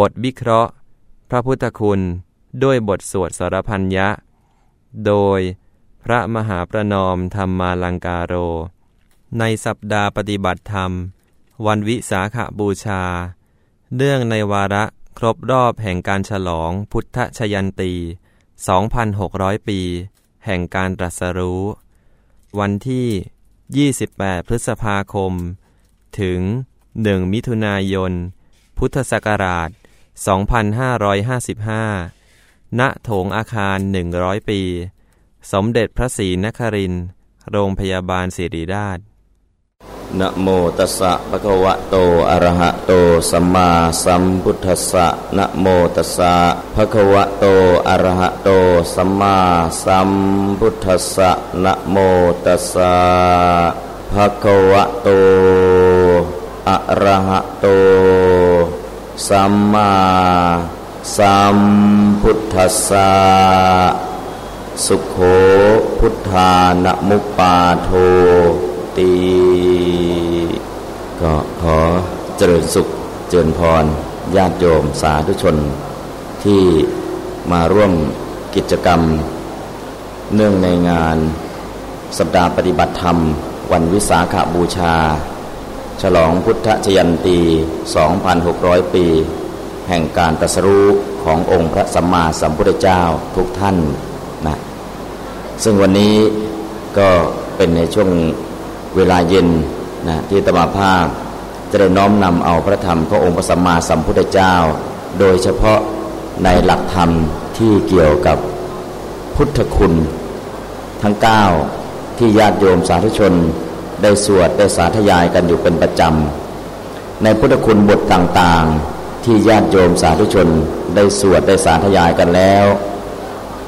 บทวิเคราะห์ พระพุทธคุณด้วยบทสวดสารพันยะ โดยพระมหาประนอมธรรมาลังการโร ในสัปดาห์ปฏิบัติธรรม วันวิสาขบูชา เนื่องในวาระครบรอบแห่งการฉลองพุทธชยันตี 2,600 ปี แห่งการตรัสรู้ วันที่ 28 พฤษภาคม ถึง 1 มิถุนายน พุทธศักราช 2555 ณ โถงอาคาร 100 ปี สมเด็จพระศรีนครินทร์ โรงพยาบาลศิริราชนะโมตัสสะภะคะวะโต อะระหะโต สัมมาสัมพุทธัสสะนะโมตัสสะภะคะวะโต อะระหะโต สัมมาสัมพุทธัสสะนะโมตัสสะภะคะวะโต อะระหะโต สัมมาสัมพุทธัสสะสุโขพุทธานมุปปาโทตีก็ขอเจริญสุขเจริญพรญาติโยมสาธุชน ที่มาร่วมกิจกรรม เนื่องในงานสัปดาห์ปฏิบัติธรรม วันวิสาขาบูชา ฉลองพุทธชยันตี 2,600 ปี แห่งการตรัสรู้ขององค์พระสัมมาสัมพุทธเจ้าทุกท่านนะซึ่งวันนี้ก็เป็นในช่วงเวลาเย็นนะที่ตมาภาพจะได้น้อมนำเอาพระธรรมขององค์พระสัมมาสัมพุทธเจ้า โดยเฉพาะในหลักธรรมที่เกี่ยวกับพุทธคุณทั้ง 9 ที่ญาติโยมสาธุชน ได้สวดได้สาธยายกันอยู่เป็นประจำ ในพุทธคุณบทต่างๆ ที่ญาติโยมสาธุชนได้สวดได้สาธยายกันแล้ว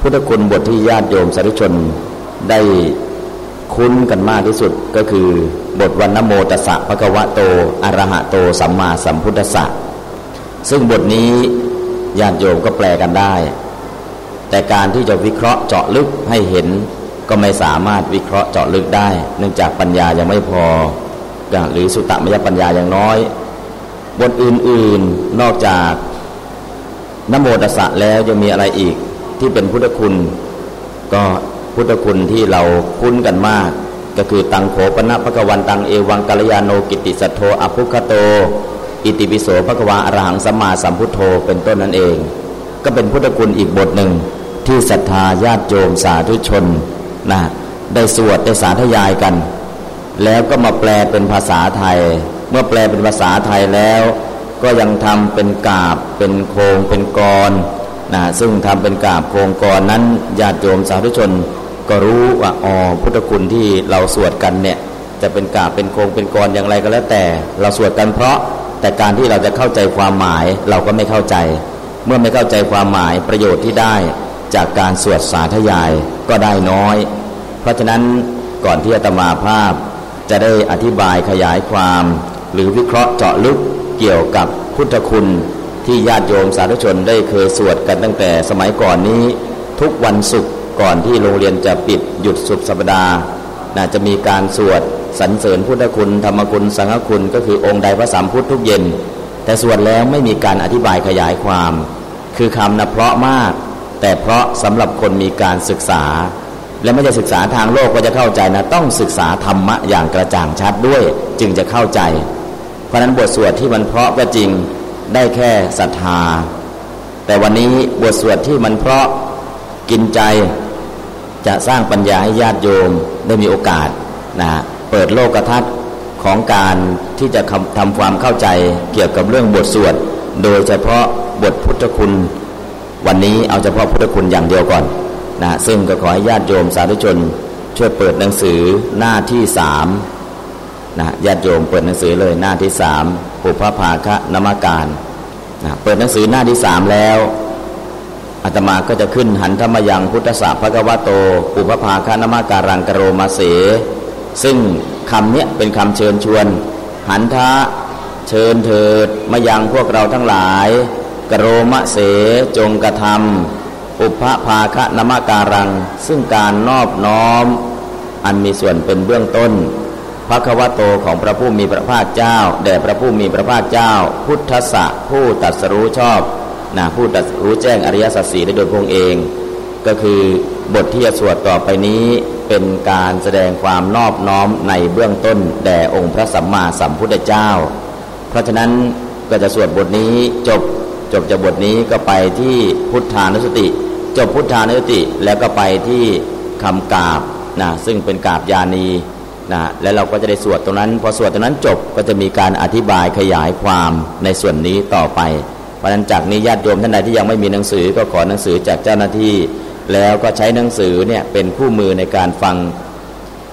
พุทธคุณบทที่ญาติโยมสาธุชนได้คุ้นกันมากที่สุดก็คือบทวันนโมตสะภะคะวะโตอรหะโตสัมมาสัมพุทธสสะซึ่งบทนี้ญาติโยมก็แปลกันได้ แต่การที่จะวิเคราะห์เจาะลึกให้เห็น ก็ไม่สามารถวิเคราะห์เจาะลึกได้ เนื่องจากปัญญายังไม่พอ หรือสุตตมยปัญญาอย่างน้อย บทอื่นๆนอกจากนโมตัสสะแล้วจะมีอะไรอีกที่เป็นพุทธคุณ ก็พุทธคุณที่เราคุ้นกันมาก ก็คือตังโขปนะพระกวันตังเอวังกัลยาโนกิติสัทโธอภุคโต อิติปิโสพระกวาอรหังสัมมาสัมพุทโธเป็นต้นนั่นเอง ก็เป็นพุทธคุณอีกบทหนึ่งที่ศรัทธาญาติโยมสาธุชน นะได้สวดได้สาธยายกัน แล้วก็มาแปลเป็นภาษาไทย เมื่อแปลเป็นภาษาไทยแล้ว ก็ยังทำเป็นกาบเป็นโครงเป็นกรนะซึ่งทำเป็นกาบโครงกรนั้นญาติโยมสาธุชน ก็รู้ว่าอ๋อพุทธคุณที่เราสวดกันเนี่ยจะเป็นกาบเป็นโครงเป็นกรอย่างไรก็แล้วแต่ เราสวดกันเพราะแต่การที่เราจะเข้าใจความหมายเราก็ไม่เข้าใจ เมื่อไม่เข้าใจความหมายประโยชน์ที่ได้จากการสวดสาธยาย ก็ได้น้อย เพราะฉะนั้นก่อนที่อาตมาภาพ จะได้อธิบายขยายความ หรือวิเคราะห์เจาะลึกเกี่ยวกับพุทธคุณที่ญาติโยมสาธุชนได้เคยสวดกันตั้งแต่สมัยก่อนนี้ ทุกวันศุกร์ก่อนที่โรงเรียนจะปิดหยุดสุดสัปดาห์นะจะมีการสวดสรรเสริญพุทธคุณธรรมคุณสังฆคุณก็คือองค์ใดพระสามพุทธทุกเย็น แต่สวดแล้วไม่มีการอธิบายขยายความ คือคำนะเพราะมาก แต่เพราะสำหรับคนมีการศึกษา และไม่จะศึกษาทางโลกก็จะเข้าใจนะ ต้องศึกษาธรรมะอย่างกระจ่างชัดด้วยจึงจะเข้าใจ เพราะนั้นบทสวดที่มันเพราะก็จริงได้แค่ศรัทธา แต่วันนี้บทสวดที่มันเพราะกินใจจะสร้างปัญญาให้ญาติโยมได้มีโอกาสนะเปิดโลกทัศน์ของการที่จะทำความเข้าใจเกี่ยวกับเรื่องบทสวด โดยเฉพาะบทพุทธคุณ วันนี้เอาเฉพาะพุทธคุณอย่างเดียวก่อนนะซึ่งก็ขอให้ญาติโยมสาธุชน ช่วยเปิดหนังสือหน้าที่สามนะญาติโยมเปิดหนังสือเลยหน้าที่สามปุพพภาคะนมการนะเปิดหนังสือหน้าที่สามแล้วอาตมาก็จะขึ้นหันธรรมยังพุทธศาสพระกวาโตปุพพาคานมาการังกโรมาเส ซึ่งคำเนี้ยเป็นคำเชิญชวน หันทะเชิญเถิดมายังพวกเราทั้งหลาย กโรมะเสจงกระทำอุปภาคะนมการัง ซึ่งการนอบน้อม อันมีส่วนเป็นเบื้องต้น พระควโตของพระผู้มีพระภาคเจ้า แด่พระผู้มีพระภาคเจ้า พุทธะผู้ตัดสรู้ชอบนะผู้ตัดรู้แจ้งอริยสัจสีได้โดยพงเอง ก็คือบทที่จะสวดต่อไปนี้เป็นการแสดงความนอบน้อมในเบื้องต้น แด่องค์พระสัมมาสัมพุทธเจ้า เพราะฉะนั้นก็จะสวดบทนี้จบ จบจากบทนี้ก็ไปที่พุทธานุสติ จบพุทธานุสติ แล้วก็ไปที่คำกาบนะซึ่งเป็นกาบยานีนะแล้วเราก็จะได้สวดตรงนั้น พอสวดตรงนั้นจบก็จะมีการอธิบายขยายความในส่วนนี้ต่อไปเพราะนั้นจากนี้ญาติโยมท่านใดที่ยังไม่มีหนังสือก็ขอหนังสือจากเจ้าหน้าที่ แล้วก็ใช้หนังสือเนี่ยเป็นคู่มือในการฟัง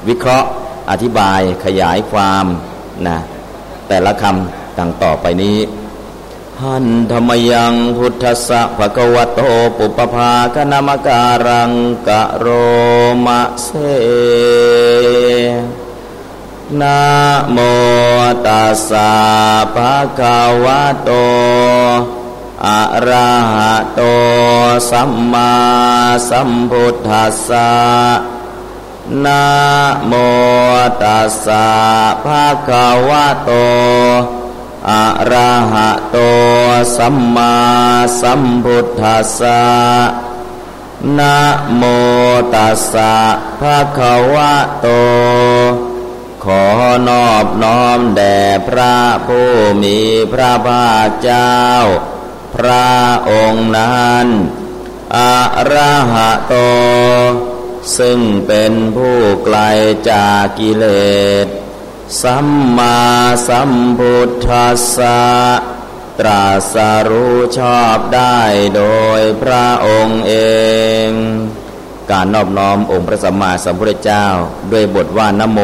วิเคราะห์ อธิบายขยายความนะแต่ละคำต่างต่อไปนี้ หันธรรมยังพุทธะภะคะวะโตปุปภาคณมการังกะโรมะเสนะโมตัสสะภะคะวะโต อะระหะโต สัมมาสัมพุทธัสสะนะโมตัสสะภะคะวะโต อะระหะโตสัมมาสัมพุทธัสสะนะโมตัสสะภะคะวะโต ขอนอบน้อมแด่พระผู้มีพระภาคเจ้า พระองค์นั้นอะระหะโต ซึ่งเป็นผู้ไกลจากกิเลส สัมมาสัมพุทธัสสะตรัสรู้ชอบได้โดยพระองค์เอง การนอบน้อมองค์พระสัมมาสัมพุทธเจ้า ด้วยบทว่านโม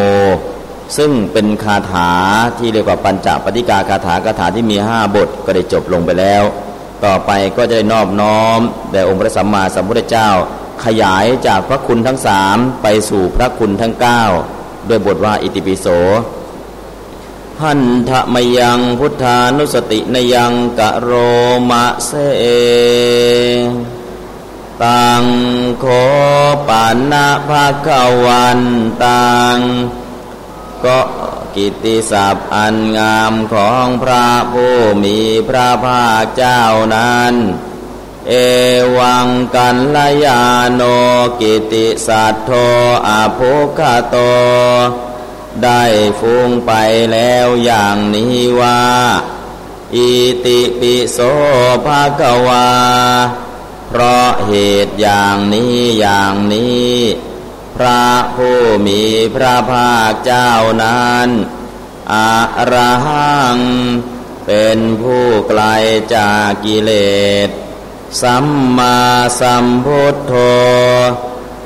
ซึ่งเป็นคาถาที่เรียกว่าปัญจปฏิกาคาถาคาถาที่มีห้าบทก็ได้จบลงไปแล้ว ต่อไปก็จะได้นอบน้อมแด่องค์พระสัมมาสัมพุทธเจ้า ขยายจากพระคุณทั้งสามไปสู่พระคุณทั้งเก้า ด้วยบทว่าอิติปิโสหันทะมยังพุทธานุสตินยังกะโรมะเสตังโคปานะภาควันตังก็กิติศัพท์อันงามของพระผู้มีพระภาคเจ้านั้น เอวังกันลยาโนกิติสัตโทอภุคโต ได้ฟุ้งไปแล้วอย่างนี้ว่าอิติปิโสภาควา เพราะเหตุอย่างนี้อย่างนี้ พระผู้มีพระภาคเจ้านั้นอะระหัง เป็นผู้ไกลจากกิเลส สัมมาสัมพุทโธ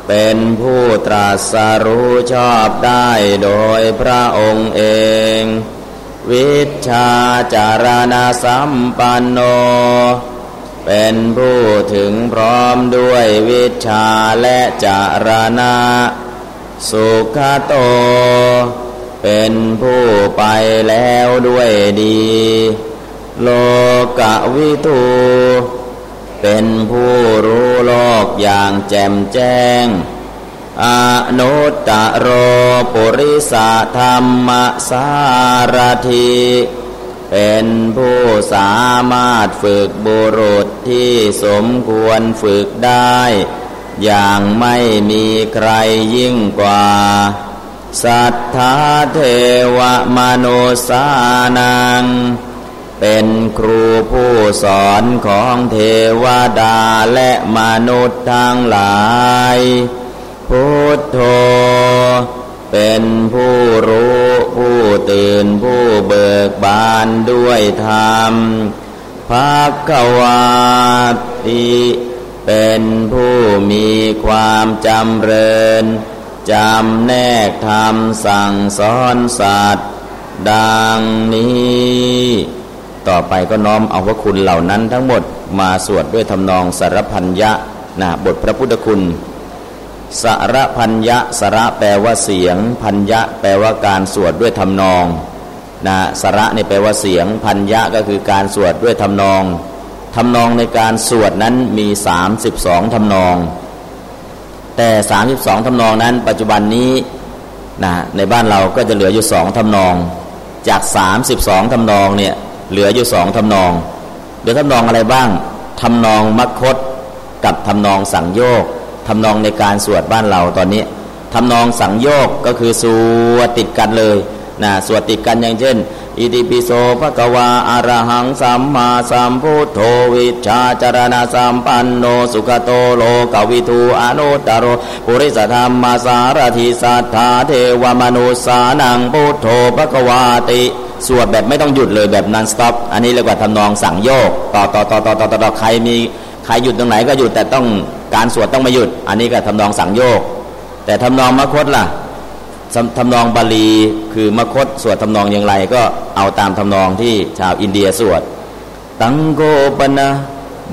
เป็นผู้ตรัสรู้ชอบได้โดยพระองค์เอง วิชาจารณาสัมปันโน เป็นผู้ถึงพร้อมด้วยวิชาและจารณา สุขโต เป็นผู้ไปแล้วด้วยดี โลกวิทู เป็นผู้รู้โลกอย่างแจ่มแจ้ง อนุตตโรปุริสธรรมสารทีเป็นผู้สามารถฝึกบุรุษที่สมควรฝึกได้ อย่างไม่มีใครยิ่งกว่า สัทธาเทวมนุสานัง เป็นครูผู้สอนของเทวดาและมนุษย์ทั้งหลาย พุทโธ เป็นผู้รู้ผู้ตื่นผู้เบิกบานด้วยธรรมภาควาติเป็นผู้มีความจำเริญจำแนกธรรมสั่งสอนสัตว์ดังนี้ ต่อไปก็น้อมเอาพระคุณเหล่านั้นทั้งหมดมาสวดด้วยทำนองสารพันยะนะบทพระพุทธคุณสารพันยะสระแปลว่าเสียง พันยะแปลว่าการสวดด้วยทำนองนะสระนี่แปลว่าเสียง พันยะก็คือการสวดด้วยทำนองทำนองในการสวดนั้นมีสามสิบสองทำนอง แต่สามสิบสองทำนองนั้น ปัจจุบันนี้นะในบ้านเราก็จะเหลืออยู่สองทำนอง จากสามสิบสองทำนองเนี่ย เหลืออยู่สองทำนองเหลือทำนองอะไรบ้างทำนองมัคคตกับทำนองสังโยกทำนองในการสวดบ้านเราตอนนี้ทำนองสังโยกก็คือสวดติดกันเลย นะสวดติดกันอย่างเช่น อิติปิโสภะกวาอารหังสัมมาสัมพุทโธวิชาจารณาสัมปันโนสุขโตโลกวิทูอนุตตโรปุริสธรรมสารถิสัทธาเทวมนุสสานังพุทโธภะคะวาติสวดแบบไม่ต้องหยุดเลยแบบ non-stop อันนี้เรียกว่าทำนองสังโยค ต่อต่อต่อต่อต่อต่อใครมีใครหยุดตรงไหนก็หยุดแต่ต้องการสวดต้องไม่หยุด อันนี้ก็ทำนองสังโยค แต่ทำนองมคธล่ะ ทำนองบาลีคือมคธสวดทำนองอย่างไรก็เอาตามทำนองที่ชาวอินเดียสวด ตังโข ปะนะ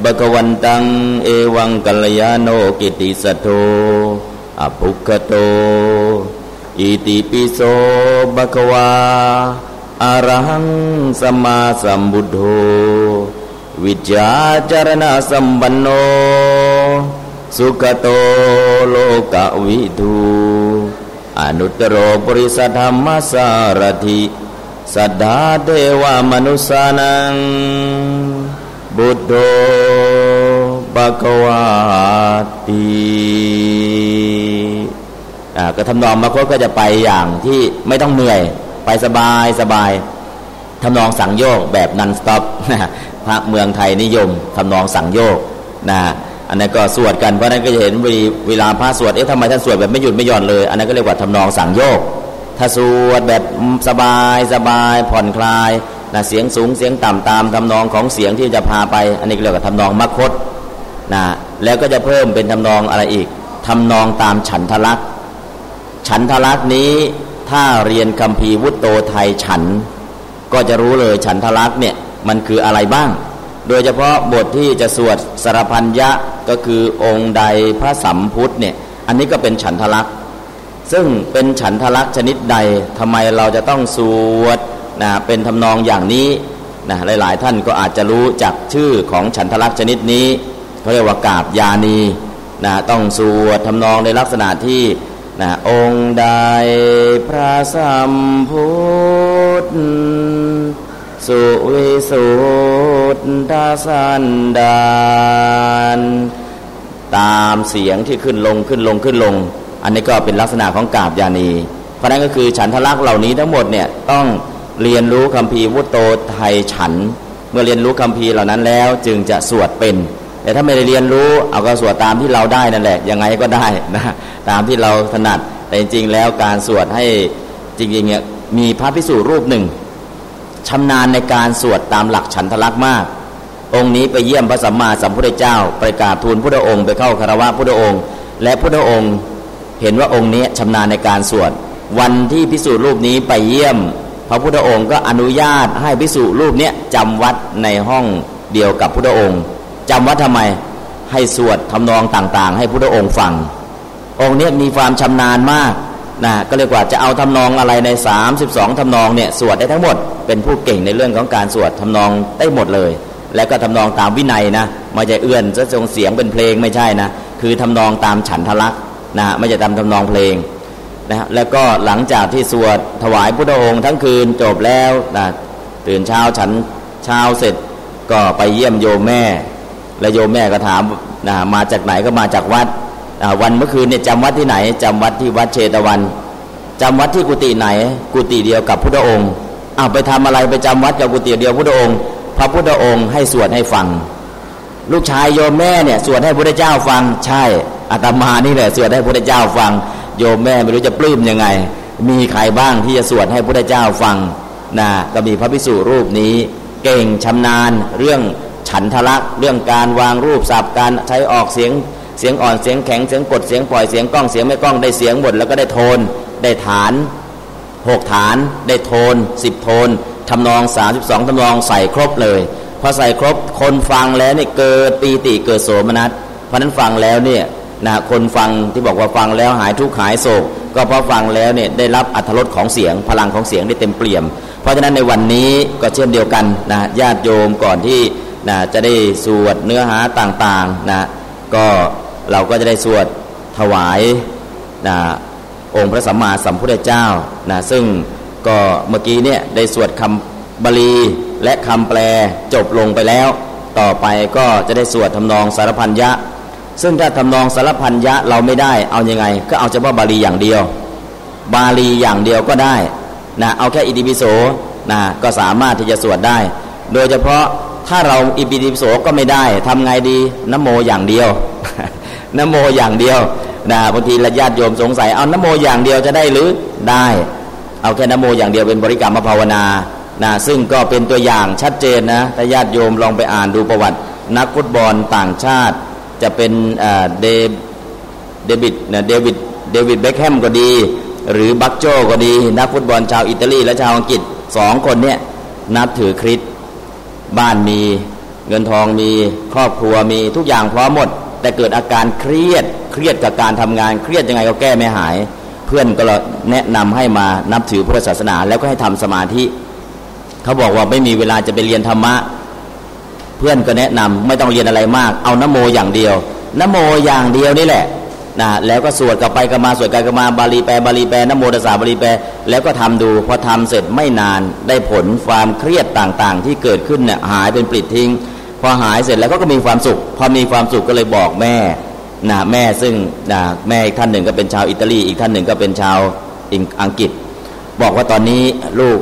ภะคะวันตัง เอวังกัลยาโณกิติสโตอภุคโต อิติปิโสบกวาอารหังสัมมาสัมบุโธวิจาจารณสัมปันโน สุขโตโลกวิทู อนุตตรปริสัทธรรมสารถิสัทธาเทวมนุสานังบุตโธปะกวาติก็ทำนองมาโคก็จะไปอย่างที่ไม่ต้องเหนื่อย ไปสบายสบายทำนองสั่งโยกแบบนันสต็อปพระเมืองไทยนิยมทำนองสั่งโยกนะ อันนั้นก็สวดกันเพราะนั้นก็จะเห็นเวลาพระสวดเอ๊ะทำไมท่านสวดแบบไม่หยุดไม่หย่อนเลย อันนั้นก็เรียกว่าทำนองสั่งโยก ถ้าสวดแบบสบายสบายผ่อนคลายนะเสียงสูงเสียงต่ำตามทำนองของเสียงที่จะพาไป อันนี้เรียกว่าทำนองมคตนะแล้วก็จะเพิ่มเป็นทำนองอะไรอีกทำนองตามฉันทลักษ์ฉันทลักษ์นี้ถ้าเรียนคำพีวุตโตไทยฉัน ก็จะรู้เลยฉันทลักษ์เนี่ยมันคืออะไรบ้าง โดยเฉพาะบทที่จะสวดสารพันยะก็คือองค์ใดพระสัมพุทธเนี่ยอันนี้ก็เป็นฉันทลักษ์ซึ่งเป็นฉันทลักษ์ชนิดใดทำไมเราจะต้องสวดนะเป็นทำนองอย่างนี้นะหลาย ๆ ท่านก็อาจจะรู้จักชื่อของฉันทลักษ์ชนิดนี้เขาเรียกว่ากาบยานีนะต้องสวดทำนองในลักษณะที่นะองค์ใดพระสัมพุทธ สุวิสุทธสันดานตามเสียงที่ขึ้นลงขึ้นลงขึ้นลง อันนี้ก็เป็นลักษณะของกาบยานี เพราะนั้นก็คือฉันทลักษ์เหล่านี้ทั้งหมดเนี่ยต้องเรียนรู้คำพีวุตโตไทยฉัน เมื่อเรียนรู้คำพีเหล่านั้นแล้วจึงจะสวดเป็น แต่ถ้าไม่ได้เรียนรู้เอาก็สวดตามที่เราได้นั่นแหละยังไงก็ได้นะตามที่เราถนัดแต่จริงๆแล้วการสวดให้จริงๆเนี่ยมีพระพิสุรูปหนึ่ง ชำนาญในการสวดตามหลักฉันทลักษณ์มาก องค์นี้ไปเยี่ยมพระสัมมาสัมพุทธเจ้า ประกาศทูลพระองค์ไปเข้าคารวะพระองค์ และพระองค์เห็นว่าองค์นี้ชำนาญในการสวด วันที่พิสูจน์รูปนี้ไปเยี่ยม พระพุทธองค์ก็อนุญาตให้พิสูจน์รูปนี้จำวัดในห้องเดียวกับพระองค์จำวัดทำไมให้สวดทำนองต่างๆ ให้พระองค์ฟัง องค์นี้มีความชำนาญมาก นะก็เรียกว่าจะเอาทำนองอะไรใน 32ทำนองเนี่ยสวดได้ทั้งหมด เป็นผู้เก่งในเรื่องของการสวดทำนองได้หมดเลย และก็ทำนองตามวินัยนะไม่ใช่เอื้อนจะทรงเสียงเป็นเพลงไม่ใช่นะคือทำนองตามฉันทลักษณ์นะไม่ใช่ทำทำนองเพลงนะแล้วก็หลังจากที่สวดถวายพระองค์ทั้งคืนจบแล้วนะตื่นเช้าฉันเช้าเสร็จก็ไปเยี่ยมโยมแม่ และโยมแม่ก็ถามนะมาจากไหนก็มาจากวัด วันเมื่อคืนเนี่ยจำวัดที่ไหนจำวัดที่วัดเชตวันจำวัดที่กุฏิไหน กุฏิเดียวกับพุทธองค์อ้าวไปทำอะไรไปจำวัดกับกุฏิเดียวพุทธองค์ พระพุทธองค์ให้สวดให้ฟัง ลูกชายโยมแม่เนี่ยสวดให้พระเจ้าฟัง ใช่อาตมานี่แหละสวดให้พระเจ้าฟัง โยมแม่ไม่รู้จะปลื้มยังไง มีใครบ้างที่จะสวดให้พระเจ้าฟังนะก็มีพระพิสุรูปนี้ เก่งชำนาญ เรื่องฉันทลักษ์เรื่องการวางรูปสับการใช้ออกเสียง เสียงอ่อนเสียงแข็งเสียงกดเสียงปล่อยเสียงกล้องเสียงไม่กล้องได้เสียงหมดแล้วก็ได้โทน ได้ฐานหกฐาน ได้โทนสิบโทนทำนองสามสิบสองทำนองใส่ครบเลยพอใส่ครบคนฟังแล้วนี่เกิดปีติเกิดโสมนัสเพราะนั้นฟังแล้วเนี่ยนะคนฟังที่บอกว่าฟังแล้วหายทุกข์หายโศก ก็เพราะฟังแล้วเนี่ยได้รับอัธรสของเสียงพลังของเสียงได้เต็มเปี่ยม เพราะฉะนั้นในวันนี้ก็เช่นเดียวกันนะญาติโยมก่อนที่นะจะได้สวดเนื้อหาต่างๆนะก็ เราก็จะได้สวดถวายนะองค์พระสัมมาสัมพุทธเจ้านะซึ่งก็เมื่อกี้เนี่ยได้สวดคำบาลีและคำแปลจบลงไปแล้ว ต่อไปก็จะได้สวดทำนองสารพันยะ ซึ่งถ้าทำนองสารพันยะเราไม่ได้เอาอยัางไง ก็เอาเฉพาะบาลีอย่างเดียว บาลีอย่างเดียวก็ได้นะเอาแค่อิติปิโสนะก็สามารถที่จะสวดได้ โดยเฉพาะถ้าเราอิปิติปิโสก็ไม่ได้ทำไงดีนโมอย่างเดียว นโมอย่างเดียวนะบางทีญาติโยมสงสัยเอานโมอย่างเดียวจะได้หรือได้ เอาแค่นโมอย่างเดียวเป็นบริกรรมภาวนานะซึ่งก็เป็นตัวอย่างชัดเจนนะถ้าญาติโยมลองไปอ่านดูประวัติ นักฟุตบอลต่างชาติ จะเป็นเดเดวิดนะเดวิดเดวิดเบคแฮมก็ดี หรือบัคโจก็ดี นักฟุตบอลชาวอิตาลีและชาวอังกฤษสองคนเนี้ยนับถือคริสต์บ้านมีเงินทองมีครอบครัวมีทุกอย่างพร้อมหมด แต่เกิดอาการเครียดเครียดกับการทำงานเครียดยังไงก็แก้ไม่หาย เพื่อนก็แนะนำให้มานับถือพุทธศาสนา แล้วก็ให้ทำสมาธิเขาบอกว่าไม่มีเวลาจะไปเรียนธรรมะ เพื่อนก็แนะนำไม่ต้องเรียนอะไรมาก เอานโมอย่างเดียวนโมอย่างเดียวนี่แหละนะแล้วก็สวดกับไปกับมาสวดกันกับมาบาลีแปลบาลีแปลนโมตสสะบาลีแปลแล้วก็ทำดูพอทำเสร็จไม่นานได้ผลความเครียดต่างๆ ที่เกิดขึ้นเนี่ยหายเป็นปลิดทิ้ง พอหายเสร็จแล้วก็มีความสุข พอมีความสุขก็เลยบอกแม่นะแม่ซึ่งนะแม่อีกท่านหนึ่งก็เป็นชาวอิตาลีอีกท่านหนึ่งก็เป็นชาวอังกฤษ บอกว่าตอนนี้ลูก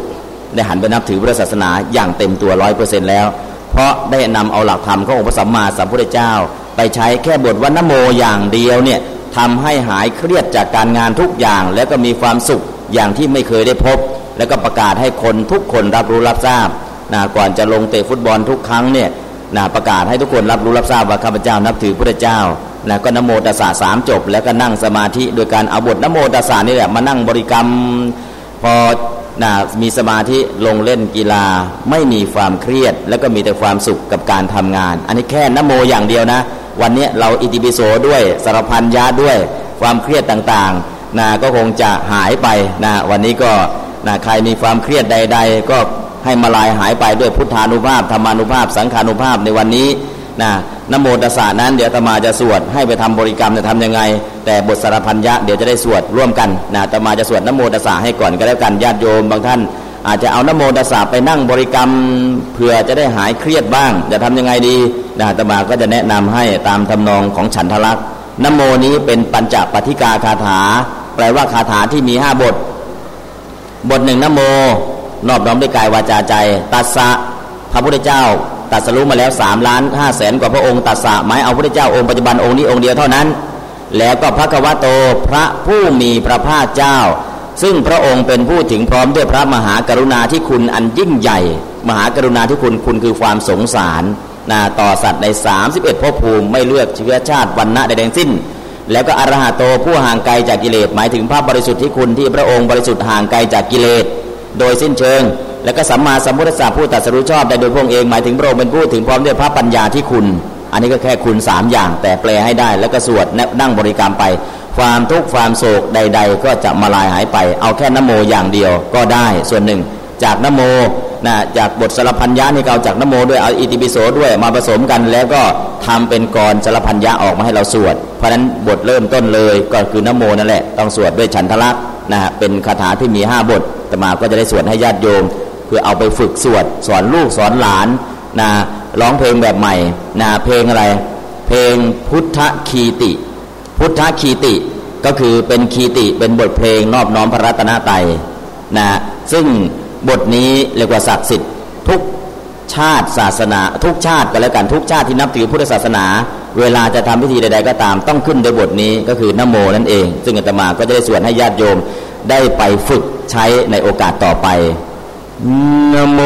ได้หันไปนับถือพุทธศาสนาอย่างเต็มตัวร้อยเปอร์เซ็นต์แล้ว เพราะได้นำเอาหลักธรรมขององค์พระสัมมาสัมพุทธเจ้า ไปใช้แค่บทวันนโมอย่างเดียวเนี่ยทำให้หายเครียดจากการงานทุกอย่าง แล้วก็มีความสุขอย่างที่ไม่เคยได้พบ แล้วก็ประกาศให้คนทุกคนรับรู้รับทราบนะก่อนจะลงเตะฟุตบอลทุกครั้งเนี่ย นะประกาศให้ทุกคนรับรู้รับทราบว่าข้าพเจ้านับถือพระเจ้านะก็นโมตัสสะสามจบ แล้วก็นั่งสมาธิโดยการเอาบทนโมตัสสะนี่แหละมานั่งบริกรรมพอนะมีสมาธิลงเล่นกีฬาไม่มีความเครียด แล้วก็มีแต่ความสุขกับการทำงาน อันนี้แค่นโมอย่างเดียวนะ วันนี้เราอิติปิโสด้วยสารพันยาด้วยความเครียดต่างๆนะก็คงจะหายไปนะวันนี้ก็นะใครมีความเครียดใด ๆ ก็ ให้มาลายหายไปด้วยพุทธานุภาพธรรมานุภาพ สังขานุภาพในวันนี้นะนโมตัสสะนั้นเดี๋ยวตมาจะสวดให้ไปทำบริกรรมจะทำยังไง แต่บทสารพันยะเดี๋ยวจะได้สวดร่วมกันนะตมาจะสวดนโมตัสสะให้ก่อนก็แล้วกันญาติโยมบางท่าน อาจจะเอานโมตัสสะไปนั่งบริกรรมเพื่อจะได้หายเครียดบ้าง จะทำยังไงดีนะตมาก็จะแนะนำให้ตามทำนองของฉันทลักษ์นโมนี้เป็นปัญจปฏิกาคาถา แปลว่าคาถาที่มีห้าบท บทหนึ่งนโม นอบน้อมด้วยกายวาจาใจตัสสะพระพุทธเจ้าตัดสรู้มาแล้วสามล้านห้าแสนกว่าพระองค์ตัสสะหมายเอาพระเจ้าองค์ปัจจุบันองค์นี้องค์เดียวเท่านั้น แล้วก็พระกวโตพระผู้มีพระภาคเจ้า ซึ่งพระองค์เป็นผู้ถึงพร้อมด้วยพระมหากรุณาที่คุณอันยิ่งใหญ่ มหากรุณาที่คุณคุณคือความสงสารนาต่อสัตว์ใน 31ภพภูมิไม่เลือกเชื้อชาติวันณะใดๆสิ้น แล้วก็อรหัตโตผู้ห่างไกลจากกิเลสหมายถึงพระบริสุทธิ์ที่คุณที่พระองค์บริสุทธิ์ห่างไกลจากกิเลส โดยสิ้นเชิง แล้วก็สัมมาสัมพุทธะผู้ตัดสรู้ชอบได้โดยพระองค์เองหมายถึงพระองค์เป็นผู้ถึงพร้อมด้วยพระปัญญาที่คุณ อันนี้ก็แค่คุณสามอย่าง แต่แปลให้ได้ แล้วก็สวดนั่งบริกรรมไป ความทุกข์ความโศกใด ๆ ก็จะมาลายหายไป เอาแค่นโมอย่างเดียวก็ได้ส่วนหนึ่ง จากนโมนะจากบทสารพันยะนี่เอาจากนโมด้วยเอาอิติปิโสด้วยมาผสมกันแล้วก็ทำเป็นกรสารพันยะออกมาให้เราสวด เพราะฉะนั้นบทเริ่มต้นเลยก็คือนโมนั่นแหละต้องสวดด้วยฉันทลักษณ์นะฮะเป็นคาถาที่มีห้าบท ตมาก็จะได้สวดให้ญาติโยม เพื่อเอาไปฝึกสวดสอนลูกสอนหลานนะร้องเพลงแบบใหม่นะเพลงอะไร เพลงพุทธคีติ พุทธคีติก็คือเป็นคีติเป็นบทเพลงนอบน้อมพระรัตนตรัยนะซึ่งบทนี้เรียกว่าศักดิ์สิทธิ์ทุกชาติศาสนา ทุกชาติก็แล้วกันทุกชาติที่นับถือพุทธศาสนา เวลาจะทำพิธีใด ๆ ก็ตามต้องขึ้นโดยบทนี้ก็คือนโมนั่นเอง ซึ่งอาตมาก็จะได้สวดให้ญาติโยมได้ไปฝึกใช้ในโอกาสต่อไปนโม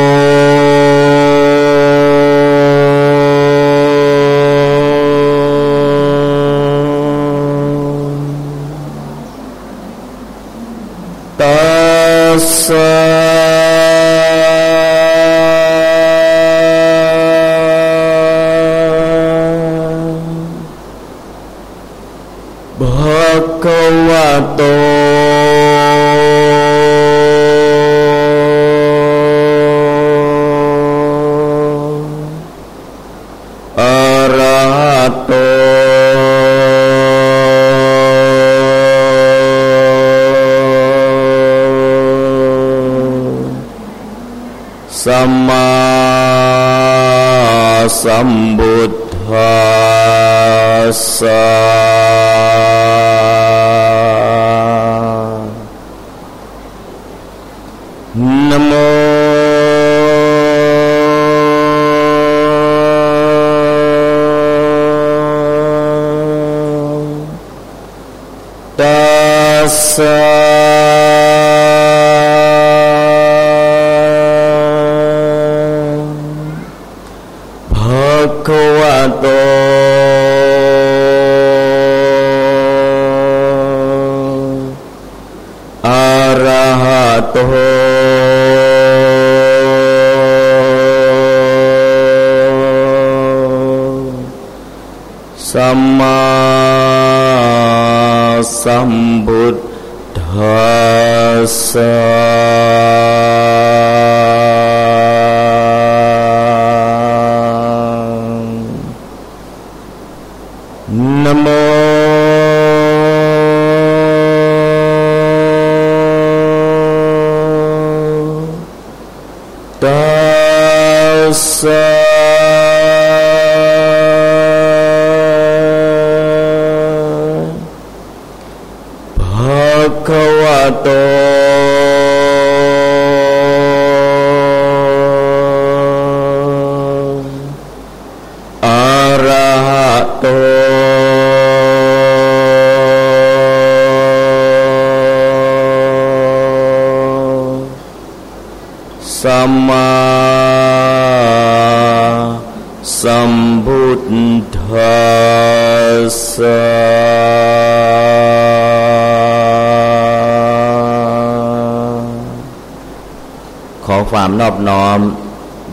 ความนอบน้อม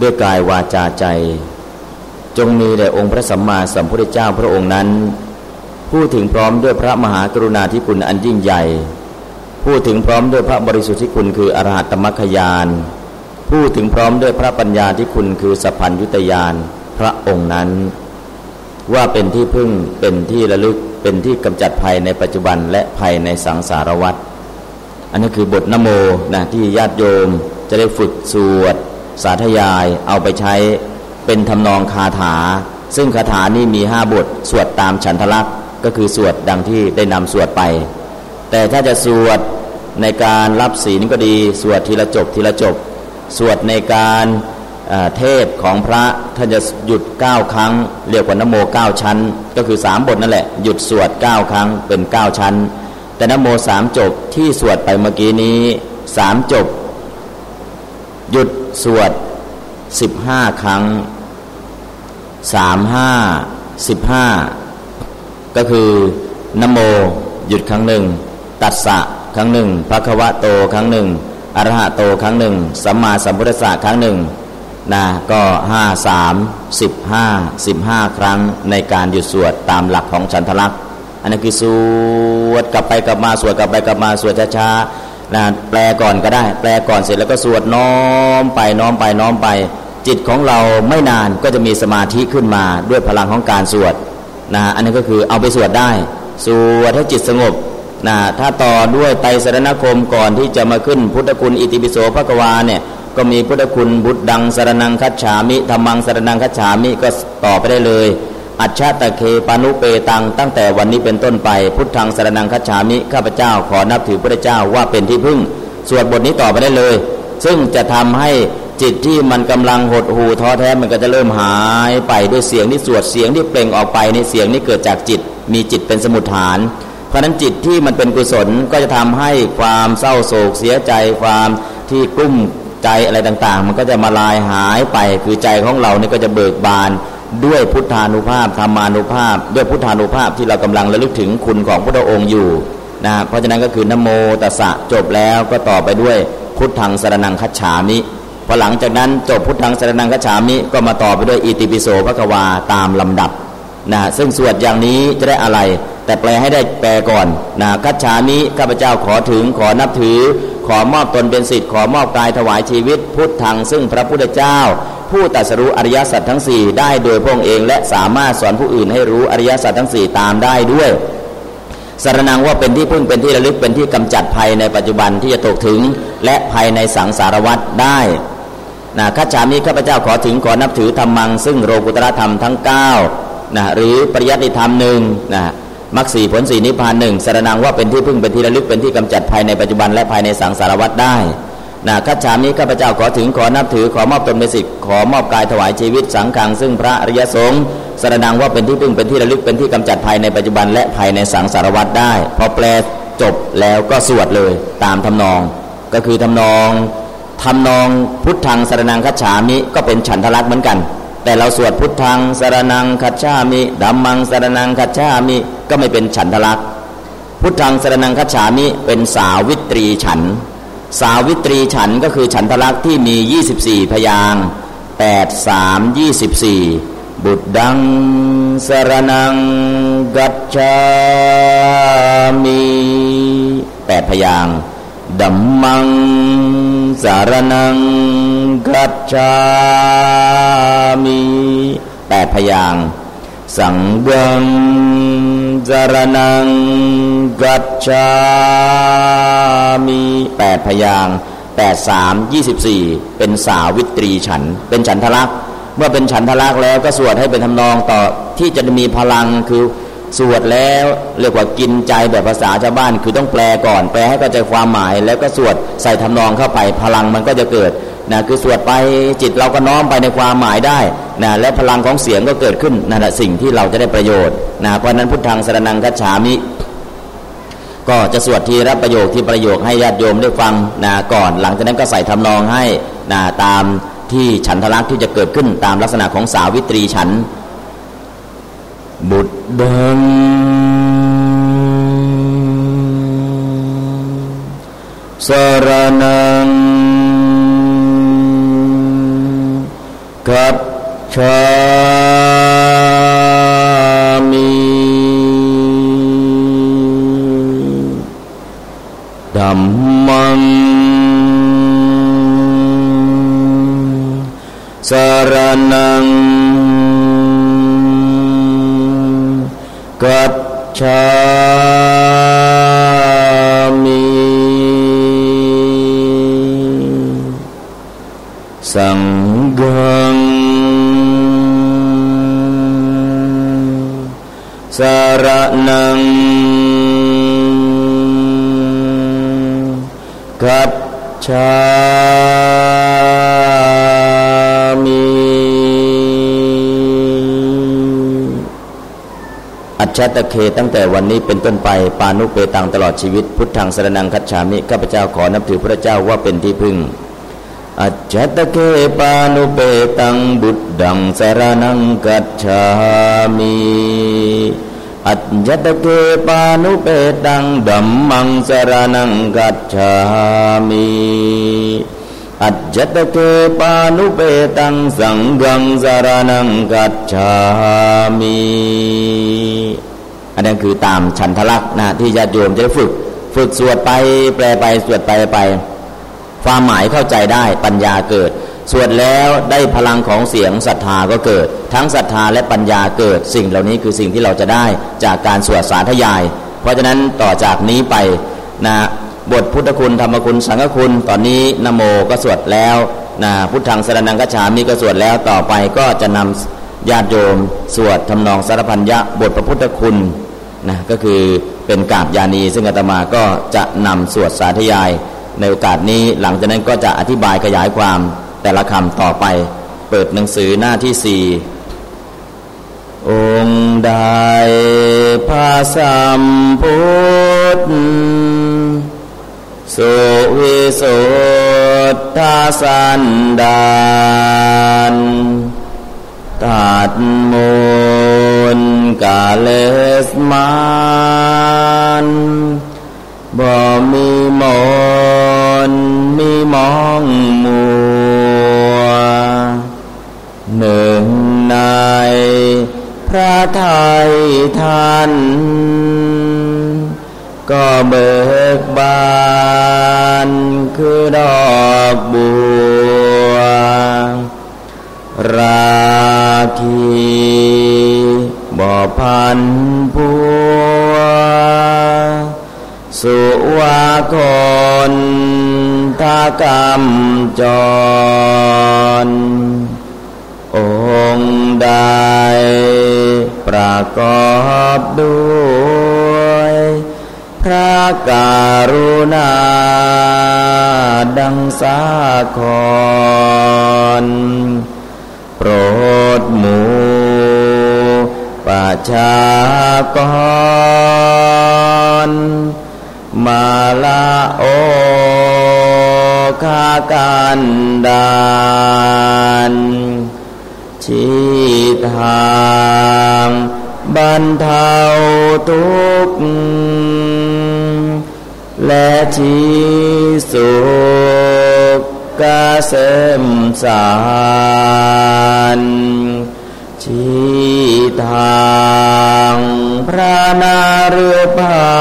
ด้วยกายวาจาใจ จงมีแด่องค์พระสัมมาสัมพุทธเจ้าพระองค์นั้น ผู้ถึงพร้อมด้วยพระมหากรุณาธิคุณอันยิ่งใหญ่ ผู้ถึงพร้อมด้วยพระบริสุทธิคุณคืออรหัตตมัคคยานผู้ถึงพร้อมด้วยพระปัญญาที่คุณคือสัพพัญยุตยานพระองค์นั้น ว่าเป็นที่พึ่งเป็นที่ระลึกเป็นที่กำจัดภัยในปัจจุบันและภัยในสังสารวัฏอันนี้คือบทนโมนะที่ญาติโยม จะได้ฝึกสวด สาธยายเอาไปใช้เป็นทำนองคาถา ซึ่งคาถานี้มีห้าบท สวดตามฉันทลักษณ์ก็คือสวดดังที่ได้นำสวดไป แต่ถ้าจะสวดในการรับศีลก็ดี สวดทีละจบทีละจบ สวดในการเอ่อเทศของพระท่านจะหยุด 9 ครั้ง เรียกว่านโม 9 ชั้น ก็คือ 3 บทนั่นแหละ หยุดสวด 9 ครั้งเป็น 9 ชั้น แต่นโม 3 จบที่สวดไปเมื่อกี้นี้ 3 จบ หยุดสวด15ครั้ง3 5 15ก็คือนโม หยุดครั้งหนึ่ง ตัสสะครั้งหนึ่งพระควะโตครั้งหนึ่งอรหะโตครั้งหนึ่งสัมมาสัมพุทธะครั้งหนึ่งนะก็ห้าสามสิบห้าสิบห้าครั้งในการหยุดสวดตามหลักของฉันทลักษณ์อันนี้คือสวดกลับไปกลับมาสวดกลับไปกลับมาสวดช้าๆ นะแปลก่อนก็ได้ แปลก่อนเสร็จแล้วก็สวดน้อมไปน้อมไปน้อมไป จิตของเราไม่นานก็จะมีสมาธิขึ้นมาด้วยพลังของการสวดนะอันนี้ก็คือเอาไปสวดได้ สวดให้จิตสงบนะถ้าต่อด้วยไตรสรณคมก่อนที่จะมาขึ้นพุทธคุณอิติปิโสภควาเนี่ยก็มีพุทธคุณบุตรดังสรนังคัจฉามิธรรมังสรนังคัจฉามิก็ต่อไปได้เลย อัจฉตะเคปานุเปตัง ตั้งแต่วันนี้เป็นต้นไป พุทธังสรนังคัจฉามิ ข้าพเจ้าขอนับถือพระเจ้าว่าเป็นที่พึ่ง สวดบทนี้ต่อไปได้เลย ซึ่งจะทำให้จิตที่มันกำลังหดหูท้อแท้มันก็จะเริ่มหายไปด้วยเสียงที่สวดเสียงที่เปล่งออกไปในเสียงนี้เกิดจากจิต มีจิตเป็นสมุทฐาน เพราะฉะนั้นจิตที่มันเป็นกุศลก็จะทำให้ความเศร้าโศกเสียใจความที่กลุ้มใจอะไรต่างๆ มันก็จะมาลายหายไปคือใจของเรานี่ก็จะเบิกบาน ด้วยพุทธานุภาพธรรมานุภาพ ด้วยพุทธานุภาพที่เรากำลังระลึกถึงคุณของพระองค์อยู่นะเพราะฉะนั้นก็คือนโมตัสสะจบแล้วก็ต่อไปด้วยพุทธังสรนังคัจฉามิพอหลังจากนั้นจบพุทธังสรนังคัจฉามิก็มาต่อไปด้วยอิติปิโสภควาตามลำดับนะซึ่งสวดอย่างนี้จะได้อะไร แต่แปลให้ได้แปลก่อนนะคัจฉามิข้าพเจ้าขอถึงขอนับถือ ขอมอบตนเป็นสิทธิ์ขอมอบกายถวายชีวิต พุทธังซึ่งพระพุทธเจ้า ผู้ตรัสรู้อริยสัจทั้งสี่ได้โดยพระองค์เองและสามารถสอนผู้อื่นให้รู้อริยสัจทั้งสี่ตามได้ด้วยสารนังว่าเป็นที่พึ่งเป็นที่ระลึกเป็นที่กำจัดภัยในปัจจุบันที่จะตกถึง และภัยในสังสารวัฏได้นะคัจฉามิข้าพเจ้าขอถึงขอนับถือธรรมัง ซึ่งโลกุตรธรรมทั้ง9นะหรือปริยัติธรรมหนึ่งนะมรรคสีผลสีนิพพานหนึ่งสารนังว่าเป็นที่พึ่งเป็นที่ระลึกเป็นที่กำจัดภายในปัจจุบันและภายในสังสารวัฏได้ นะคัจฉามิข้าพเจ้าขอถึงขอนับถือขอมอบตนเป็นสิทธิ์ขอมอบกายถวายชีวิตสังขังซึ่งพระอริยสงฆ์สารนังว่าเป็นที่พึ่งเป็นที่ระลึกเป็นที่กำจัดภายในปัจจุบันและภายในสังสารวัฏได้ พอแปลจบแล้วก็สวดเลยตามทำนอง ก็คือทำนองทำนองพุทธังสารนังคัจฉามิก็เป็นฉันทลักษ์เหมือนกัน แต่เราสวดพุทธังสารนังคัจฉามิดัมมังสารนังคัจฉามิก็ไม่เป็นฉันทลักษ์พุทธังสารนังคัจฉามิเป็นสาวิตรีฉัน สาวิตรีฉันก็คือฉันทลักษ์ที่มี 24 พยาง8 3 24 บุตรดังสารนังกัจฉามิแปดพยางดัมมังสารนังกัจฉามิแปดพยางสังเัง สารนังกัจฉามิแปดพยางแปดสามยี่สิบสี่เป็นสาวิตรีฉัน เป็นฉันทลักษ์เมื่อเป็นฉันทลักษ์แล้วก็สวดให้เป็นทำนองต่อที่จะมีพลังคือสวดแล้วเรียกว่ากินใจแบบภาษาชาวบ้าน คือต้องแปลก่อน แปลให้เข้าใจความหมาย แล้วก็สวดใส่ทำนองเข้าไปพลังมันก็จะเกิด นะคือสวดไปจิตเราก็น้อมไปในความหมายได้นะและพลังของเสียงก็เกิดขึ้นนั่นแหละสิ่งที่เราจะได้ประโยชน์นะเพราะนั้นพุทธังสรนังคัจฉามิก็จะสวดทีรับประโยคที่ประโยคให้ญาติโยมได้ฟังนะก่อน หลังจากนั้นก็ใส่ทำนองให้นะตามที่ฉันทลักษ์ที่จะเกิดขึ้นตามลักษณะของสาวิตรีฉัน บุตรดังสารนั ง ชัตเคตั้งแต่วันนี้เป็นต้นไป ปานุเปตังตลอดชีวิต พุทธังสรนังคัจฉามิข้าพเจ้าขอนับถือพระเจ้าว่าเป็นที่พึ่งอัจฉตเคปานุเปตังบุตดังสรนังกัจฉามิอัจฉตเคปานุเปตังดัมมังสรนังกัจฉามิอัจฉตเคปานุเปตังสังฆังสารนังกัจฉามิ อันนั้นคือตามฉันทลักษณ์นะที่ญาติโยมจะฝึก ฝึกสวดไปแปลไปสวดไปไป ความหมายเข้าใจได้ปัญญาเกิด สวดแล้วได้พลังของเสียงศรัทธาก็เกิด ทั้งศรัทธาและปัญญาเกิด สิ่งเหล่านี้คือสิ่งที่เราจะได้จากการสวดสาธยาย เพราะฉะนั้นต่อจากนี้ไปนะบทพุทธคุณธรรมคุณสังฆคุณ ตอนนี้นโมก็สวดแล้วนะพุทธังสรนังกัจฉามิก็สวดแล้วต่อไปก็จะนำญาติโยม สวดทำนองสารพันยะบทพระพุทธคุณ นะก็คือเป็นกาบยานี ซึ่งอาตมาก็จะนำสวดสาธยาย ในโอกาสนี้หลังจากนั้นก็จะอธิบายขยายความแต่ละคำต่อไป เปิดหนังสือหน้าที่สี่องค์ใดพระสัมพุทธสุวิสุทธาสันดานตัดมู กาเลสมานบ่มีมนมีมองมัวหนึ่งในพระไทยท่าน ก็เบิกบานคือดอกบัว ราคี บ่พันพัวสุวาคนทากรรมจร องค์ใดประกอบด้วย พระการุณา ดังสาครโปรดหมู ประชากร มาลาโอคากันดานชีทางบรรเทาทุกข์และชีสุขกาเสมสาร ชีทางพระนาเรือพา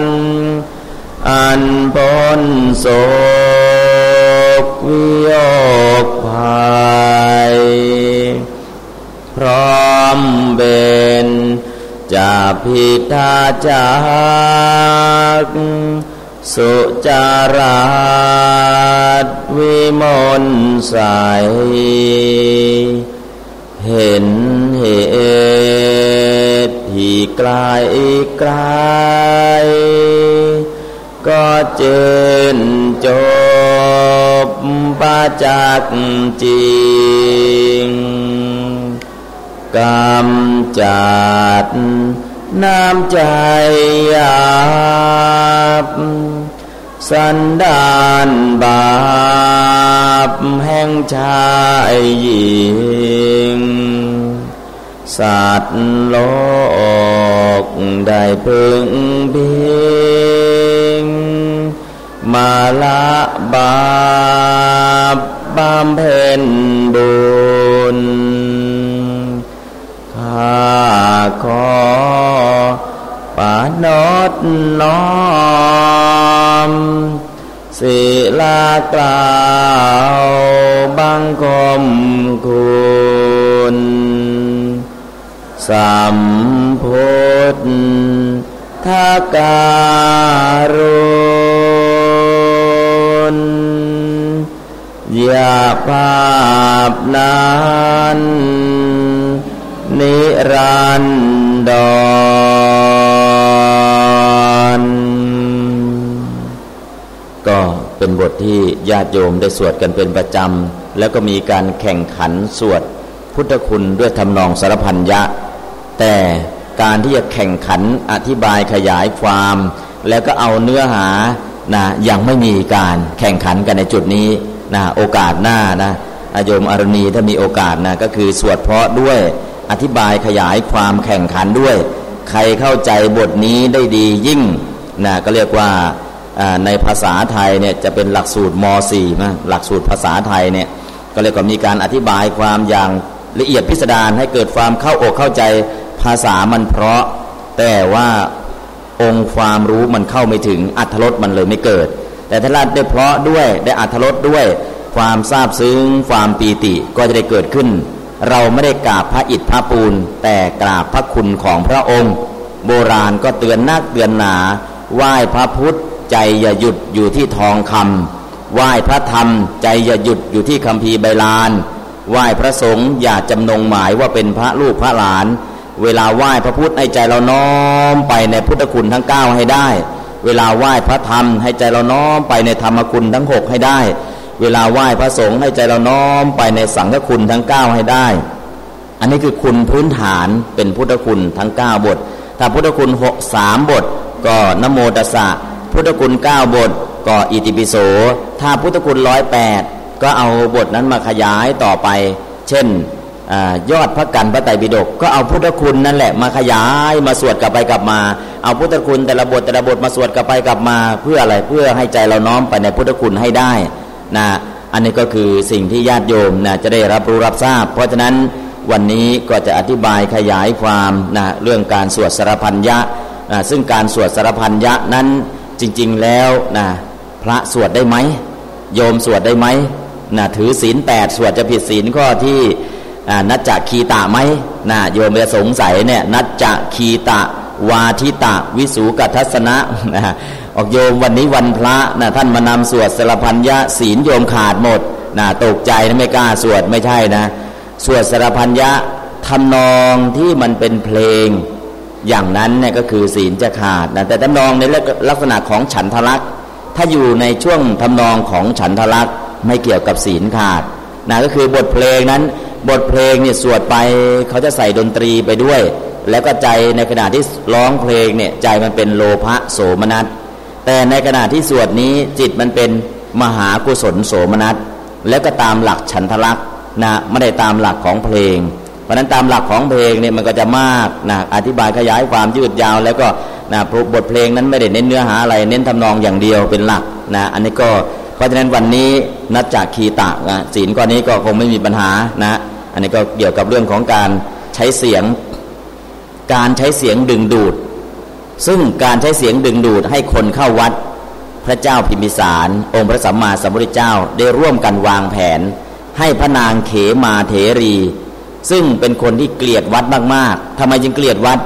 นอันพ้นโศกวิโยกภัยพร้อมเบนจะพิทาจากสุจาราตวิมลใส เห็นเหตุที่ไกลไกลก็เจนจบปาจากจริงกำจัดน้ำใจหยาบ สันดานบาปแห่งชายหญิง สัตว์โลกได้พึงพิงมาละบาปบำเพ็ญบุญข้าขอ ปานดน้อมศิลากล่าวบังคมคุณสัมพุทธาการุณยาภาพนันนิรันดร ก็เป็นบทที่ญาติโยมได้สวดกันเป็นประจำ แล้วก็มีการแข่งขันสวดพุทธคุณด้วยทำนองสารพันยะ แต่การที่จะแข่งขันอธิบายขยายความ แล้วก็เอาเนื้อหานะยังไม่มีการแข่งขันกันในจุดนี้นะโอกาสหน้านะอาโยมอรณีถ้ามีโอกาสนะก็คือสวดเพราะด้วยอธิบายขยายความแข่งขันด้วย ใครเข้าใจบทนี้ได้ดียิ่งนะก็เรียกว่า ในภาษาไทยเนี่ยจะเป็นหลักสูตรม .4 นะหลักสูตรภาษาไทยเนี่ยก็เรียกว่ามีการอธิบายความอย่างละเอียดพิสดารให้เกิดความเข้าอกเข้าใจภาษามันเพราะ แต่ว่าองค์ความรู้มันเข้าไม่ถึงอัธรสมันเลยไม่เกิด แต่ถ้าเราได้เพราะด้วยได้อัธรสด้วย ความซาบซึ้ง ความปีติก็จะได้เกิดขึ้น เราไม่ได้กราบพระอิฐพระปูน แต่กราบพระคุณของพระองค์ โบราณก็เตือนนักเตือนหนาไหว้พระพุทธ ใจอย่าหยุดอยู่ที่ทองคำไหว้พระธรรม ใจอย่าหยุดอยู่ที่คำพีใบลานไหว้พระสงฆ์อย่าจำนงหมายว่าเป็นพระลูกพระหลาน เวลาไหว้พระพุทธให้ใจเราน้อมไปในพุทธคุณทั้งเก้าให้ได้ เวลาไหว้พระธรรม ให้ใจเราน้อมไปในธรรมคุณทั้งหกให้ได้ เวลาไหว้พระสงฆ์ให้ใจเราน้อมไปในสังฆคุณทั้งเก้าให้ได้ อันนี้คือคุณพื้นฐานเป็นพุทธคุณทั้งเก้าบท ถ้าพุทธคุณหกสามบท ก็นโมตัสสะ พุทธคุณเก้าบทก็อิติปิโส ถ้าพุทธคุณร้อยแปดก็เอาบทนั้นมาขยายต่อไป เช่นอยอดพระกันพระไตรปิฎกก็เอาพุทธคุณนั่นแหละมาขยายมาสวดกลับไปกลับมา เอาพุทธคุณแต่ละบทแต่ละบทมาสวดกลับไปกลับมา เพื่ออะไรเพื่อให้ใจเราน้อมไปในพุทธคุณให้ได้นะอันนี้ก็คือสิ่งที่ญาติโยมนะจะได้รับรู้รับทราบ เพราะฉะนั้นวันนี้ก็จะอธิบายขยายความนะเรื่องการสวดสารพันยะนะซึ่งการสวดสารพันยะนั้น จริง ๆแล้วนะพระสวดได้ไหมโยมสวดได้ไหมนะถือศีลแปดสวดจะผิดศีลข้อที่นัจจคีตะไหมนะโยมจะสงสัยเนี่ยนัจจคีตะ วาทิตะ วิสูกัทัศนะนะออกโยมวันนี้วันพระนะท่านมานำสวดสรพัญญะศีลโยมขาดหมดนะตกใจนะไม่กล้าสวดไม่ใช่นะ สวดสรพัญญะทำนองที่มันเป็นเพลง อย่างนั้นเนี่ยก็คือศีลจะขาดนะแต่ทำนองในลักษณะของฉันทลักษ์ถ้าอยู่ในช่วงทำนองของฉันทลักษ์ไม่เกี่ยวกับศีลขาดนะก็คือบทเพลงนั้น บทเพลงเนี่ยสวดไปเขาจะใส่ดนตรีไปด้วย แล้วก็ใจในขณะที่ร้องเพลงเนี่ยใจมันเป็นโลภะโสมนัสแต่ในขณะที่สวดนี้จิตมันเป็นมหากุศลโสมนัสแล้วก็ตามหลักฉันทลักษ์นะไม่ได้ตามหลักของเพลง เพราะนั้นตามหลักของเพลงเนี่ยมันก็จะมากนะอธิบายขยายความยืดยาว แล้วก็นะบทเพลงนั้นไม่ได้เน้นเนื้อหาอะไร เน้นทำนองอย่างเดียวเป็นหลักนะอันนี้ก็เพราะฉะนั้นวันนี้นัดจากคีตะนะศีลก้อนนี้ก็คงไม่มีปัญหานะอันนี้ก็เกี่ยวกับเรื่องของการใช้เสียง การใช้เสียงดึงดูด ซึ่งการใช้เสียงดึงดูดให้คนเข้าวัดพระเจ้าพิมิสาร องค์พระสัมมาสัมพุทธเจ้าได้ร่วมกันวางแผน ให้พระนางเขมาเถรี ซึ่งเป็นคนที่เกลียดวัดมากๆทำไมจึงเกลียดวัด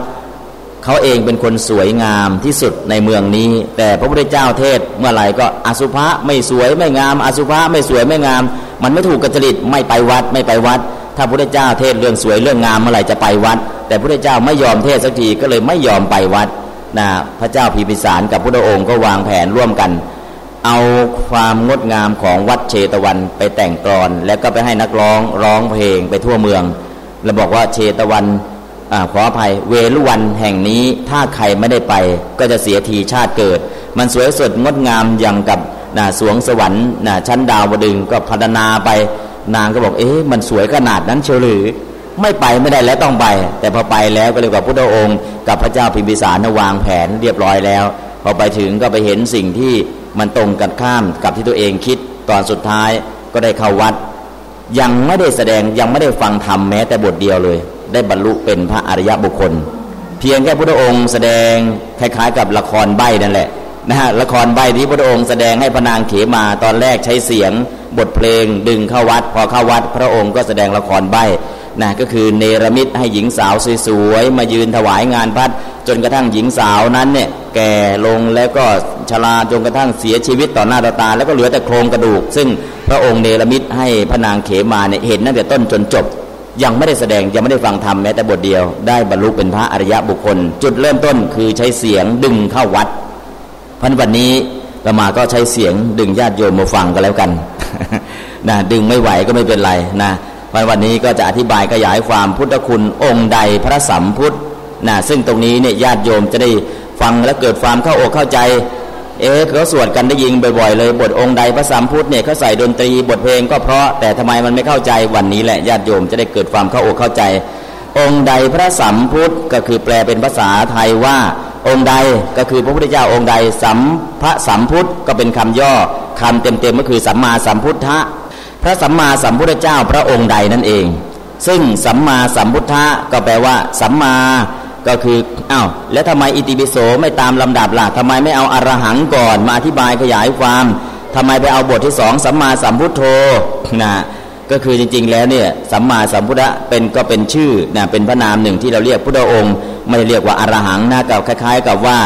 เขาเองเป็นคนสวยงามที่สุดในเมืองนี้ แต่พระพุทธเจ้าเทศเมื่อไหร่ก็อสุภะไม่สวยไม่งาม อสุภะไม่สวยไม่งาม มันไม่ถูกกจจริตไม่ไปวัดไม่ไปวัด ถ้าพระพุทธเจ้าเทศเรื่องสวยเรื่องงามเมื่อไหร่จะไปวัด แต่พระพุทธเจ้าไม่ยอมเทศสักทีก็เลยไม่ยอมไปวัดนะพระเจ้าพิพิสารกับพระองค์ก็วางแผนร่วมกัน เอาความงดงามของวัดเชตวันไปแต่งกรอน แล้วก็ไปให้นักร้องร้องเพลงไปทั่วเมือง แล้วบอกว่าเชตวันอขออภัยเวลุวันแห่งนี้ถ้าใครไม่ได้ไป ก็จะเสียทีชาติเกิด มันสวยสดงดงามอย่างกับนาสวงสวรรค์นาชั้นดาวดึงก็พัฒนาไป นางก็บอก เอ๊ะมันสวยขนาดนั้นเชียวหรือ ไม่ไปไม่ได้แล้วต้องไป แต่พอไปแล้วก็เลยกับพระองค์ กับพระเจ้าพิมพิสารวางแผนเรียบร้อยแล้ว พอไปถึงก็ไปเห็นสิ่งที่มันตรงกันข้ามกับที่ตัวเองคิดตอนสุดท้ายก็ได้เข้าวัด ยังไม่ได้แสดงยังไม่ได้ฟังธรรมแม้แต่บทเดียวเลย ได้บรรลุเป็นพระอริยบุคคล เพียงแค่พระองค์แสดงคล้ายๆ กับละครใบนั่นแหละนะฮะละครใบที่พระองค์แสดงให้พระนางเขมาตอนแรกใช้เสียงบทเพลง ดึงเข้าวัด พอเข้าวัด พระองค์ก็แสดงละครใบนะก็คือเนรมิตให้หญิงสาวสวยๆมายืนถวายงานพัดจนกระทั่งหญิงสาวนั้นเนี่ยแก่ลงแล้วก็ชราจนกระทั่งเสียชีวิตต่อหน้าต่อตา แล้วก็เหลือแต่โครงกระดูก ซึ่ง พระองค์เนรมิตให้พระนางเขมาเนี่ยเห็นตั้งแต่ต้นจนจบ ยังไม่ได้แสดงยังไม่ได้ฟังธรรมแม้แต่บทเดียว ได้บรรลุเป็นพระอริยะบุคคล จุดเริ่มต้นคือใช้เสียงดึงเข้าวัดพันวันนี้เรามาก็ใช้เสียงดึงญาติโยมมาฟังกันแล้วกันนะดึงไม่ไหวก็ไม่เป็นไรนะวันวันนี้ก็จะอธิบายขยายความพุทธคุณองค์ใดพระสัมพุทธนะซึ่งตรงนี้เนี่ยญาติโยมจะได้ฟังและเกิดความเข้าอกเข้าใจ เอ๊ะเขาสวดกันได้ยิงบ่อยๆเลย บทองค์ใดพระสามพุทธเนี่ยเขาใส่ดนตรีบทเพลงก็เพราะแต่ทำไมมันไม่เข้าใจวันนี้แหละญาติโยมจะได้เกิดความเข้าอกเข้าใจ องค์ใดพระสัมพุทธก็คือแปลเป็นภาษาไทยว่า องค์ใดก็คือพระพุทธเจ้าองค์ใดสัมพระสัมพุทธก็เป็นคำย่อคำเต็มๆก็คือสัมมาสัมพุทธะพระสัมมาสัมพุทธเจ้าพระองค์ใดนั่นเอง ซึ่งสัมมาสัมพุทธะก็แปลว่า สัมมา ก็คืออ้าวแล้วทำไมอิติปิโสไม่ตามลำดับล่ะทำไมไม่เอาอารหังก่อนมาอธิบายขยายความทำไมไปเอาบทที่สองสัมมาสัมพุทโธนะก็คือจริง ๆ แล้วเนี่ยสัมมาสัมพุทธะเป็นก็เป็นชื่อนะเป็นพระนามหนึ่งที่เราเรียกพุทธองค์ ไม่เรียกว่าอารหังนะกับคล้าย ๆ กับว่า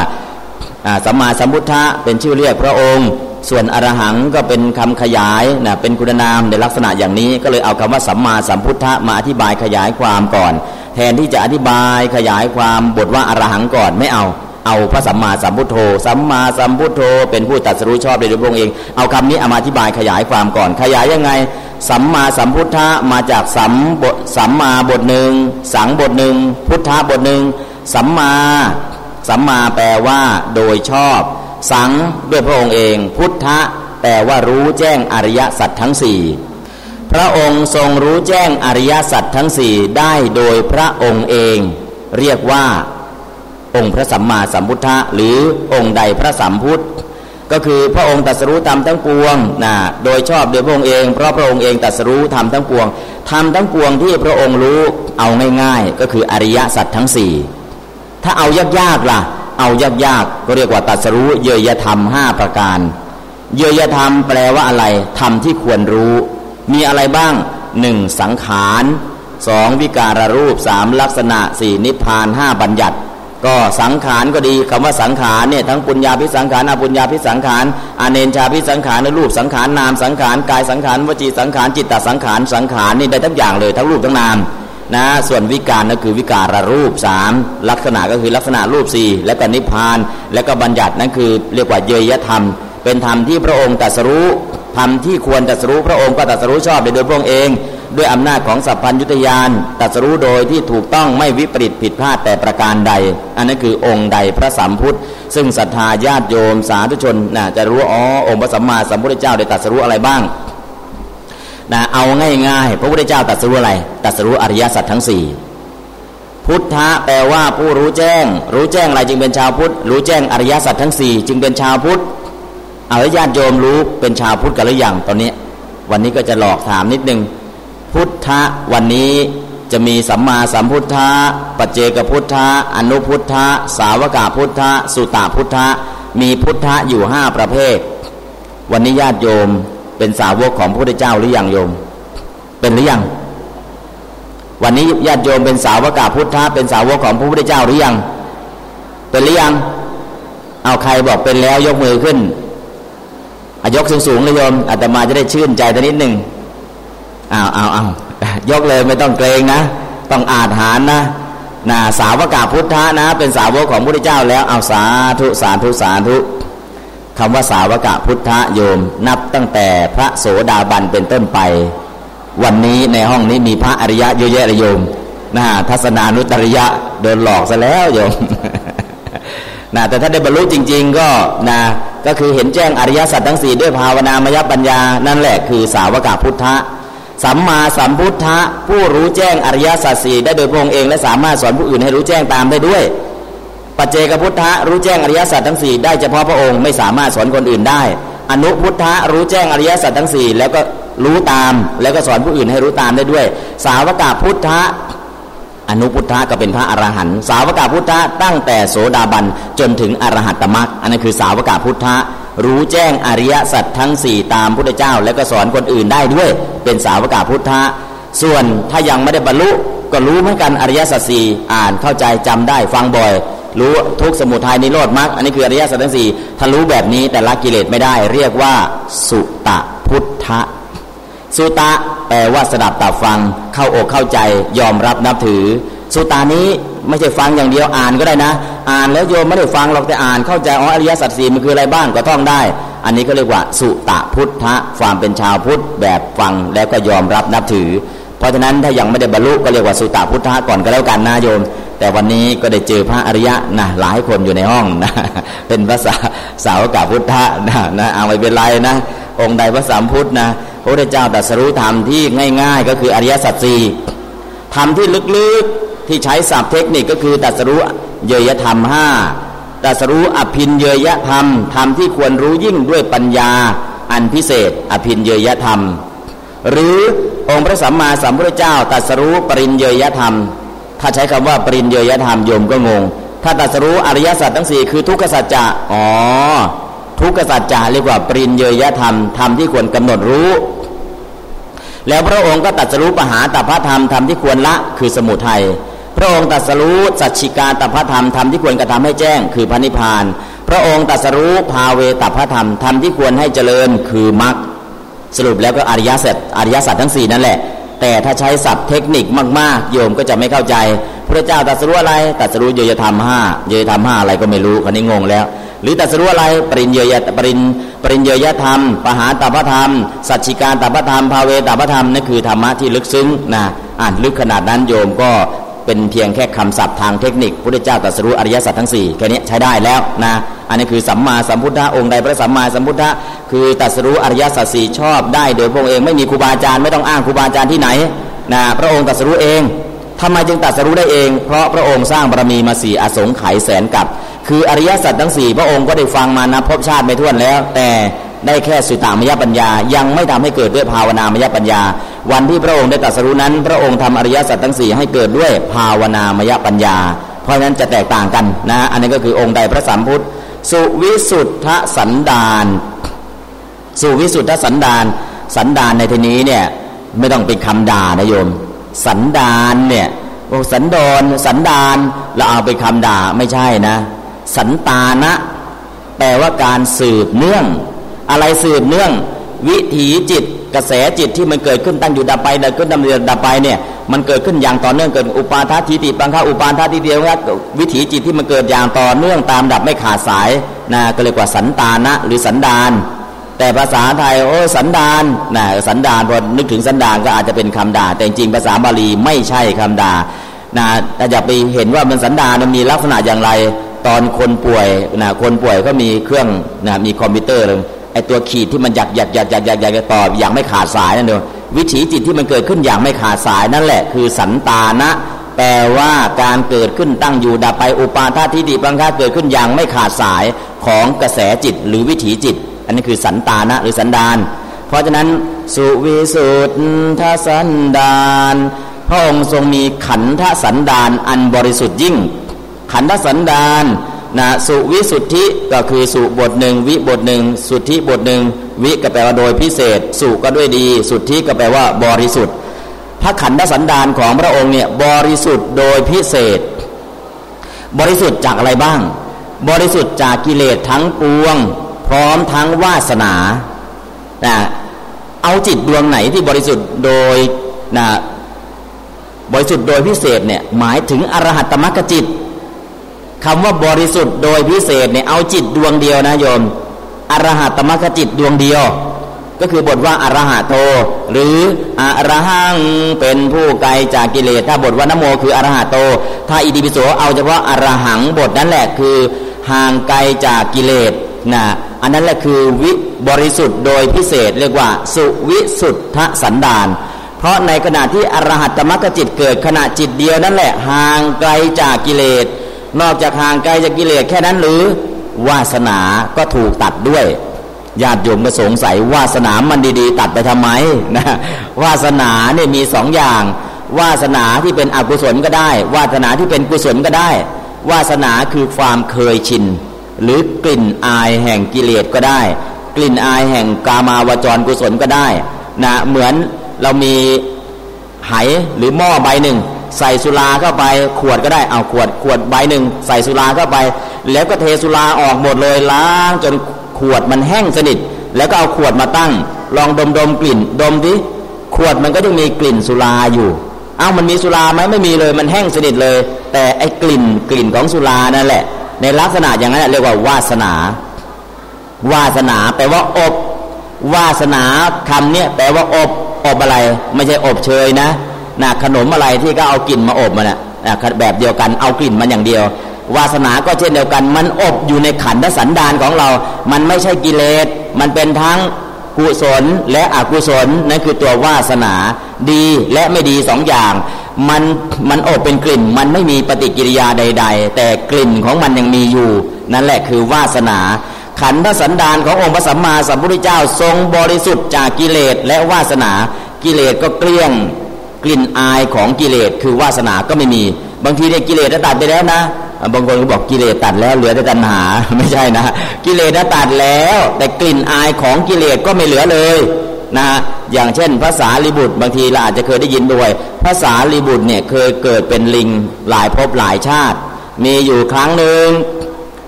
สัมมาสัมพุทธะเป็นชื่อเรียกพระองค์ ส่วนอรหังก็เป็นคำขยายนะเป็นคุณนามในลักษณะอย่างนี้ก็เลยเอาคำว่าสัมมาสัมพุทธะมาอธิบายขยายความก่อน แทนที่จะอธิบายขยายความบทว่าอรหังก่อนไม่เอาเอาพระสัมมาสัมพุทโธ สัมมาสัมพุทโธ เป็นผู้ตัดสรู้ชอบโดยพระองค์เอง เอาคำนี้เอามาอธิบายขยายความก่อน ขยายยังไง สัมมาสัมพุทธะมาจากสัมบทสัมมาบทหนึ่ง สังบทหนึ่ง พุทธะบทหนึ่ง สัมมา สัมมาแปลว่า โดยชอบ สังด้วยพระองค์เอง พุทธะแปลว่ารู้แจ้งอริยสัจทั้งสี่ พระองค์ทรงรู้แจ้งอริยสัจทั้งสี่ได้โดยพระองค์เอง เรียกว่าองค์พระสัมมาสัมพุทธะหรือองค์ใดพระสัมพุทธ ก็คือพระองค์ตรัสรู้ธรรมทั้งปวงนะโดยชอบโดยพระองค์เอง เพราะพระองค์เองตรัสรู้ธรรมทั้งปวงธรรมทั้งปวงที่พระองค์รู้เอาง่ายๆ ก็คืออริยสัจทั้งสี่ถ้าเอายากๆล่ะ เอายากๆก็เรียกว่าตรัสรู้เยยธรรมห้าประการ เยยธรรมแปลว่าอะไรธรรมที่ควรรู้ มีอะไรบ้างหนึ่งสังขารสองวิการรูปสามลักษณะสี่นิพพานห้าบัญญัติ ก็สังขารก็ดีคำว่าสังขารเนี่ยทั้งปุญญาพิสังขารอปุญญาพิสังขารอเนนชาพิสังขารรูปสังขารนามสังขารกายสังขารวจีสังขารจิตตสังขารสังขารนี่ได้ทั้งอย่างเลยทั้งรูปทั้งนามนะส่วนวิการก็คือวิการรูปสามลักษณะก็คือลักษณะรูปสี่และก็นิพพาน และก็บัญญัตินั่นคือเรียกว่าเยยธรรม เป็นธรรมที่พระองค์ตรัสรู้ ธรรมที่ควรตรัสรู้พระองค์ก็ตรัสรู้ชอบโดยพระองค์เอง ด้วยอำนาจของสัพพัญยุตยานตัสรู้โดยที่ถูกต้องไม่วิปริตผิดพลาดแต่ประการใด อันนั้นคือองค์ใดพระสัมพุทธ ซึ่งศรัทธาญาติโยมสาธุชนนะจะรู้อ๋อองค์พระสัมมาสัมพุทธเจ้าได้ตัสรู้อะไรบ้างนะเอาง่ายๆ พระพุทธเจ้าตัสรู้อะไรตัสรู้อริยสัจทั้งสี่พุทธะแปลว่าผู้รู้แจ้ง รู้แจ้งอะไรจึงเป็นชาวพุทธ รู้แจ้งอริยสัจทั้งสี่จึงเป็นชาวพุทธ เอาญาติโยมรู้เป็นชาวพุทธกันหรือยังตอนนี้ วันนี้ก็จะหลอกถามนิดนึง พุทธะวันนี้จะมีสัมมาสัมพุทธะปัจเจกพุทธะอนุพุทธะสาวกาพุทธะสุตาพุทธะมีพุทธะอยู่ห้าประเภท วันนี้ญาติโยมเป็นสาวกของพระพุทธเจ้าหรือยังโยม เป็นหรือยัง วันนี้ญาติโยมเป็นสาวกาพุทธะเป็นสาวกของพระพุทธเจ้าหรือยัง เป็นหรือยัง เอาใครบอกเป็นแล้วยกมือขึ้น ยกสูงๆเลยโยมอาตมาจะได้ชื่นใจตนิดหนึ่งเอาเอาเอายกเลยไม่ต้องเกรงนะ ต้องอาถานนะนะสาวกาพุทธะนะ เป็นสาวกของพระพุทธเจ้าแล้วเอาสาธุสาธุสาธุคำว่าสาวกะพุทธะโยม นับตั้งแต่พระโสดาบันเป็นต้นไป วันนี้ในห้องนี้มีพระอริยะเยอะแยะเลยโยมนะทัศนานุตริยะโดนหลอกซะแล้วโยมนะแต่ถ้าได้บรรลุจริง ๆ ก็นะ ก็คือเห็นแจ้งอริยสัจทั้งสี่ด้วยภาวนามยปัญญา นั่นแหละคือสาวกาพุทธะ สัมมาสัมพุทธะ ผู้รู้แจ้งอริยสัจสี่ได้โดยพระองค์เอง และสามารถสอนผู้อื่นให้รู้แจ้งตามได้ด้วย ปัจเจกพุทธะรู้แจ้งอริยสัจทั้งสี่ได้เฉพาะพระองค์ไม่สามารถสอนคนอื่นได้ อนุพุทธะรู้แจ้งอริยสัจทั้งสี่แล้วก็รู้ตามแล้วก็สอนผู้อื่นให้รู้ตามได้ด้วย สาวกาพุทธะ อนุพุทธะก็เป็นพระอรหันต์สาวกาพุทธะตั้งแต่โสดาบันจนถึงอรหัตตมรรคอันนั้นคือสาวกาพุทธะรู้แจ้งอริยสัจทั้งสี่ตามพุทธเจ้า แล้วก็สอนคนอื่นได้ด้วย เป็นสาวกาพุทธะส่วนถ้ายังไม่ได้บรรลุก็รู้เหมือนกันอริยสัจสี่อ่านเข้าใจจำได้ฟังบ่อย รู้ทุกสมุทัยนิโรธมรรคอันนี้คืออริยสัจทั้งสี่ถ้ารู้แบบนี้แต่ละกิเลสไม่ได้ เรียกว่า สุตะพุทธะ สุตะแปลว่าสดับตับฟัง เข้าอกเข้าใจยอมรับนับถือ สุตานี้ไม่ใช่ฟังอย่างเดียวอ่านก็ได้นะ อ่านแล้วโยมไม่ได้ฟังหรอกแต่อ่านเข้าใจอ๋ออริยสัจสี่มันคืออะไรบ้างก็ท่องได้ อันนี้ก็เรียกว่า สุตะพุทธะความเป็นชาวพุทธแบบฟังแล้วก็ยอมรับนับถือ เพราะฉะนั้นถ้ายังไม่ได้บรรลุก็เรียกว่าสุตะพุทธะก่อนก็แล้วกันนะโยม แต่วันนี้ก็ได้เจอพระอริยะนะหลายคนอยู่ในห้องนะเป็นภาษาสาวกาพุทธะนะนะเอาไม่เป็นไรนะองค์ใดพระสามพุทธนะ พระพุทธเจ้าตรัสรู้ธรรมที่ง่าย ๆ ก็คืออริยสัจสี่ธรรมที่ลึกๆที่ใช้ศัพท์เทคนิคก็คือตรัสรู้เยยธรรมห้าตรัสรู้อภินเยยธรรมธรรมที่ควรรู้ยิ่งด้วยปัญญาอันพิเศษ อภินเยยธรรม หรือองค์พระสัมมาสัมพุทธเจ้าตรัสรู้ปริญเยยธรรม ถ้าใช้คำว่าปริญเยยธรรมโยมก็งง ถ้าตรัสรู้อริยสัจทั้งสี่คือทุกขสัจจะอ๋อ ทุกขสัจจะเรียกว่าปริญเยยธรรมธรรมที่ควรกำหนดรู้ แล้วพระองค์ก็ตัดสรู้ปหาตพระธรรมธรรมที่ควรละคือสมุทัยพระองค์ตัดสรู้สัจฉิกาตพระธรรมธรรมที่ควรกระทำให้แจ้งคือพระนิพพาน พระองค์ตัดสรู้ภาเวตพระธรรมธรรมที่ควรให้เจริญคือมรรคสรุปแล้วก็อริยสัจอริยสัจทั้งสี่นั่นแหละแต่ถ้าใช้ศัพท์เทคนิคมากๆ โยมก็จะไม่เข้าใจ พระเจ้าตัดสรู้อะไรตัดสรู้เยยธรรมห้าเยยธรรมห้าอะไรก็ไม่รู้คนนี้งงแล้ว หรือตัสรู้อะไรปริญเยยปริญปริญเยยธรรม ปหาตปธรรม สัจจิการตปธรรม ภาเวตปธรรมนั่นคือธรรมะที่ลึกซึ้งนะอ่านลึกขนาดนั้นโยมก็เป็นเพียงแค่คำศัพท์ทางเทคนิคพระเจ้าตรัสรู้อริยสัจทั้ง4แค่นี้ใช้ได้แล้วนะอันนี้คือสัมมาสัมพุทธะองค์ใดพระสัมมาสัมพุทธะคือตรัสรู้อริยสัจสี่ชอบได้ โดยพระองค์เองไม่มีครูบาอาจารย์ไม่ต้องอ้างครูบาอาจารย์ที่ไหนนะพระองค์ตรัสรู้เองทำไมจึงตรัสรู้ได้เอง เพราะพระองค์สร้างบารมีมาสี่อสงไขยแสนกับ คืออริยสัจทั้งสี่พระองค์ก็ได้ฟังมานับพบชาติไม่ท้วนแล้ว แต่ได้แค่สุตตามยปัญญา ยังไม่ทำให้เกิดด้วยภาวนามยปัญญา วันที่พระองค์ได้ตรัสรู้นั้น พระองค์ทำอริยสัจทั้งสี่ให้เกิดด้วยภาวนามยปัญญา เพราะฉะนั้นจะแตกต่างกันนะอันนี้ก็คือองค์ใดพระสัมพุทธสุวิสุทธสันดานสุวิสุทธสันดานสันดานในที่นี้เนี่ยไม่ต้องเป็นคำด่านะโยม สันดานเนี่ยบอกสันดอนสันดานเราเอาไปคำด่าไม่ใช่นะ สันตานะ แปลว่าการสืบเนื่อง อะไรสืบเนื่อง วิถีจิต กระแสจิตที่มันเกิดขึ้นตั้งอยู่ดับไปดับขึ้นดำเนินดับไปเนี่ยมันเกิดขึ้นอย่างต่อเนื่องเกิดอุปาทาทิติปังคาอุปาทาทิติเดียววิถีจิตที่มันเกิดอย่างต่อเนื่องตามดับไม่ขาดสายนะก็เรียกว่าสันตานะ หรือสันดานแต่ภาษาไทยโอ้สันดานนะสันดานพอนึกถึงสันดานก็อาจจะเป็นคำด่า แต่จริงภาษาบาลีไม่ใช่คำด่านะแต่อย่าไปเห็นว่ามันสันดานมันมีลักษณะอย่างไร ตอนคนป่วยนะคนป่วยก็มีเครื่องนะมีคอมพิวเตอร์เลยไอตัวขีดที่มันหยักหยักหยักหยักหยักหยักต่ออย่างไม่ขาดสายนั่นเองวิถีจิตที่มันเกิดขึ้นอย่างไม่ขาดสายนั่นแหละ คือสันตานะแปลว่าการเกิดขึ้นตั้งอยู่ดับไปอุปาทาทิฏฐิปังคาเกิดขึ้นอย่างไม่ขาดสายของกระแสจิตหรือวิถีจิต อันนี้คือสันตานะหรือสันดาน เพราะฉะนั้นสุวิสุทธสันดานพระองค์ทรงมีขันธสันดานอันบริสุทธิ์ยิ่ง ขันธสันดานนะสุวิสุทธิก็คือสุบทหนึ่งวิบทหนึ่งสุทธิบทหนึ่งวิก็แปลว่าโดยพิเศษ สุก็ด้วยดี สุทธิก็แปลว่าบริสุทธิ์ พระขันธสันดานของพระองค์เนี่ยบริสุทธิ์โดยพิเศษ บริสุทธิ์จากอะไรบ้าง บริสุทธิ์จากกิเลสทั้งปวง พร้อมทั้งวาสนานะเอาจิตดวงไหนที่บริสุทธิ์โดยนะบริสุทธิ์โดยพิเศษเนี่ยหมายถึงอรหัตตมรรคจิต คำว่าบริสุทธิ์โดยพิเศษเนี่ยเอาจิตดวงเดียวนะโยมอรหัตมรรคจิตดวงเดียว ก็คือบทว่าอรหัตโต หรืออรหังเป็นผู้ไกลจากกิเลสถ้าบทว่านโมคืออรหัตโต ถ้าอิติปิโสเอาเฉพาะอรหังบทนั้นแหละคือห่างไกลจากกิเลสนะอันนั้นแหละคือวิบริสุทธิ์โดยพิเศษเรียกว่า สุวิสุทธสันดาน เพราะในขณะที่อรหัตมรรคจิตเกิดขณะจิตเดียวนั่นแหละห่างไกลจากกิเลส นอกจากห่างไกลจากกิเลสแค่นั้นหรือ วาสนาก็ถูกตัดด้วยญาติโยมก็สงสัยวาสนามันดีๆ ตัดไปทำไมนะวาสนาเนี่ยมีสองอย่าง วาสนาที่เป็นอกุศลก็ได้ วาสนาที่เป็นกุศลก็ได้ วาสนาคือความเคยชิน หรือกลิ่นอายแห่งกิเลสก็ได้ กลิ่นอายแห่งกามาวจรกุศลก็ได้นะเหมือนเรามีไหหรือหม้อใบหนึ่ง ใส่สุราเข้าไปขวดก็ได้เอาขวดขวดใบหนึ่งใส่สุราเข้าไป แล้วก็เทสุราออกหมดเลยล้างจนขวดมันแห้งสนิท แล้วก็เอาขวดมาตั้ง ลองดมดมกลิ่น ดมดิขวดมันก็ยังมีกลิ่นสุราอยู่ เอ้ามันมีสุราไหมไม่มีเลยมันแห้งสนิทเลย แต่ไอ้กลิ่นกลิ่นของสุรานั่นแหละ ในลักษณะอย่างนั้นเรียกว่าวาสนา วาสนาแปลว่าอบ วาสนาคำเนี้ยแปลว่าอบอบอะไร ไม่ใช่อบเชยนะ นะขนมอะไรที่ก็เอากลิ่นมาอบมันนะแบบเดียวกันเอากลิ่นมันอย่างเดียว วาสนาก็เช่นเดียวกัน มันอบอยู่ในขันธสันดานของเรา มันไม่ใช่กิเลส มันเป็นทั้งกุศลและอกุศลนั่นคือตัววาสนาดีและไม่ดีสองอย่าง มันมันอบเป็นกลิ่น มันไม่มีปฏิกิริยาใด ๆ แต่กลิ่นของมันยังมีอยู่ นั่นแหละคือวาสนา ขันธสันดานขององค์พระสัมมาสัมพุทธเจ้าทรงบริสุทธิ์จากกิเลสและวาสนา กิเลสก็เกลี้ยง กลิ่นอายของกิเลสคือวาสนาก็ไม่มี บางทีเนี่ยกิเลสตัดไปแล้วนะบางคนก็บอกกิเลสตัดแล้วเหลือแต่ตัณหาไม่ใช่นะกิเลสตัดแล้ว แต่กลิ่นอายของกิเลสก็ไม่เหลือเลยนะอย่างเช่นภาษาลิบุตรบางทีเราอาจจะเคยได้ยินด้วยภาษาลิบุตรเนี่ยเคยเกิดเป็นลิงหลายภพหลายชาติ มีอยู่ครั้งหนึ่ง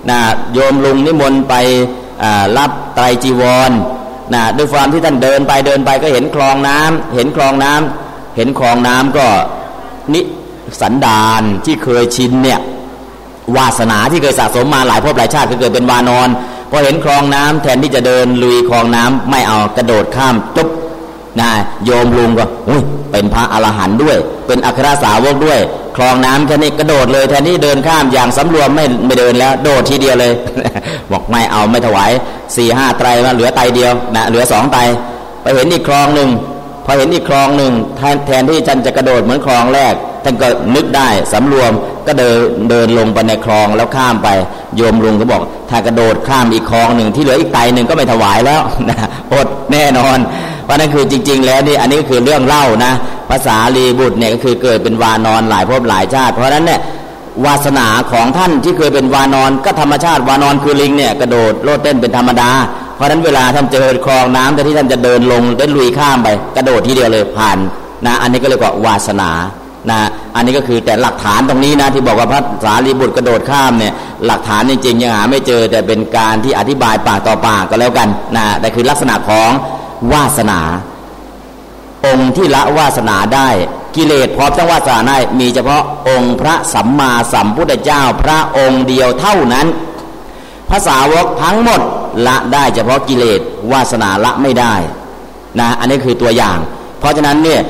นะโยมลุงนิมนต์ไปรับไตรจีวรนะด้วยความที่ท่านเดินไปเดินไปก็เห็นคลองน้ำเห็นคลองน้ำ เห็นคลองน้ำก็นิสันดานที่เคยชินเนี่ยวาสนาที่เคยสะสมมาหลายภพหลายชาติก็เกิดเป็นวานอนพอเห็นคลองน้ำแทนที่จะเดินลุยคลองน้ำไม่เอากระโดดข้ามจุ๊บนะโยมลุงก็อุ้ยเป็นพระอรหันต์ด้วย เป็นอัครสาวกด้วย คลองน้ำแค่นี้กระโดดเลยแทนที่เดินข้ามอย่างสำรวมไม่ไม่เดินแล้ว โดดทีเดียวเลย บอกไม่เอาไม่ถวายสี่ห้าไตรมาเหลือไตเดียวนะเหลือสองไตไปเห็นอีกคลองหนึ่ง พอเห็นอีกคลองหนึ่งแทนที่ท่านจะกระโดดเหมือนคลองแรกท่านก็นึกได้สำรวมก็เดินเดินลงไปในคลองแล้วข้ามไป โยมลุงก็บอก ถ้ากระโดดข้ามอีกคลองหนึ่งที่เหลืออีกไตหนึ่งก็ไม่ถวายแล้วนะอดแน่นอน เพราะนั่นคือจริง ๆ แล้วนี่อันนี้ก็คือเรื่องเล่านะ ภาษาลีบุตรเนี่ยก็คือเกิดเป็นวานอนหลายภพหลายชาติ เพราะฉะนั้นเนี่ยวาสนาของท่านที่เคยเป็นวานอนก็ธรรมชาติวานอนคือลิงเนี่ยกระโดดโลดเต้นเป็นธรรมดา เพราะนั้นเวลาท่านเจอคลองน้ำแต่ที่ท่านจะเดินลงได้ลุยข้ามไป กระโดดทีเดียวเลยผ่านนะอันนี้ก็เรียกว่าวาสนานะอันนี้ก็คือแต่หลักฐานตรงนี้นะที่บอกว่าพระสารีบุตรกระโดดข้ามเนี่ยหลักฐานจริงๆยังหาไม่เจอแต่เป็นการที่อธิบายปากต่อปากก็แล้วกันนะแต่คือลักษณะของวาสนา องค์ที่ละวาสนาได้กิเลสพร้อมทั้งวาสนาได้มีเฉพาะองค์พระสัมมาสัมพุทธเจ้า พระองค์เดียวเท่านั้น ภาษาวกทั้งหมด ละได้เฉพาะกิเลสวาสนาละไม่ได้นะอันนี้คือตัวอย่าง เพราะฉะนั้นเนี่ย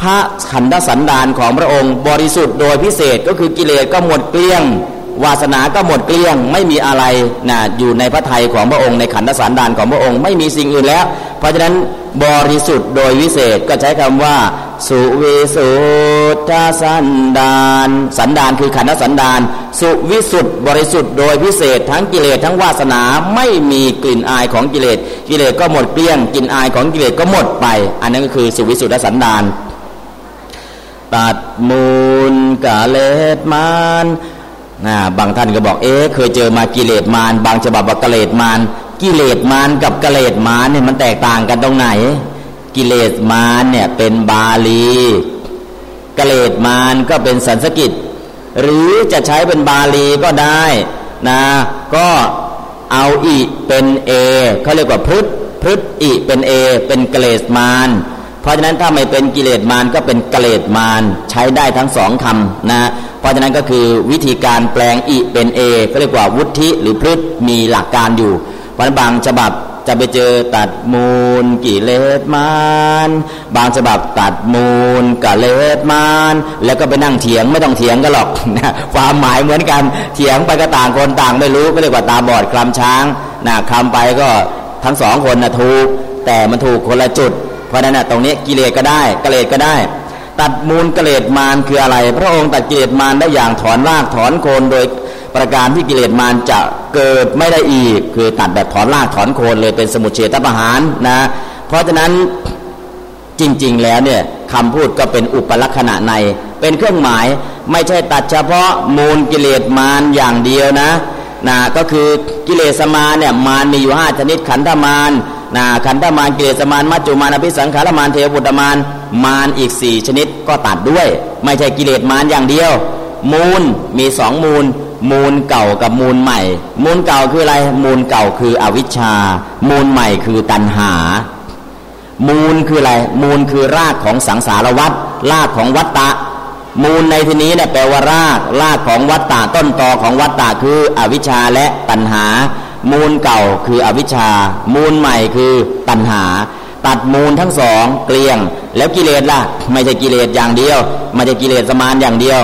พระขันธสันดานของพระองค์บริสุทธิ์โดยพิเศษก็คือกิเลสก็หมดเกลี้ยง วาสนาก็หมดเกลี้ยง ไม่มีอะไรนะอยู่ในพระทัยของพระองค์ในขันธสันดานของพระองค์ไม่มีสิ่งอื่นแล้ว เพราะฉะนั้นบริสุทธิ์โดยวิเศษก็ใช้คำว่า สุวิสุทธสันดานสันดานคือขันธสันดาน สุวิสุทธ์บริสุทธิ์โดยพิเศษ ทั้งกิเลสทั้งวาสนาไม่มีกลิ่นอายของกิเลสกิเลสก็หมดเกลี้ยงกลิ่นอายของกิเลสก็หมดไป อันนั้นก็คือสุวิสุทธสันดานตัดมูลกาเลสมาน นะบางท่านก็บอกเอ๊ะเคยเจอมากิเลสมานบางฉบับบอกกเลสมานกิเลสมานกับกเลสมานเนี่ยมันแตกต่างกันตรงไหน กิเลสมานเนี่ยเป็นบาลีกเลสมานก็เป็นสันสกิตหรือจะใช้เป็นบาลีก็ได้นะก็เอาอีเป็นเอเขาเรียกว่าพฤษพฤษอีเป็นเอเป็นกเลสมาน เพราะฉะนั้นถ้าไม่เป็นกิเลสมารก็เป็นกเลสมารใช้ได้ทั้งสองคำนะเพราะฉะนั้นก็คือวิธีการแปลงอิเป็นเอก็เรียกว่าวุฒิหรือพฤษมีหลักการอยู่เพราะบางฉบับจะไปเจอตัดมูลกิเลสมารบางฉบับตัดมูลกเลสมารแล้วก็ไปนั่งเถียงไม่ต้องเถียงก็หรอกนะความหมายเหมือนกันเถียงไปก็ต่างคนต่างไม่รู้ก็เรียกว่าตาบอดคลำช้างนะคำไปก็ทั้งสองคนนะถูกแต่มันถูกคนละจุด เพราะนั้นนะตรงนี้กิเลสก็ได้กิเลสก็ได้ ตัดมูลกิเลสมารคืออะไร พระองค์ตัดกิเลสมารได้อย่างถอนรากถอนโคนโดยประการที่กิเลสมารจะเกิดไม่ได้อีก คือตัดแบบถอนรากถอนโคนเลยเป็นสมุทเฉตประหารนะ เพราะฉะนั้นจริง ๆ แล้วเนี่ยคำพูดก็เป็นอุปลักษณะใน เป็นเครื่องหมายไม่ใช่ตัดเฉพาะมูลกิเลสมารอย่างเดียวนะนะก็คือกิเลสมารเนี่ยมารมีอยู่ห้าชนิดขันธมาร นาขันธมารกิเกสมารมัจจุมารอภิสังขารมารเทวบุตรมารมารอีกสี่ชนิดก็ตัดด้วย ไม่ใช่กิเลสมารอย่างเดียว มูลมีสองมูล มูลเก่ากับมูลใหม่ มูลเก่าคืออะไร มูลเก่าคืออวิชชา มูลใหม่คือตัณหา มูลคืออะไร มูลคือรากของสังสารวัฏรากของวัตตะ มูลในที่นี้เนี่ยแปลว่ารากรากของวัตตะต้นตอของวัตตะคืออวิชชาและตัณหา มูลเก่าคืออวิชชา มูลใหม่คือตัณหา ตัดมูลทั้งสองเกลี้ยง แล้วกิเลสล่ะ ไม่ใช่กิเลสอย่างเดียวไม่ใช่กิเลสสมานอย่างเดียว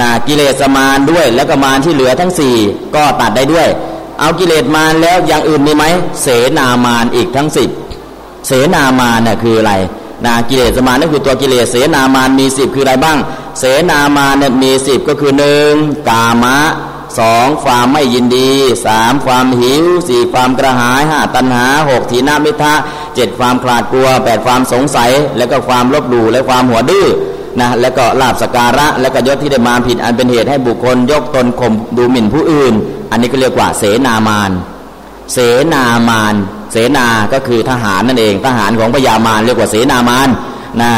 นะกิเลสสมานด้วย แล้วก็มานที่เหลือทั้งสี่ก็ตัดได้ด้วย เอากิเลสมานแล้วอย่างอื่นมีไหมเสนามานอีกทั้งสิบเสนามานน่ะคืออะไรนะกิเลสมานนั่นคือตัวกิเลสเสนามานมีสิบคืออะไรบ้าง เสนามานเนี่ยมีสิบก็คือหนึ่งกามะ สองความไม่ยินดีสามความหิวสี่ความกระหายห้าตัณหาหกทีนามิทะเจ็ดความคลาดกลัวแปดความสงสัย แล้วก็ความลบหลู่และความหัวดื้อนะแล้วก็ลาบสการะ และก็ยศที่ได้มาผิดอันเป็นเหตุให้บุคคล ยกตนข่มดูหมิ่นผู้อื่น อันนี้ก็เรียกว่า เสนามาน เสนามาน เสนาก็คือทหารนั่นเอง ทหารของพญามารเรียกว่าเสนามานนะ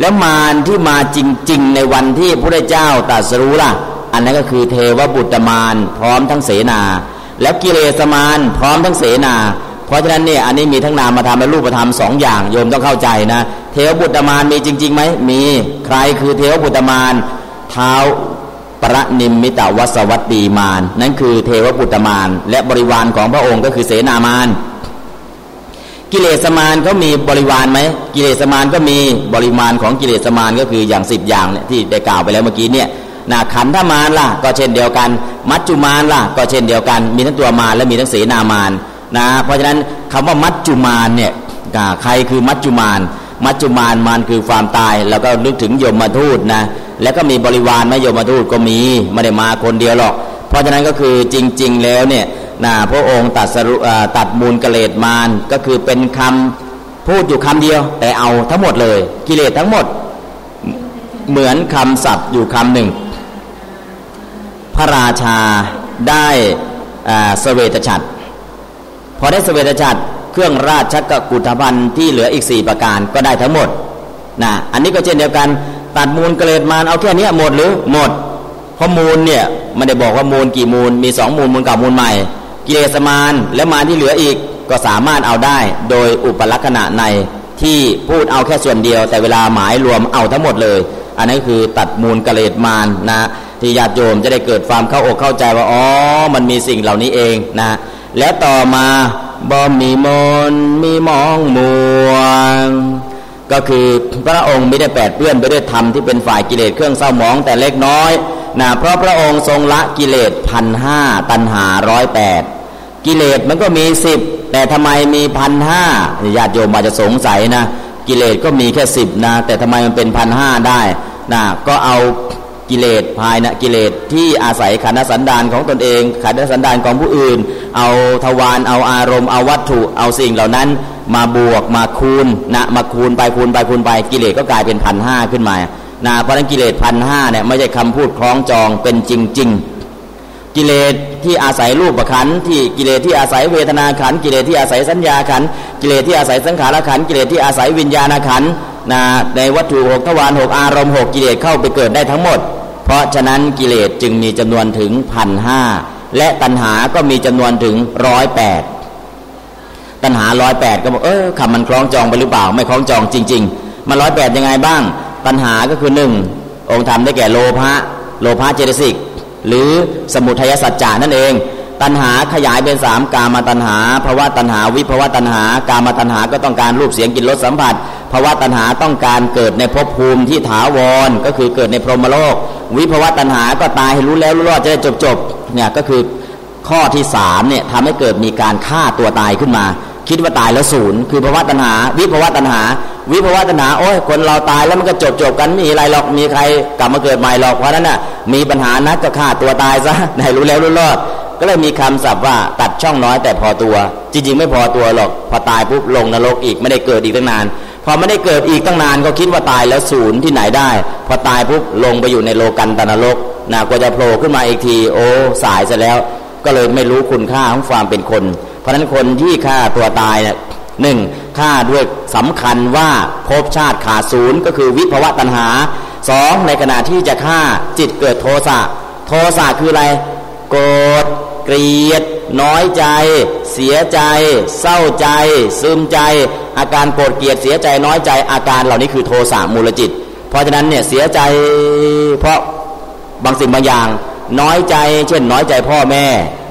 แล้วมารที่มาจริง ๆ ในวันที่พระเจ้าตรัสรู้ล่ะ อันนั้นก็คือเทวบุตรมารพร้อมทั้งเสนา แล้วกิเลสมารพร้อมทั้งเสนา เพราะฉะนั้นเนี่ยอันนี้มีทั้งนามธรรมและรูปธรรมสองอย่างโยมต้องเข้าใจนะ เทวบุตรมารมีจริงๆไหมมีใครคือเทวบุตรมารเท้าปรนิมมิตวสวัตดีมารนั่นคือเทวบุตรมารและบริวารของพระองค์ก็คือเสนามารกิเลสมารเขามีบริวารไหมกิเลสมารก็มีบริวารของกิเลสมารก็คืออย่างสิบอย่างเนี่ยที่ได้กล่าวไปแล้วเมื่อกี้เนี่ย นะขันธมารล่ะก็เช่นเดียวกัน มัจจุมารล่ะก็เช่นเดียวกัน มีทั้งตัวมารและมีทั้งเสนามารนะเพราะฉะนั้นคำว่ามัจจุมารเนี่ยใครคือมัจจุมารมัจจุมารมารคือความตาย แล้วก็นึกถึงโยมมาทูตนะแล้วก็มีบริวารไหมโยมมาทูตก็มีไม่ได้มาคนเดียวหรอก เพราะฉะนั้นก็คือจริง ๆ แล้วเนี่ยนะพระองค์ตัดสรุตัดมูลกเลสมารก็คือเป็นคำพูดอยู่คำเดียว แต่เอาทั้งหมดเลย กิเลสทั้งหมด เหมือนคำศัพท์อยู่คำหนึ่ง พระราชาได้สเวตฉัตรพอได้สเวตฉัตรเครื่องราชกกุฏภัณฑ์ที่เหลืออีกสี่ประการก็ได้ทั้งหมดนะอันนี้ก็เช่นเดียวกันตัดมูลเกิเลสมารเอาแค่นี้หมดหรือหมดเพราะมูลเนี่ยไม่ได้บอกว่ามูลกี่มูลมีสองมูลมูลเก่ามูลใหม่ กิเลสมารและมารที่เหลืออีกก็สามารถเอาได้โดยอุปลักษณะในที่พูดเอาแค่ส่วนเดียว แต่เวลาหมายรวมเอาทั้งหมดเลย อันนั้คือตัดมูลกิเลสมารนะ ที่ญาติโยมจะได้เกิดความเข้าอกเข้าใจว่าอ๋อมันมีสิ่งเหล่านี้เองนะแล้วต่อมาบ่มีมนมีมองมัวก็คือพระองค์ไม่ได้แปดเปื้อนไปด้วยธรรมที่เป็นฝ่ายกิเลสเครื่องเศร้าหมองแต่เล็กน้อยนะเพราะพระองค์ทรงละกิเลสพันห้าตันหาร้อยแปดกิเลสมันก็มีสิบแต่ทำไมมีพันห้าญาติโยมมาจจะสงสัยนะ กิเลสก็มีแค่สิบนะ แต่ทำไมมันเป็นพันห้าได้นะก็เอา กิเลสภายนะกิเลสที่อาศัยขันธสันดานของตนเองขันธสันดานของผู้อื่น เอาทวารเอาอารมณ์เอาวัตถุเอาสิ่งเหล่านั้น มาบวกมาคูณนะมาคูณไปคูณไปคูณไปกิเลสก็กลายเป็นพันห้าขึ้นมานะเพราะนั้นกิเลสพันห้าเนี่ยไม่ใช่คำพูดคล้องจองเป็นจริงๆกิเลสที่อาศัยรูปขันที่กิเลสที่อาศัยเวทนาขันกิเลสที่อาศัยสัญญาขันกิเลสที่อาศัยสังขารขันกิเลสที่อาศัยวิญญาณขันนะในวัตถุหกทวารหกอารมณ์หกกิเลสเข้าไปเกิดได้ทั้งหมด เพราะฉะนั้นกิเลสจึงมีจำนวนถึงพันห้าและตัณหาก็มีจำนวนถึงร้อยแปดตัณหาร้อยแปดก็บอกเออคำมันคล้องจองไปหรือเปล่า ไม่คล้องจองจริง ๆ มันร้อยแปดยังไงบ้าง ตัณหาก็คือหนึ่งองค์ธรรมได้แก่โลภะโลภะเจตสิก หรือสมุทัยสัจจานั่นเอง ตัณหาขยายเป็นสามกามาตัณหาภาวะตัณหาวิภาวะตัณหากามาตัณหาก็ต้องการรูปเสียงกลิ่นรสสัมผัสภาวะตัณหาต้องการเกิดในภพภูมิที่ถาวรก็คือเกิดในพรหมโลก วิภาวะตัณหาก็ตายให้รู้แล้วรู้รอดจะได้จบจบเนี่ยก็คือข้อที่สามเนี่ยทำให้เกิดมีการฆ่าตัวตายขึ้นมา คิดว่าตายแล้วศูนย์คือภาวะตัณหา วิภาวะตัณหา วิภาวะตัณหาโอ้ยคนเราตายแล้วมันก็จบจบกันไม่มีอะไรหรอกมีใครกลับมาเกิดใหม่หรอกเพราะนั้นน่ะมีปัญหานักก็ฆ่าตัวตายซะให้รู้แล้วรู้รอด ก็เลยมีคำศัพท์ว่าตัดช่องน้อยแต่พอตัว จริง ๆ ไม่พอตัวหรอกพอตายปุ๊บลงนรกอีกไม่ได้เกิดอีกตั้งนาน พอไม่ได้เกิดอีกตั้งนานก็คิดว่าตายแล้วศูนย์ที่ไหนได้ พอตายปุ๊บลงไปอยู่ในโลกันตนรกนะก็จะโผล่ขึ้นมาอีกที โอ้สายซะแล้ว ก็เลยไม่รู้คุณค่าของความเป็นคน เพราะนั้นคนที่ฆ่าตัวตายเนี่ยหนึ่งฆ่าด้วยสำคัญว่าภพชาติขาดศูนย์ก็คือวิภวะตัณหาสองในขณะที่จะฆ่าจิตเกิดโทสะโทสะคืออะไรโกรธเกลียด น้อยใจ เสียใจ เศร้าใจ ซึมใจ อาการโกรธเกลียดเสียใจน้อยใจอาการเหล่านี้คือโทสะมูลจิต เพราะฉะนั้นเนี่ยเสียใจเพราะบางสิ่งบางอย่าง น้อยใจเช่น น้อยใจพ่อแม่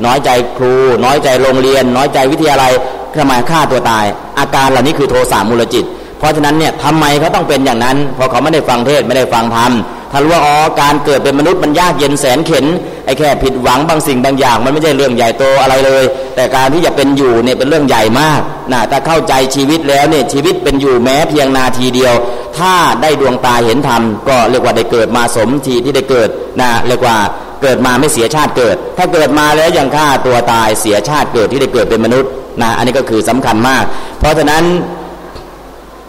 น้อยใจครู น้อยใจโรงเรียน น้อยใจวิทยาลัยทำไมฆ่าตัวตาย อาการเหล่านี้คือโทสะมูลจิต เพราะฉะนั้นเนี่ยทำไมเขาต้องเป็นอย่างนั้นเพราะเขาไม่ได้ฟังเทศไม่ได้ฟังธรรม ถ้ารู้ว่าอ๋อการเกิดเป็นมนุษย์มันยากเย็นแสนเข็นไอ้แค่ผิดหวังบางสิ่งบางอย่าง มันไม่ใช่เรื่องใหญ่โตอะไรเลย แต่การที่จะเป็นอยู่เนี่ยเป็นเรื่องใหญ่มากนะถ้าเข้าใจชีวิตแล้วเนี่ยชีวิตเป็นอยู่แม้เพียงนาทีเดียว ถ้าได้ดวงตาเห็นธรรมก็เรียกว่าได้เกิดมาสมทีที่ได้เกิดนะเรียกว่าเกิดมาไม่เสียชาติเกิด ถ้าเกิดมาแล้วยังฆ่าตัวตายเสียชาติเกิดที่ได้เกิดเป็นมนุษย์นะอันนี้ก็คือสำคัญมาก เพราะฉะนั้น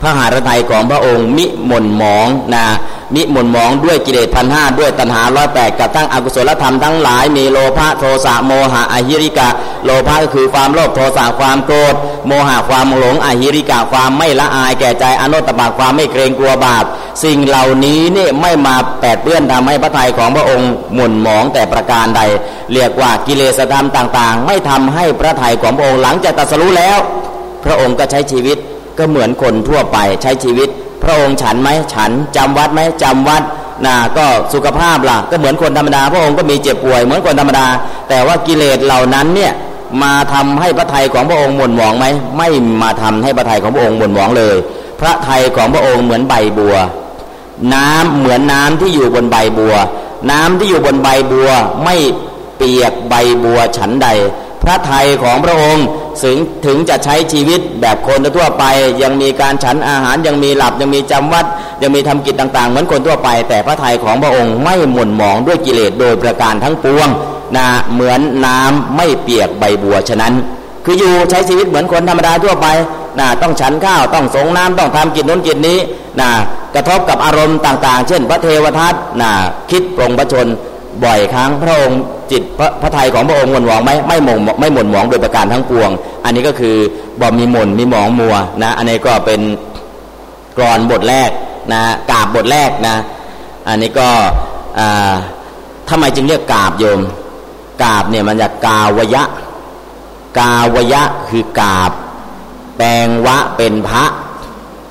พระหฤทัยของพระองค์มิหม่นหมองนะ มิหม่นหมองด้วยกิเลสพันห้าด้วยตัณหาร้อยแปดกับตั้งอกุศลธรรมทั้งหลาย มีโลภะโทสะโมหะอหิริกะ โลภะก็คือความโลภโทสะความโกรธโมหะความหลงอหิริกะความไม่ละอายแก่ใจอนุตตบะความไม่เกรงกลัวบาปสิ่งเหล่านี้นี่ไม่มาแปดเปื้อนทำให้พระทัยของพระองค์หม่นหมองแต่ประการใด เรียกว่ากิเลสธรรมต่างๆ ไม่ทำให้พระทัยของพระองค์หลังจากตรัสรู้แล้ว พระองค์ก็ใช้ชีวิตก็เหมือนคนทั่วไปใช้ชีวิต พระองค์ฉันไหมฉันจำวัดไหมจำวัดนะก็สุขภาพล่ะก็เหมือนคนธรรมดา พระองค์ก็มีเจ็บป่วยเหมือนคนธรรมดา แต่ว่ากิเลสเหล่านั้นเนี่ยมาทำให้พระทัยของพระองค์หม่นหมองไหมไม่มาทำให้พระทัยของพระองค์หม่นหมองเลย พระทัยของพระองค์เหมือนใบบัว น้ำเหมือนน้ำที่อยู่บนใบบัว น้ำที่อยู่บนใบบัวไม่เปียกใบบัวฉันใด พระไทยของพระองค์ ถึงถึงจะใช้ชีวิตแบบคนทั่วไป ยังมีการฉันอาหารยังมีหลับยังมีจำวัด ยังมีทำกิจต่าง ๆ เหมือนคนทั่วไป แต่พระไทยของพระองค์ไม่หม่นหมองด้วยกิเลสโดยประการทั้งปวงนะเหมือนน้ำไม่เปียกใบบัวฉะนั้น คืออยู่ใช้ชีวิตเหมือนคนธรรมดาทั่วไปนะต้องฉันข้าวต้องสงน้ำต้องทำกิจน้นกิจนี้นะกระทบกับอารมณ์ต่าง ๆ เช่น พระเทวทัตนะคิดปรงพระชนบ่อยครั้งพระองค์ จิตพระพระทัยของพระองค์หม่นหมองไหมไม่หม่นไม่หม่นหมองโดยประการทั้งปวง อันนี้ก็คือบ่มีหม่นมีหมองมัวนะ อันนี้ก็เป็นกรอนบทแรกนะกาบบทแรกนะ อันนี้ก็ทำไมจึงเรียกกาบโยม กาบเนี่ยมันจะกาวยะ กาวยะคือกาบ แปลงวะเป็นพระ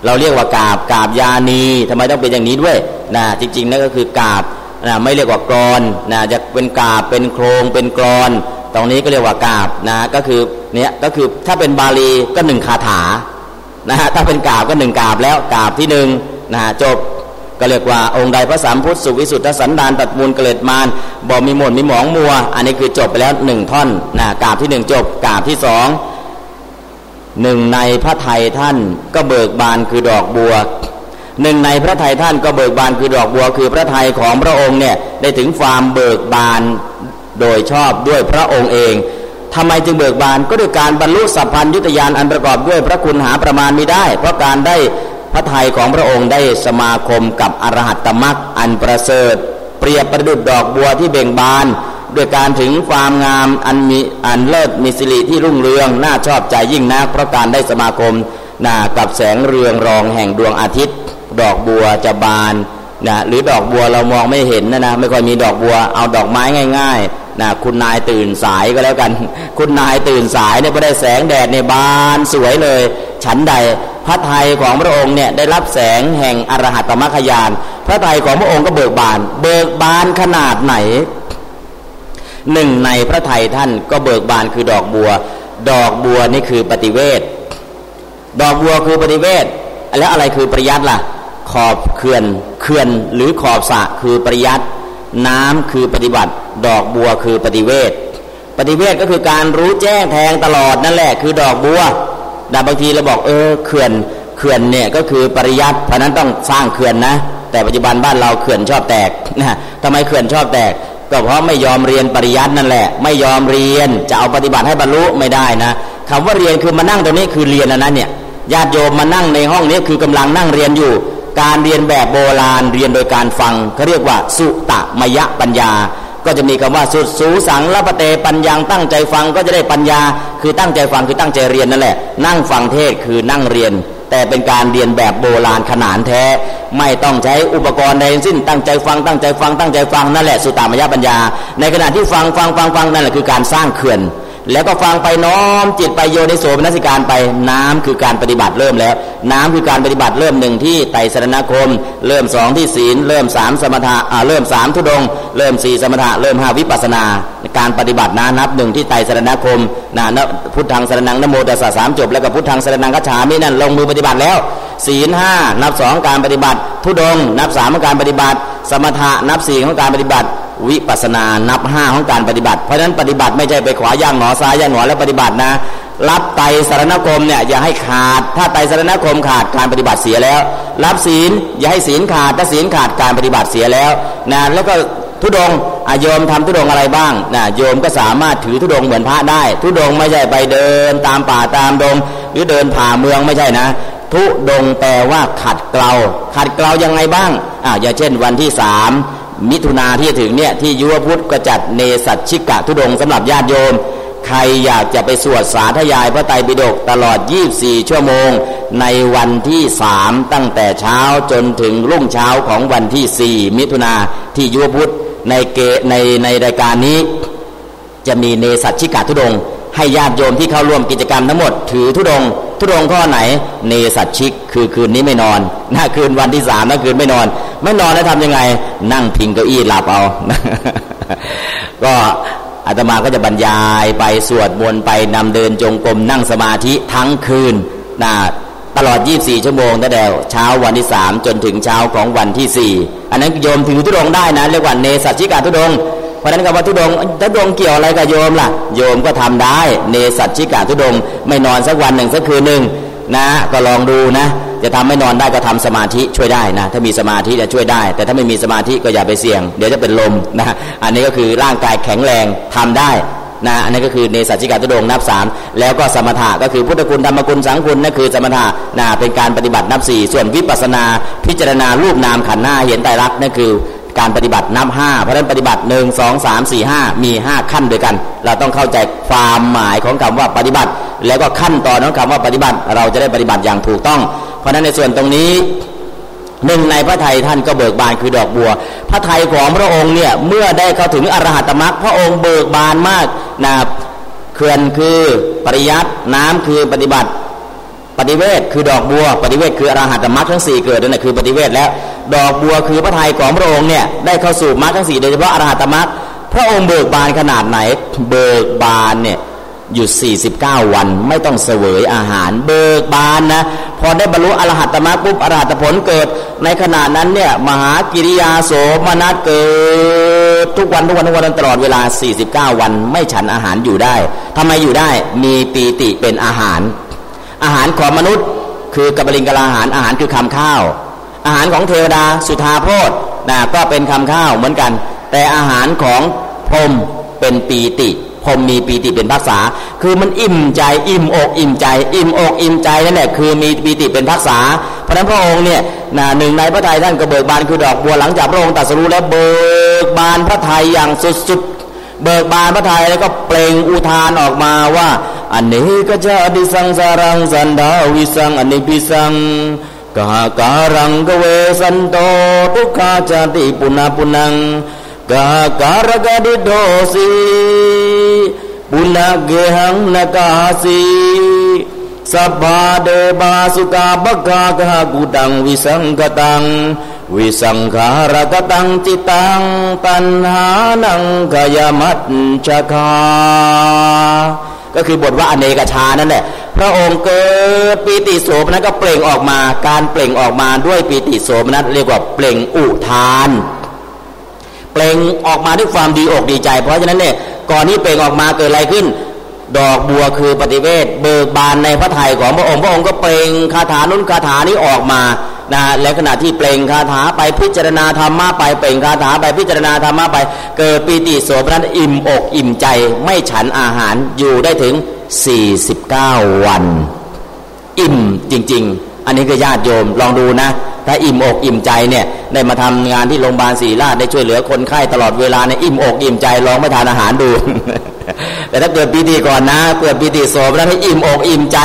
เราเรียกว่ากาบกาบยานีทำไมต้องเป็นอย่างนี้ด้วยนะจริงๆนั่นก็คือกาบ นะไม่เรียกว่ากรอนนะจะเป็นกาบเป็นโครงเป็นกรอน ตรงนี้ก็เรียกว่ากาบนะก็คือเนี้ยก็คือถ้าเป็นบาลีก็หนึ่งคาถานะฮะถ้าเป็นกาบก็หนึ่งกาบแล้วกาบที่หนึ่งนะจบก็เรียกว่าองค์ใดพระสามพุทธสุวิสุทธสันดานตัดมูลเกล็ดมารบอกมีหมดมีหมองมัว อันนี้คือจบไปแล้วหนึ่งท่อนนะกาบที่หนึ่งจบกาบที่สองหนึ่งในพระไทยท่านก็เบิกบานคือดอกบัว หนึ่งในพระไทยท่านก็เบิกบานคือดอกบัวคือพระไทยของพระองค์เนี่ยได้ถึงความเบิกบานโดยชอบด้วยพระองค์เองทำไมจึงเบิกบานก็ด้วยการบรรลุสัพพัญยุตยานอันประกอบด้วยพระคุณหาประมาณไม่ได้ เพราะการได้พระไทยของพระองค์ได้สมาคมกับอรหัตตมรักอันประเสริฐ เปรียบประดุดดอกบัวที่เบ่งบานด้วยการถึงความงามอันมีอันเลิศมีสิริที่รุ่งเรืองน่าชอบใจยิ่งนักเพราะการได้สมาคมนากับแสงเรืองรองแห่งดวงอาทิตย์ ดอกบัวจะบานนะหรือดอกบัวเรามองไม่เห็นนะนะไม่ค่อยมีดอกบัวเอาดอกไม้ง่ายๆนะคุณนายตื่นสายก็แล้วกัน คุณนายตื่นสายเนี่ยพอได้แสงแดดในบานสวยเลย ฉันใดพระไทยของพระองค์เนี่ยได้รับแสงแห่งอรหัตมรรคยาน พระไทยของพระองค์ก็เบิกบาน เบิกบานขนาดไหนหนึ่งในพระไทยท่านก็เบิกบานคือดอกบัว ดอกบัวนี่คือปฏิเวทดอกบัวคือปฏิเวทแล้วอะไรคือปริยัติล่ะ ขอบเขื่อนเขื่อนหรือขอบสะคือปริยัติน้ำคือปฏิบัติ ดอกบัวคือปฏิเวทปฏิเวทก็คือการรู้แจ้งแทงตลอดนั่นแหละ คือดอกบัวแต่บางทีเราบอกเออเขื่อนเขื่อนเนี่ยก็คือปริยัติเพราะนั้นต้องสร้างเขื่อนนะ แต่ปัจจุบันบ้านเราเขื่อนชอบแตกนะทำไมเขื่อนชอบแตก ก็เพราะไม่ยอมเรียนปริยัตินั่นแหละ ไม่ยอมเรียนจะเอาปฏิบัติให้บรรลุไม่ได้นะคำว่าเรียนคือมานั่งตรงนี้คือเรียนแล้นะเนี่ยญาติโยมมานั่งในห้องนี้คือกำลังนั่งเรียนอยู่ การเรียนแบบโบราณเรียนโดยการฟังเขาเรียกว่า สุตะมยะปัญญา ก็จะมีคำว่าสุดสูสังละปะเตปัญญาตั้งใจฟังก็จะได้ปัญญา คือตั้งใจฟังคือตั้งใจเรียนนั่นแหละ นั่งฟังเทศคือนั่งเรียน แต่เป็นการเรียนแบบโบราณขนานแท้ ไม่ต้องใช้อุปกรณ์ใดสิ้นตั้งใจฟังตั้งใจฟังตั้งใจฟังนั่นแหละสุตตามยปัญญา ในขณะที่ฟังฟังฟังฟังนั่นแหละคือการสร้างเขื่อน แล้วก็ฟังไปน้อมจิตไปโยนิโสมนสิการไปน้ำคือการปฏิบัติเริ่มแล้ว น้ำคือการปฏิบัติเริ่มหนึ่งที่ไตรสรณคม เริ่มสองที่ศีล เริ่มสามสมถะเริ่มสามทุดง เริ่มสี่สมถะเริ่มห้าวิปัสนาการปฏิบัตินะนับหนึ่งที่ไตรสรณคมนะพุทธังสรนังนโมตัสสะสามจบแล้วก็พุทธังสรนังกัจฉามินั่นลงมือปฏิบัติแล้ว ศีลห้านับสองการปฏิบัติ ทุดง นับสามการปฏิบัติ สมถะนับสี่ของการปฏิบัติ วิปัสนานับห้าของการปฏิบัติ เพราะฉะนั้นปฏิบัติไม่ใช่ไปขวาย่างหนอซ้ายย่างหนอแล้วปฏิบัตินะ รับไตสารณคมเนี่ยอย่าให้ขาด ถ้าไตสารณคมขาดการปฏิบัติเสียแล้ว รับศีลอย่าให้ศีลขาดถ้าศีลขาดการปฏิบัติเสียแล้วนะแล้วก็ทุดงอาโยมทำทุดงอะไรบ้างนะโยมก็สามารถถือทุดงเหมือนพระได้ ทุดงไม่ใช่ไปเดินตามป่าตามดง หรือเดินผ่าเมืองไม่ใช่นะ ทุดงแปลว่าขัดเกลาขัดเกลายังไงบ้างอ่าอย่างเช่นวันที่สาม มิถุนาที่ถึงเนี่ยที่ยุวพุทธก็จัดเนสัตชิกะทุดงสำหรับญาติโยม ใครอยากจะไปสวดสาธยายพระไตรปิฎกตลอด 24 ชั่วโมง ในวันที่สามตั้งแต่เช้าจนถึงรุ่งเช้าของวันที่ 4 มิถุนาที่ยุวพุทธในเกในในรายการนี้ จะมีเนสัตชิกะทุดง ให้ญาติโยมที่เข้าร่วมกิจกรรมทั้งหมด ถือทุดง ทุดงข้อไหน เนสัตชิก คือคืนนี้ไม่นอนหน้าคืนวันที่สามนั่คืนไม่นอน ไม่นอนแล้วทำยังไง นั่งพิงเก้าอี้หลับเอา ก็อาตมาก็จะบรรยายไปสวดมนต์ไปนำเดินจงกรมนั่งสมาธิทั้งคืนนะตลอด 24 ชั่วโมงตั้งแต่เช้าวันที่สามจนถึงเช้าของวันที่สี่อันนั้นโยมถือทุดงได้นะเรียกว่าเนสัตชิกาทุดง เพราะนั้นคำว่าทุดงทุดงเกี่ยวอะไรกับโยมล่ะ โยมก็ทำได้ เนสัตชิกาทุดงไม่นอนสักวันหนึ่งสักคืนหนึ่งนะก็ลองดูนะ จะทำไม่นอนได้ก็ทำสมาธิช่วยได้นะ ถ้ามีสมาธิจะช่วยได้ แต่ถ้าไม่มีสมาธิก็อย่าไปเสี่ยง เดี๋ยวจะเป็นลมนะอันนี้ก็คือร่างกายแข็งแรงทำได้นะอันนี้ก็คือเนสัจิกาตุดงนับสามแล้วก็สมถะก็คือพุทธคุณธรรมคุณสังคุณนั่นคือสมถะนะเป็นการปฏิบัตินับสี่ส่วนวิปัสนา พิจารณารูปนามขันธ์หน้าเห็นไตรลักษณ์นั่นคือ การปฏิบัตินับห้าเพราะนั้นปฏิบัติหนึ่งสองสามสี่ห้ามีห้าขั้นด้วยกัน เราต้องเข้าใจความหมายของคำว่าปฏิบัติ แล้วก็ขั้นตอนของคำว่าปฏิบัติ เราจะได้ปฏิบัติอย่างถูกต้อง เพราะฉะนั้นในส่วนตรงนี้หนึ่งในพระไทยท่านก็เบิกบานคือดอกบัว พระไทยของพระองค์เนี่ยเมื่อได้เข้าถึงอรหัตมรรคพระองค์เบิกบานมากนะเขื่อนคือปริยัติน้ำคือปฏิบัติ ปฏิเวทคือดอกบัว ปฏิเวทคืออรหัตมรรคทั้งสี่เกิดนั่นแหละคือปฏิเวทแล้ว ดอกบัวคือพระทัยของพระองค์เนี่ยได้เข้าสู่มรรคทั้งสี่โดยเฉพาะอรหัตมรรคพระองค์เบิกบานขนาดไหน เบิกบานเนี่ยอยู่49 วันไม่ต้องเสวยอาหาร เบิกบานนะพอได้บรรลุอรหัตมรรคปุ๊บอรหัตผลเกิด ในขณะนั้นเนี่ยมหากิริยาโสมนัสเกิดทุกวันทุกวันทุกวันตลอดเวลา 49 วันไม่ฉันอาหารอยู่ได้ทำไมอยู่ได้มีปีติเป็นอาหาร อาหารของมนุษย์ คือกับบลิงกลาอาหารอาหารคือคำข้าว อาหารของเทวดาสุธาโพธนะก็เป็นคำข้าวเหมือนกัน แต่อาหารของพรหมเป็นปีติพรมมีปีติเป็นภาษา คือมันอิ่มใจ อิ่มอกอิ่มใจ อิ่มอกอิ่มใจนั่นแหละคือมีปีติเป็นภาษา เพราะนั้นพระองค์เนี่ยนะหนึ่งในพระทัยท่านก็เบิกบานคือดอกบัวหลังจากพระองค์ตรัสรู้แล้วเบิกบานพระทัยอย่างสุดๆ เบิกบานพระทัยแล้วก็เปล่งอุทานออกมาว่า อันนี้ก็จะอดิสังสารังสันดาวิสังอันนี้พิสัง กาการังกเวสันโตทุกขาจติปุนาปุนังกาการกดิโดสีปุณเกหังนกาสีสัพพาเดบาสุกาบกากะกุดังวิสังกตังวิสังขารกตังจิตังตันหานังกยมัตชะคา ก็คือบทว่าอเนกชานั่นแหละพระองค์เกิดปีติโสมนัสก็เปล่งออกมา การเปล่งออกมาด้วยปีติโสมนัสเรียกว่าเปล่งอุทาน เปล่งออกมาด้วยความดีอกดีใจ เพราะฉะนั้นเนี่ยก่อนที่เปล่งออกมาเกิดอะไรขึ้น ดอกบัวคือปฏิเวทเบิกบานในพระทัยของพระองค์พระองค์ก็เปล่งคาถานุนคาถานี้ออกมา นะและขณะที่เปล่งคาถาไปพิจารณาธรรมะไปเปล่งคาถาไปพิจารณาธรรมะไป เกิดปีติโสมนัสอิ่มอกอิ่มใจ ไม่ฉันอาหารอยู่ได้ถึง 49 วัน อิ่มจริง ๆ อันนี้ก็ญาติโยมลองดูนะ ถ้าอิ่มอกอิ่มใจเนี่ยได้มาทำงานที่โรงพยาบาลศรีราชได้ช่วยเหลือคนไข้ตลอดเวลาในอิ่มอกอิ่มใจลองไม่ทานอาหารดู แต่ถ้าเกิดปีติก่อนนะเกิดปีติโสมแล้วให้อิ่มอกอิ่มใจ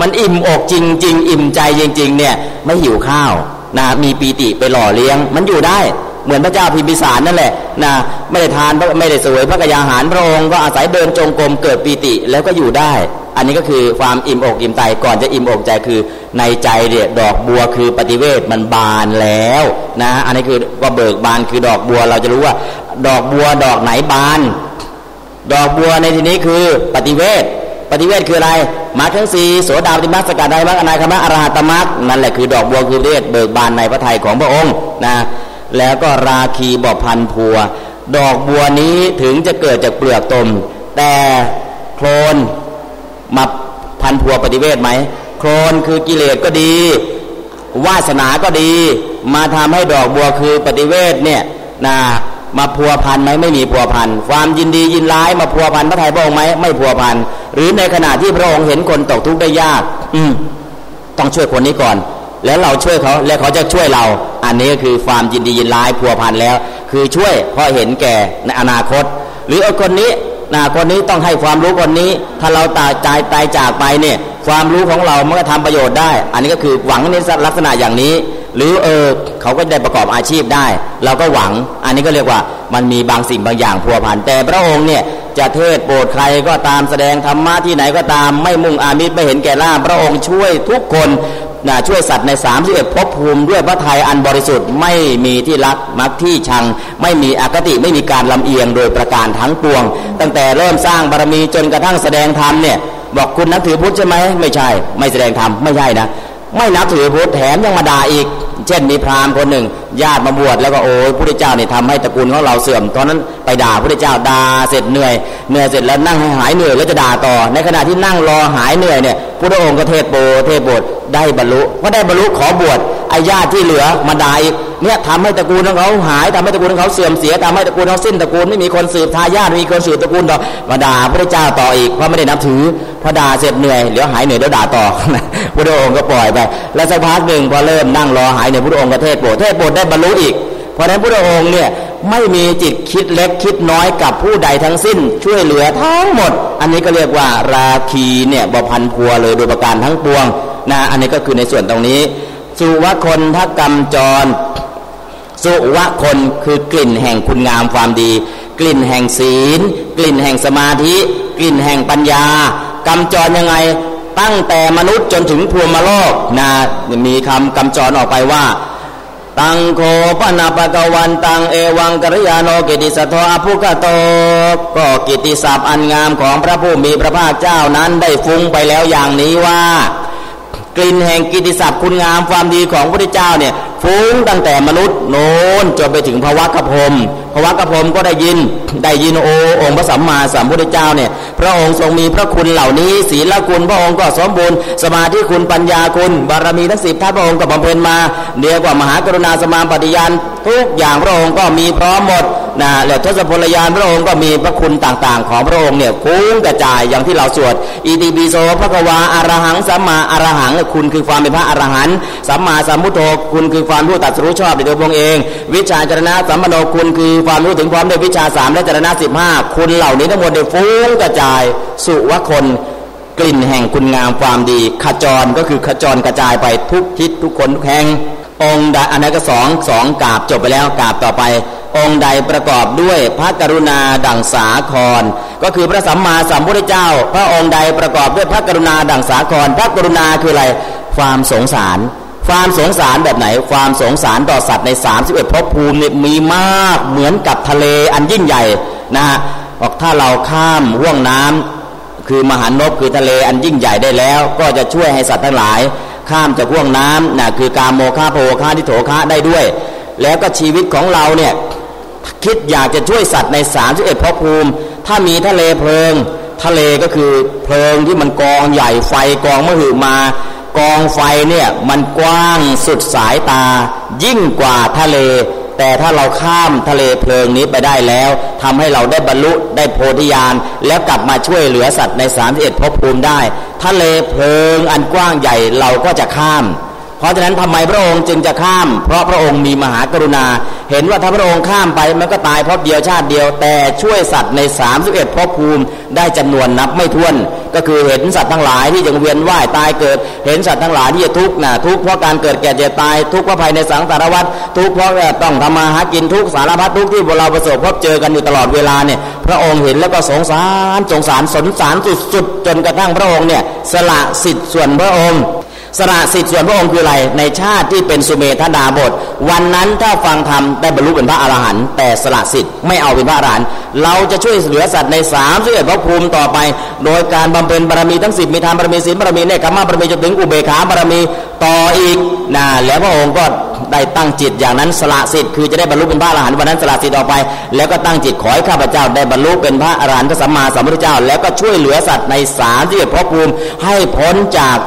มันอิ่มอกจริงจริงอิ่มใจจริง ๆ เนี่ยไม่หิวข้าวนะมีปีติไปหล่อเลี้ยง มันอยู่ได้เหมือนพระเจ้าพิมพิสารนั่นแหละนะไม่ได้ทานไม่ได้สวยพระกยาหารพระองค์ก็อาศัยเดินจงกรมเกิดปีติแล้วก็อยู่ได้ อันนี้ก็คือความอิ่มอกอิ่มใจก่อนจะอิ่มอกใจคือ ในใจเนี่ยดอกบัวคือปฏิเวทมันบานแล้วนะอันนี้คือว่าเบิกบานคือดอกบัวเราจะรู้ว่า ดอกบัวดอกไหนบาน ดอกบัวในที่นี้คือปฏิเวทปฏิเวทคืออะไรมาทั้งสีโสดาปฏิมาสกัดไดมรรคอนาคมะอรหัตมรรคนั่นแหละคือดอกบัวคือเวทเบิกบานในพระทัยของพระองค์นะแล้วก็ราคีบอพันพัว ดอกบัวนี้ถึงจะเกิดจากเปลือกตม แต่โคลน มาพันพัวปฏิเวทไหมโคลนคือกิเลสก็ดี วาสนาก็ดี มาทำให้ดอกบัวคือปฏิเวทเนี่ยนะมาพัวพันไหมไม่มีพัวพันความยินดียินร้ายมาพัวพันพระไทยพระองค์ไหมไม่พัวพันหรือในขณะที่พระองค์เห็นคนตกทุกข์ได้ยาก อืต้องช่วยคนนี้ก่อน แล้วเราช่วยเขาแล้วเขาจะช่วยเรา อันนี้คือความยินดียินร้ายพัวพันแล้ว คือช่วยเพราะเห็นแก่ในอนาคต หรือคนนี้ นะคนนี้ต้องให้ความรู้คนนี้ ถ้าเราตายใจตายจากไปเนี่ยความรู้ของเรามันก็ทำประโยชน์ได้ อันนี้ก็คือหวังในลักษณะอย่างนี้ หรือเออเขาก็ได้ประกอบอาชีพได้ เราก็หวัง อันนี้ก็เรียกว่ามันมีบางสิ่งบางอย่างพัวพันแต่พระองค์เนี่ยจะเทศโปรดใครก็ตามแสดงธรรมะที่ไหนก็ตามไม่มุ่งอามิตรไม่เห็นแก่ล่าพระองค์ช่วยทุกคน นะช่วยสัตว์ในสามสิบเอ็ดภพภูมิด้วยพระทัยอันบริสุทธิ์ไม่มีที่รักมักที่ชัง ไม่มีอคติไม่มีการลำเอียงโดยประการทั้งปวง ตั้งแต่เริ่มสร้างบารมีจนกระทั่งแสดงธรรมเนี่ยบอกคุณนับถือพุทธใช่ไหมไม่ใช่ ไม่แสดงธรรมไม่ใช่นะ ไม่นับถือพุทธแถมยังมาด่าอีก เช่นมีพราหมณ์คนหนึ่ง ญาติมาบวชแล้วก็โอ้พระเจ้าเนี่ยทำให้ตระกูลของเราเสื่อมตอนนั้นไปด่าพระเจ้าด่าเสร็จเหนื่อยเหนื่อยเสร็จแล้วนั่งให้หายเหนื่อยแล้วจะด่าต่อ ในขณะที่นั่งรอหายเหนื่อยเนี่ยพระองค์ก็เทศโปเทศบทได้บรรลุก็ได้บรรลุขอบวชไอ้ญาติที่เหลือมาด่าอีก เนี่ยทำให้ตระกูลของเขาหายทำให้ตระกูลของเขาเสื่อมเสียทำให้ตระกูลเขาสิ้นตระกูลไม่มีคนสืบทายาทมีคนสืบตระกูลต่อมาด่าพระเจ้าต่ออีกเพราะไม่ได้นับถือพอด่าเสร็จเหนื่อยเหลือหายเหนื่อยแล้วด่าต่อพระองค์ก็ปล่อยไป แล้วสักพักหนึ่งพอเริ่มนั่งรอหายเหนื่อยพระองค์ก็เทศโปรดเทศโปรดได้บรรลุอีกเพราะฉะนั้นพระองค์เนี่ยไม่มีจิตคิดเล็กคิดน้อยกับผู้ใดทั้งสิ้น ช่วยเหลือทั้งหมด อันนี้ก็เรียกว่าราคีเนี่ยบพันพัวเลยโดยประการทั้งปวงนะอันนี้ก็คือในส่วนตรงนี้ สุวคนทกรรมจร สุวะคนคือกลิ่นแห่งคุณงามความดี กลิ่นแห่งศีล กลิ่นแห่งสมาธิ กลิ่นแห่งปัญญากรรมจรยังไงตั้งแต่มนุษย์จนถึงพรหมโลกนะมีคำกำจรออกไปว่าตังโคปนาปกวันตังเอวังกริยาโนกิติสัทอภุกโตก็กิติศัพท์อันงามของพระผู้มีพระภาคเจ้านั้นได้ฟุ้งไปแล้วอย่างนี้ว่า กลิ่นแห่งกิติศัพท์คุณงามความดีของพระเจ้าเนี่ย ฟุ้งตั้งแต่มนุษย์โน้นจนไปถึงภวะกพรมภวะกพรมก็ได้ยินได้ยินโอองค์พระสัมมาสัมพุทธเจ้าเนี่ยพระองค์ทรงมีพระคุณเหล่านี้ศีลคุณพระองค์ก็สมบูรณ์สมาธิคุณปัญญาคุณบารมีทั้งสิบท่านพระองค์ก็บำเพ็ญมาเดียวกว่ามหากรุณาสมาปฏิญาณทุกอย่างพระองค์ก็มีพร้อมหมด นะและทศพลยานพระองค์ก็มีพระคุณต่างๆ ของพระองค์เนี่ยคุ้งกระจายอย่างที่เราสวดอิติปิโสพระกวาอารหังสัมมาอารหังคุณคือความเป็นพระอรหันต์สัมมาสัมพุทโธคุณคือความรู้ตัดรู้ชอบในตัวพระองค์เอง วิชาจรณะสัมมโนคุณคือความรู้ถึงพร้อมด้วยวิชาสามและจรณะสิบห้าคุณเหล่านี้ทั้งหมดได้ฟุ้งกระจายสุวคนกลิ่นแห่งคุณงามความดีขจรก็คือขจรกระจายไปทุกทิศทุกคนทุกแห่ง องค์ใดอันนั้นก็สองสองกาบจบไปแล้วกาบต่อไป องค์ใดประกอบด้วยพระกรุณาดังสาคร ก็คือพระสัมมาสัมพุทธเจ้า พระองค์ใดประกอบด้วยพระกรุณาดังสาคร พระกรุณาคืออะไร ความสงสาร ความสงสารแบบไหน ความสงสารต่อสัตว์ใน 31ภพภูมิมีมากเหมือนกับทะเลอันยิ่งใหญ่นะฮะบอกถ้าเราข้ามห่วงน้ำคือมหานบคือทะเลอันยิ่งใหญ่ได้แล้ว ก็จะช่วยให้สัตว์ทั้งหลาย ข้ามจากห่วงน้ำนะคือการโมฆะโภคาทิโถคะได้ด้วย แล้วก็ชีวิตของเราเนี่ย คิดอยากจะช่วยสัตว์ใน31ภพภูมิ ถ้ามีทะเลเพลิง ทะเลก็คือเพลิงที่มันกองใหญ่ไฟกองมหึมากองไฟเนี่ยมันกว้างสุดสายตา ยิ่งกว่าทะเล แต่ถ้าเราข้ามทะเลเพลิงนี้ไปได้แล้วทำให้เราได้บรรลุได้โพธิญาณแล้วกลับมาช่วยเหลือสัตว์ในสามสิบเอ็ดภพภูมิได้ ทะเลเพลิงอันกว้างใหญ่เราก็จะข้าม เพราะฉะนั้นทำไมพระองค์จึงจะข้าม เพราะพระองค์มีมหากรุณา เห็นว่าถ้าพระองค์ข้ามไปมันก็ตายเพราะเดียวชาติเดียว แต่ช่วยสัตว์ใน 31ภพภูมิได้จำนวนนับไม่ถ้วน ก็คือเห็นสัตว์ทั้งหลายที่ยังเวียนว่ายตายเกิด เห็นสัตว์ทั้งหลายที่จะทุกข์นะทุกข์เพราะการเกิดแก่เจ็บตาย ทุกข์เพราะภัยในสังสารวัฏทุกข์เพราะต้องทำมาหากินทุกข์สารพัดทุกข์ที่เราประสบพบเจอกันอยู่ตลอดเวลาเนี่ยพระองค์เห็นแล้วก็สงสารสงสารสงสารสุดๆจนกระทั่งพระองค์เนี่ยสละสิทธิ์ส่วนพระองค์ สละสิทธิ์ส่วนพระองค์คืออะไร ในชาติที่เป็นสุเมธดาบท วันนั้นถ้าฟังธรรมได้บรรลุเป็นพระอรหันต์แต่สละสิทธิ์ไม่เอาเป็นพระอรหันต์เราจะช่วยเหลือสัตว์ในสามสิบเอ็ดพระภูมิต่อไป โดยการบำเพ็ญบารมีทั้งสิบมีทานบารมีศีลบารมีเนคขมาบารมีจนถึงอุเบกขาบารมีต่ออีกนะแล้วพระองค์ก็ได้ตั้งจิตอย่างนั้นสละสิทธิ์คือจะได้บรรลุเป็นพระอรหันต์วันนั้นสละสิทธิ์ออกไป แล้วก็ตั้งจิตขอให้ข้าพเจ้าได้บรรลุเป็นพระอรหันต์พระสัมมาสัมพุทธเจ้า แล้วก็ช่วยเหลือสัตว์ในสามสิบเอ็ดพระภูมิให้พ้นจาก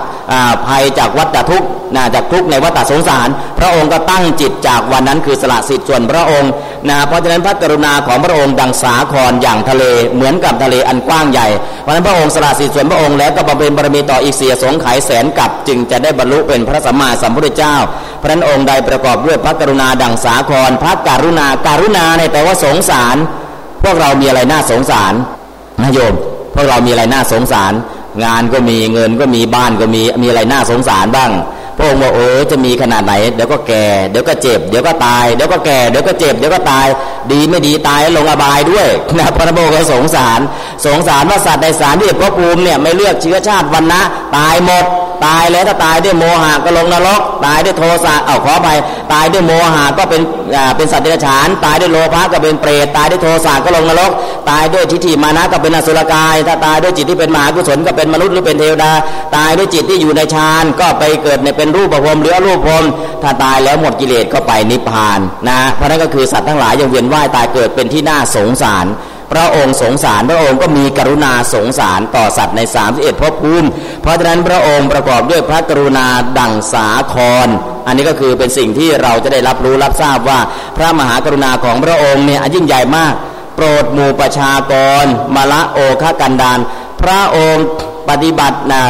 ภัยจากวัฏทุกข์นะจากทุกข์ในวัฏสงสาร พระองค์ก็ตั้งจิตจากวันนั้นคือสละสิทธิ์ส่วนพระองค์นะเพราะฉะนั้นพระกรุณาของพระองค์ดังสาครอย่างทะเลเหมือนกับทะเลอันกว้างใหญ่เพราะฉะนั้นพระองค์สละสิทธิ์ส่วนพระองค์แล้วก็บำเพ็ญบารมีต่ออีกเสียสงไขยแสนกับจึงจะได้บรรลุเป็นพระสัมมาสัมพุทธเจ้า พระนั้นองค์ใดประกอบด้วยพระกรุณาดังสาคร พระการุณาการุณาในแปลว่าสงสาร พวกเรามีอะไรน่าสงสารนะโยมพวกเรามีอะไรน่าสงสาร งานก็มีเงินก็มีบ้านก็มีมีอะไรน่าสงสารบ้าง พระองค์บอกโอ้จะมีขนาดไหนเดี๋ยวก็แก่เดี๋ยวก็เจ็บเดี๋ยวก็ตายเดี๋ยวก็แก่เดี๋ยวก็เจ็บเดี๋ยวก็ตาย ดีไม่ดีตายลงอบายด้วยนะพระโมก็สงสาร สงสารว่าสัตว์ในสารที่พระภูมิเนี่ยไม่เลือกเชื้อชาติวันนะตายหมด ตายแล้วถ้าตายด้วยโมหะก็ลงนรก ตายด้วยโทสะเอาขอไปตายด้วยโมหะก็เป็นเป็นสัตว์เดรัจฉาน ตายด้วยโลภะก็เป็นเปรตตายด้วยโทสะก็ลงนรก ตายด้วยทิฏฐิมานะก็เป็นอสุรกาย ถ้าตายด้วยจิตที่เป็นมหากุศลก็เป็นมนุษย์หรือเป็นเทวดา ตายด้วยจิตที่อยู่ในฌานก็ไปเกิดในเป็นรูปภพหรือรูปภพถ้าตายแล้วหมดกิเลสก็ไปนิพพานนะเพราะนั้นก็คือสัตว์ทั้งหลายยังเวียนว่ายตายเกิดเป็นที่น่าสงสาร พระองค์สงสารพระองค์ก็มีกรุณาสงสารต่อสัตว์ใน31พระภูมิ เพราะฉะนั้นพระองค์ประกอบด้วยพระกรุณาดังสาคร อันนี้ก็คือเป็นสิ่งที่เราจะได้รับรู้รับทราบว่า พระมหากรุณาของพระองค์เนี่ยยิ่งใหญ่มาก โปรดหมู่ประชากรมาละโอคกันดานพระองค์ปฏิบัตินะ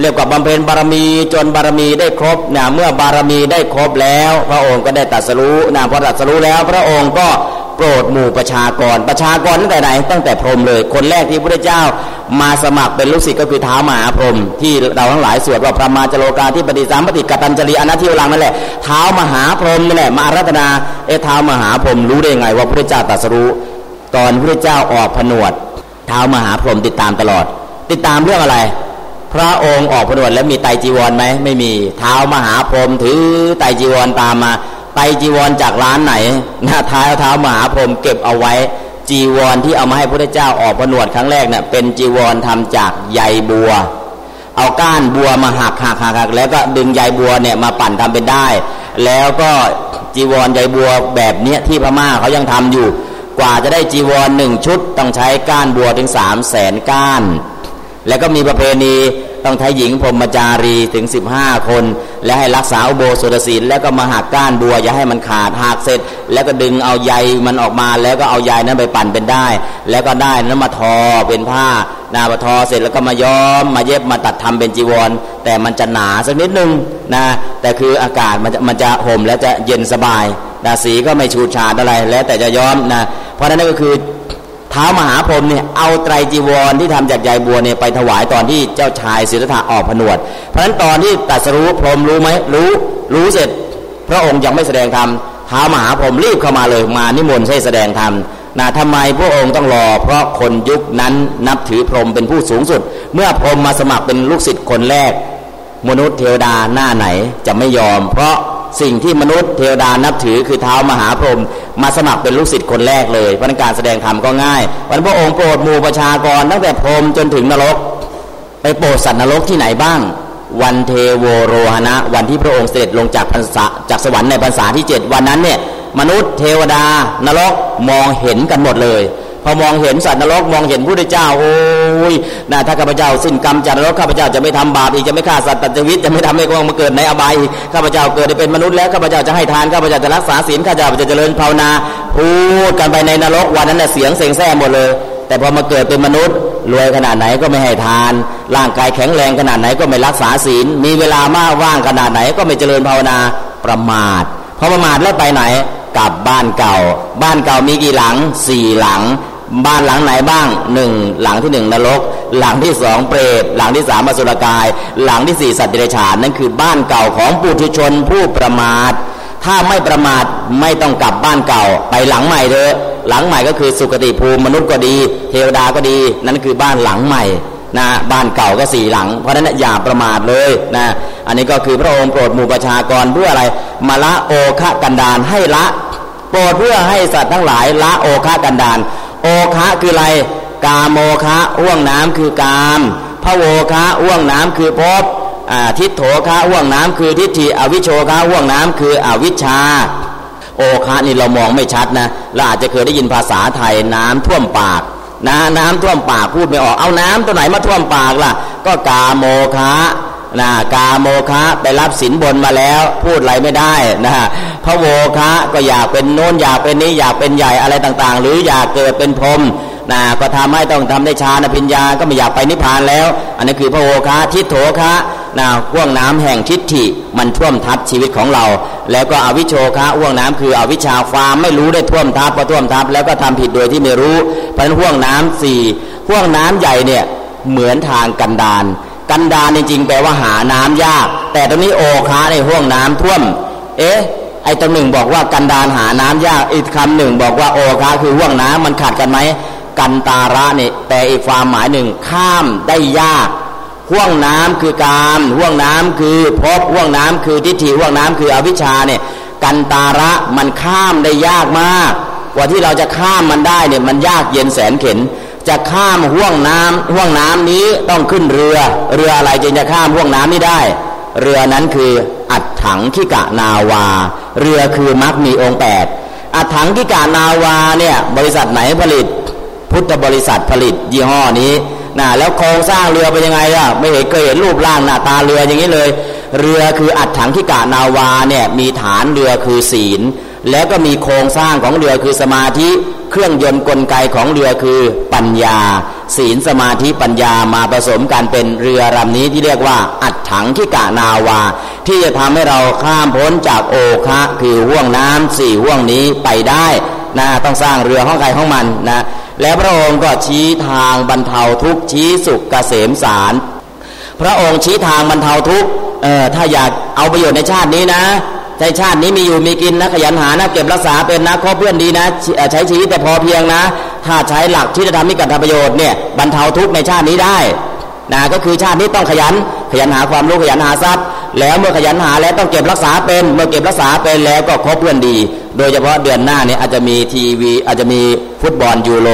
เรียกว่าบำเพ็ญบารมีจนบารมีได้ครบนะเมื่อบารมีได้ครบแล้ว พระองค์ก็ได้ตัดสรู้นะพอตัดสรู้แล้วพระองค์ก็ โปรดหมู่ประชากร ประชากรตั้งแต่ไหนตั้งแต่พรหมเลย คนแรกที่พระเจ้ามาสมัครเป็นลูกศิษย์ก็คือเท้ามหาพรหมที่เราทั้งหลายสวดว่าพระมาจโลกาที่ปฏิสามปฏิกตัญจรีอนัตถิวลังนั่นแหละเท้ามหาพรหมนี่แหละมารัตนาเอเท้ามหาพรหมรู้ได้ไง ว่าพระเจ้าตรัสรู้ ตอนพระเจ้าออกผนวดเท้ามหาพรหมติดตามตลอด ติดตามเรื่องอะไรพระองค์ออกผนวดแล้วมีไตจีวรไหมไม่มีเท้ามหาพรหมถือไตจีวรตามมา ไตจีวรจากร้านไหน หน้าท้ายเท้ามหาพรหมเก็บเอาไว้ จีวรที่เอามาให้พระเจ้าออกผนวดครั้งแรกเนี่ยเป็นจีวรทำจากใยบัว เอาก้านบัวมาหักหักหักหักแล้วก็ดึงใยบัวเนี่ยมาปั่นทำเป็นได้ แล้วก็จีวรใยบัวแบบเนี้ยที่พม่าเขายังทำอยู่ กว่าจะได้จีวรหนึ่งชุดต้องใช้ก้านบัวถึงสามแสนก้าน แล้วก็มีประเพณี ต้องใช้หญิงพรหมจารีถึง 15 คน และให้รักษาโบสถศีลแล้วก็มาหักก้านบัวอย่าให้มันขาดหักเสร็จ แล้วก็ดึงเอาใยมันออกมาแล้วก็เอาใยนั้นไปปั่นเป็นได้ แล้วก็ได้นั้นมาทอเป็นผ้านาบทอเสร็จแล้วก็มาย้อมมาเย็บมาตัดทำเป็นจีวร แต่มันจะหนาสักนิดนึงนะแต่คืออากาศมันจะมันจะห่มแล้วจะเย็นสบายดาสีก็ไม่ชูชาดอะไรแล้วแต่จะย้อมนะเพราะนั้นก็คือ ท้ามหาพรหมเนี่ยเอาไตรจีวรที่ทำจากใยบัวเนี่ยไปถวายตอนที่เจ้าชายสิทธัตถะออกผนวด เพราะฉะนั้นตอนที่ตัดสรู้พรหมรู้ไหมรู้รู้เสร็จ พระองค์ยังไม่แสดงธรรมท้ามหาพรหมรีบเข้ามาเลยมานิมนต์ให้แสดงธรรมนะทำไมพระองค์ต้องรอ เพราะคนยุคนั้นนับถือพรหมเป็นผู้สูงสุด เมื่อพรหมมาสมัครเป็นลูกศิษย์คนแรก มนุษย์เทวดาหน้าไหนจะไม่ยอม เพราะ สิ่งที่มนุษย์เทวดานับถือคือเท้ามหาพรหมมาสมัครเป็นลูกศิษย์คนแรกเลยเพราะการแสดงธรรมก็ง่ายวันพระองค์โปรดหมู่ประชากรตั้งแต่พรหมจนถึงนรก ไปโปรดสัตว์นรกที่ไหนบ้าง วันเทโวโรหณะ วันที่พระองค์เสด็จลงจากพรรษาจากสวรรค์ในพรรษาที่เจ็ดวันนั้นเนี่ยมนุษย์เทวดานรกมองเห็นกันหมดเลย พอมองเห็นสัตว์นรกมองเห็นพระพุทธเจ้าโอ้ยนะถ้าข้าพเจ้าสิ้นกรรมจากนรกข้าพเจ้าจะไม่ทำบาปอีกจะไม่ฆ่าสัตว์ตัดชีวิตจะไม่ทำให้กองมาเกิดในอบายข้าพเจ้าเกิดเป็นมนุษย์แล้วข้าพเจ้าจะให้ทานข้าพเจ้าจะรักษาศีลข้าพเจ้าจะเจริญภาวนาพูดกันไปในนรกวันนั้นน่ะเสียงเสียงแซ่หมดเลย แต่พอมาเกิดเป็นมนุษย์รวยขนาดไหนก็ไม่ให้ทาน ร่างกายแข็งแรงขนาดไหนก็ไม่รักษาศีล มีเวลามากว่างขนาดไหนก็ไม่เจริญภาวนาประมาทพอประมาทแล้วไปไหนกลับบ้านเก่า บ้านเก่ามีกี่หลังสี่หลัง บ้านหลังไหนบ้างหนึ่งหลังที่หนึ่งนรก หลังที่สองเปรตหลังที่สามอสุรกาย หลังที่สี่สัตว์เดรัจฉานนั่นคือบ้านเก่าของปุถุชนผู้ประมาท ถ้าไม่ประมาทไม่ต้องกลับบ้านเก่าไปหลังใหม่เถอะหลังใหม่ก็คือสุคติภูมิมนุษย์ก็ดี เทวดาก็ดี นั่นคือบ้านหลังใหม่นะบ้านเก่าก็สี่หลัง เพราะนั้นอย่าประมาทเลยนะอันนี้ก็คือพระองค์โปรดหมู่ประชากรเพื่ออะไรมาละโอคะกันดานให้ละ โปรดเพื่อให้สัตว์ทั้งหลายละโอคะกันดาน โอคะคืออะไร กาโมคะอ้วงน้ำคือกามพระโวคะอ้วงน้ำคือภพทิฏโถคะอ้วงน้ำคือทิฏฐิอวิโชคะอ้วงน้ำคืออวิชชา โอคะนี่เรามองไม่ชัดนะเราอาจจะเคยได้ยินภาษาไทยน้ำท่วมปากนะน้ำท่วมปากพูดไม่ออกเอาน้ำตัวไหนมาท่วมปากล่ะ ก็กาโมคะ นะกาโมคะไปรับสินบนมาแล้ว พูดอะไรไม่ได้นะพระโวคะก็อยากเป็นโน้นอยากเป็นนี้อยากเป็นใหญ่อะไรต่างๆ หรืออยากเกิดเป็นพรหมนะก็ทำให้ต้องทำได้ฌานปัญญาก็ไม่อยากไปนิพพานแล้ว อันนี้คือพระโวคะทิฏโถคะนะห่วงน้ำแห่งทิฏฐิมันท่วมทับชีวิตของเรา แล้วก็อวิโชคะห่วงน้ำคืออวิชาความไม่รู้ได้ท่วมทับพอท่วมทับแล้วก็ทำผิดโดยที่ไม่รู้เพราะฉะนั้นห่วงน้ำสี่ห่วงน้ำใหญ่เนี่ยเหมือนทางกันดาน กันดานจริงๆแปลว่าหาน้ำยาก แต่ตรงนี้โอคาในห่วงน้ำท่วม เอ๊ะไอ้ตรงหนึ่งบอกว่ากันดานหาน้ำยากอีกคำหนึ่งบอกว่าโอคาคือห่วงน้ำมันขัดกันไหมกันตาระเนี่ยแต่อีกความหมายหนึ่งข้ามได้ยากห่วงน้ำคือการห่วงน้ำคือพบห่วงน้ำคือทิฏฐิห่วงน้ำคืออวิชชาเนี่ยกันตาระมันข้ามได้ยากมาก กว่าที่เราจะข้ามมันได้เนี่ยมันยากเย็นแสนเข็น จะข้ามห่วงน้ำห่วงน้ำนี้ต้องขึ้นเรือ เรืออะไรจึงจะข้ามห่วงน้ำนี้ได้ เรือนั้นคืออัดถังขิกะนาวา เรือคือมักมีองค์แปดอัดถังขิกะนาวาเนี่ยบริษัทไหนผลิต พุทธบริษัทผลิตยี่ห้อนี้นะแล้วโครงสร้างเรือเป็นยังไงล่ะไม่เห็นเคยเห็นรูปร่างหน้าตาเรืออย่างนี้เลย เรือคืออัดถังขิกะนาวาเนี่ยมีฐานเรือคือศีล แล้วก็มีโครงสร้างของเรือคือสมาธิ เครื่องยนต์กลไกของเรือคือปัญญา ศีลสมาธิปัญญามาผสมกันเป็นเรือลำนี้ที่เรียกว่า อัดถังที่กะนาวา ที่จะทำให้เราข้ามพ้นจากโอคะคือห่วงน้ำสี่ห่วงนี้ไปได้นะต้องสร้างเรือห้องใครห้องมันนะแล้วพระองค์ก็ชี้ทางบรรเทาทุกข์ชี้สุขเกษมสาร พระองค์ชี้ทางบรรเทาทุกข์เออถ้าอยากเอาประโยชน์ในชาตินี้นะ ในชาตินี้มีอยู่มีกินนะขยันหานะเก็บรักษาเป็นนะคบเพื่อนดีนะ ใช้ชีวิตแต่พอเพียงนะ ถ้าใช้หลักที่จะทำให้กิดประโยชน์เนี่ยบรรเทาทุกข์ในชาตินี้ได้นะก็คือชาตินี้ต้องขยันขยันหาความรู้ขยันหาทรัพย์ แล้วเมื่อขยันหาแล้วต้องเก็บรักษาเป็น เมื่อเก็บรักษาเป็นแล้วก็คบเพื่อนดี โดยเฉพาะเดือนหน้าเนี่ยอาจจะมีทีวีอาจจะมีฟุตบอลยูโร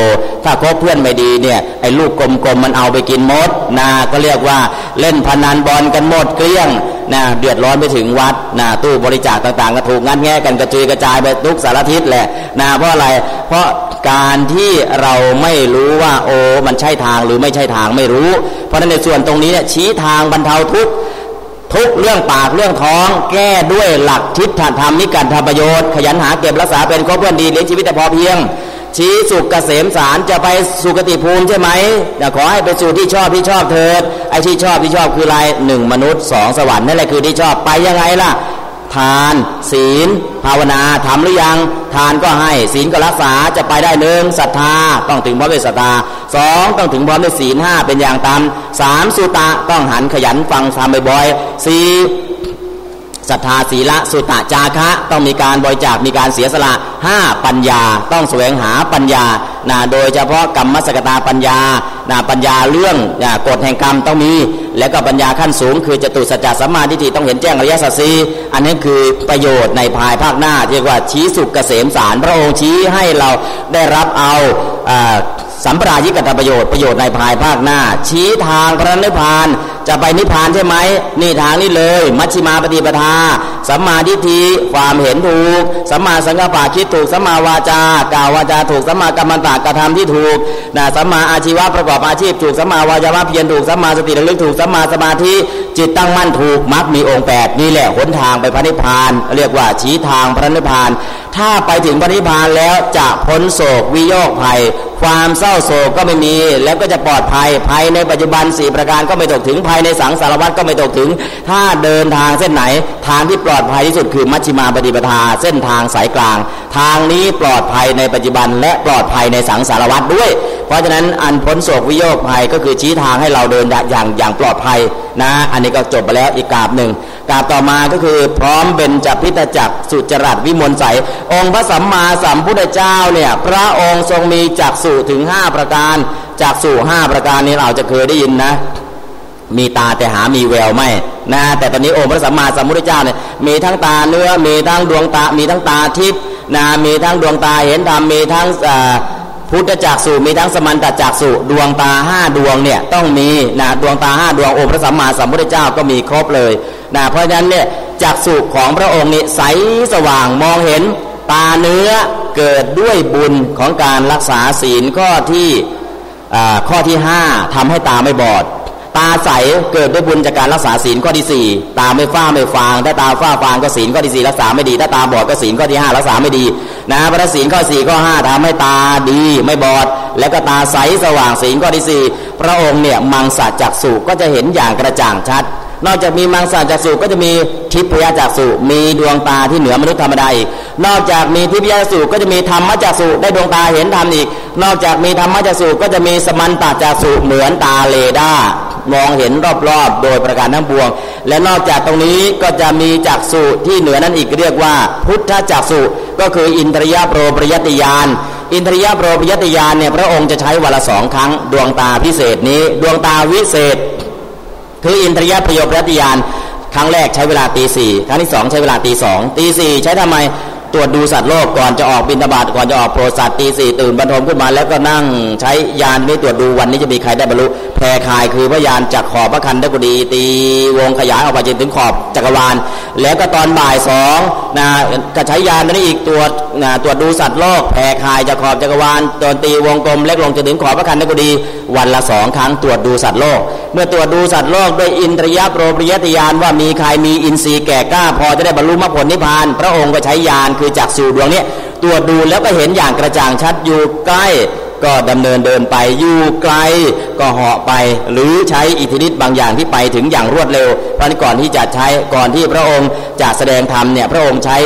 ถ้าคบเพื่อนไม่ดีเนี่ยไอ้ลูกกลมๆมันเอาไปกินมดนะก็เรียกว่าเล่นพนันบอลกันหมดเกลี้ยงนะเดือดร้อนไปถึงวัดนะตู้บริจาคต่างๆ ก็ถูกงัดแงะกันกระจุยกระจายไปทุกสารทิศแหละนะเพราะอะไรเพราะการที่เราไม่รู้ว่าโอ้มันใช่ทางหรือไม่ใช่ทางไม่รู้ เพราะฉะนั้นในส่วนตรงนี้เนี่ยชี้ทางบรรเทาทุกทุกเรื่องปากเรื่องท้อง แก้ด้วยหลักทิฏฐธรรมนิการทำประโยชน์ ขยันหาเก็บรักษาเป็นครบเพื่อนดีเลี้ยงชีวิตแต่พอเพียง ชี้สุขเกษมสารจะไปสุคติภูมิใช่ไหมขอให้ไปสู่ที่ชอบที่ชอบเถิดไอ้ที่ชอบที่ชอบคืออะไรหนึ่งมนุษย์สองสวรรค์นั่นแหละคือที่ชอบไปยังไงล่ะ ทาน ศีล ภาวนาทำหรือยัง ทานก็ให้ศีลก็รักษาจะไปได้หนึ่งศรัทธาต้องถึงพร้อมด้วยศรัทธาสองต้องถึงพร้อมด้วยศีลห้าเป็นอย่างต่ำสามสุตะต้องหันขยันฟังธรรมบ่อยๆสี่ ศรัทธาศีละสุตะจาคะต้องมีการบริจาคมีการเสียสละห้าปัญญาต้องแสวงหาปัญญานะโดยเฉพาะกรรมสกตาปัญญานะปัญญาเรื่องนะกฎแห่งกรรมต้องมี แล้วก็ปัญญาขั้นสูง คือจตุสัจจะสัมมาทิฏฐิต้องเห็นแจ้งอริยสัจสีอันนี้คือประโยชน์ในภายภาคหน้าเรียกว่าชี้สุขเกษมสารพระองค์ชี้ให้เราได้รับเอา สัมปรายิกตประโยชน์ประโยชน์ในภายภาคหน้า ชี้ทางพระนิพพานจะไปนิพพานใช่ไหมนี่ทางนี้เลย มัชฌิมาปฏิปทาสัมมาทิฏฐิความเห็นถูกสัมมาสังกัปปะคิดถูกสัมมาวาจากล่าววาจาถูกสัมมากรรมตากระทำที่ถูกนะสัมมาอาชีวะประกอบอาชีพถูกสัมมาวาจาเพียรถูกสัมมาสติระลึกถูกสัมมาสมาธิจิตตั้งมั่นถูกมักมีองค์แปดนี่แหละหนทางไปพระนิพพาน เรียกว่าชี้ทางพระนิพพานถ้าไปถึงพระนิพานแล้วจะพ้นโศกวิโยคภัย ความเศร้าโศกก็ไม่มี แล้วก็จะปลอดภัยภายในปัจจุบันสี่ประการก็ไม่ตกถึงภายในสังสารวัตรก็ไม่ตกถึง ถ้าเดินทางเส้นไหน ทางที่ปลอดภัยที่สุดคือมัชฌิมาปฏิปทาเส้นทางสายกลาง ทางนี้ปลอดภัยในปัจจุบัน และปลอดภัยในสังสารวัตรด้วย เพราะฉะนั้นอันพ้นโศกวิโยคภัยก็คือชี้ทางให้เราเดินอย่างอย่างปลอดภัยนะ อันนี้ก็จบไปแล้วอีกกาบหนึ่ง กาบต่อมาก็คือพร้อมเป็นจัพิตจักสุจรัตวิมลใส องค์พระสัมมาสัมพุทธเจ้าเนี่ยพระองค์ทรงมีจักสุถึงห้าประการจักสุห้าประการนี้เราจะเคยได้ยินนะมีตาแต่หามีแววไม่นะแต่ตอนนี้องค์พระสัมมาสัมพุทธเจ้าเนี่ยมีทั้งตาเนื้อมีทั้งดวงตา มีทั้งตาทิพย์นะมีทั้งดวงตาเห็นธรรมมีทั้งพุทธจักสุมีทั้งสมันตจักสุดวงตาห้าดวงเนี่ยต้องมีนะดวงตาห้าดวงองค์พระสัมมาสัมพุทธเจ้าก็มีครบเลย นะเพราะฉะนั้นเนี่ยจักสุของพระองค์นี่ใสสว่างมองเห็นตาเนื้อเกิดด้วยบุญของการรักษาศีลข้อที่ข้อที่ห้าทำให้ตาไม่บอด ตาใสเกิดด้วยบุญจากการรักษาศีลข้อที่สี่ตาไม่ฟ้าไม่ฟาง ถ้าตาฟ้าฟางก็ศีลข้อที่สี่รักษาไม่ดี ถ้าตาบอดก็ศีลข้อที่ห้ารักษาไม่ดีนะพระศีลข้อสี่ข้อห้าทำให้ตาดีไม่บอด แล้วก็ตาใสสว่างศีลข้อที่สี่พระองค์เนี่ยมังสะจักสุก็จะเห็นอย่างกระจ่างชัด นอกจากมีมังสจักสุก็จะมีทิพยจักสุมีดวงตาที่เหนือมนุษย์ธรรมดาอีกนอกจากมีทิพยจักสุก็จะมีธรรมจักสุได้ดวงตาเห็นธรรมอีก นอกจากมีธรรมจักสุก็จะมีสมันตาจักสุเหมือนตาเลดามองเห็นรอบๆ โดยประการทั้งปวง และนอกจากตรงนี้ก็จะมีจักสุที่เหนือนั้นอีกเรียกว่า พุทธจักสุก็คืออินทรียโปรปริยติยานอินทรียโปรปริยติยานเนี่ยพระองค์จะใช้วันละสองครั้ง ดวงตาพิเศษนี้ ดวงตาวิเศษ คืออินทรียประโยปริยติยานครั้งแรกใช้เวลาตีสี่ครั้งที่สองใช้เวลาตีสองตีสี่ใช้ทำไมตรวจดูสัตว์โลกก่อนจะออกบินตบาตก่อนจะออกโปรสัตตีสี่ตื่นบรรทมขึ้นมาแล้วก็นั่งใช้ยานนี้ตรวจดูวันนี้จะมีใครได้บรรลุแพรคายคือพยานจากขอบพระคันได้กุดี ตีวงขยายออกไปจนถึงขอบจักรวาล แล้วก็ตอนบ่ายสองนะก็ใช้ยานนี้อีกตรวจนะตรวจดูสัตว์โลกแพรคายจากขอบจักรวาลตอนตีวงกลมเล็กลงจนถึงขอบพระคันได้กุดี วันละสองครั้งตรวจดูสัตว์โลก มื่อตรวจดูสัตว์โลกด้วยอินทรียโปรปริยติยานว่ามีใครมีอินทรีย์แก่กล้า พอจะได้บรรลุมรรคผลนิพพาน พระองค์ก็ใช้ยานคือจากสู่ดวงนี้ตรวจดูแล้วก็เห็นอย่างกระจ่างชัดอยู่ใกล้ ก็ดำเนินเดินไปอยู่ไกลก็เหาะไป หรือใช้อิทธิฤทธิ์บางอย่างที่ไปถึงอย่างรวดเร็วเพราะก่อนที่จะใช้ก่อนที่พระองค์จะแสดงธรรมเนี่ยพระองค์ใช้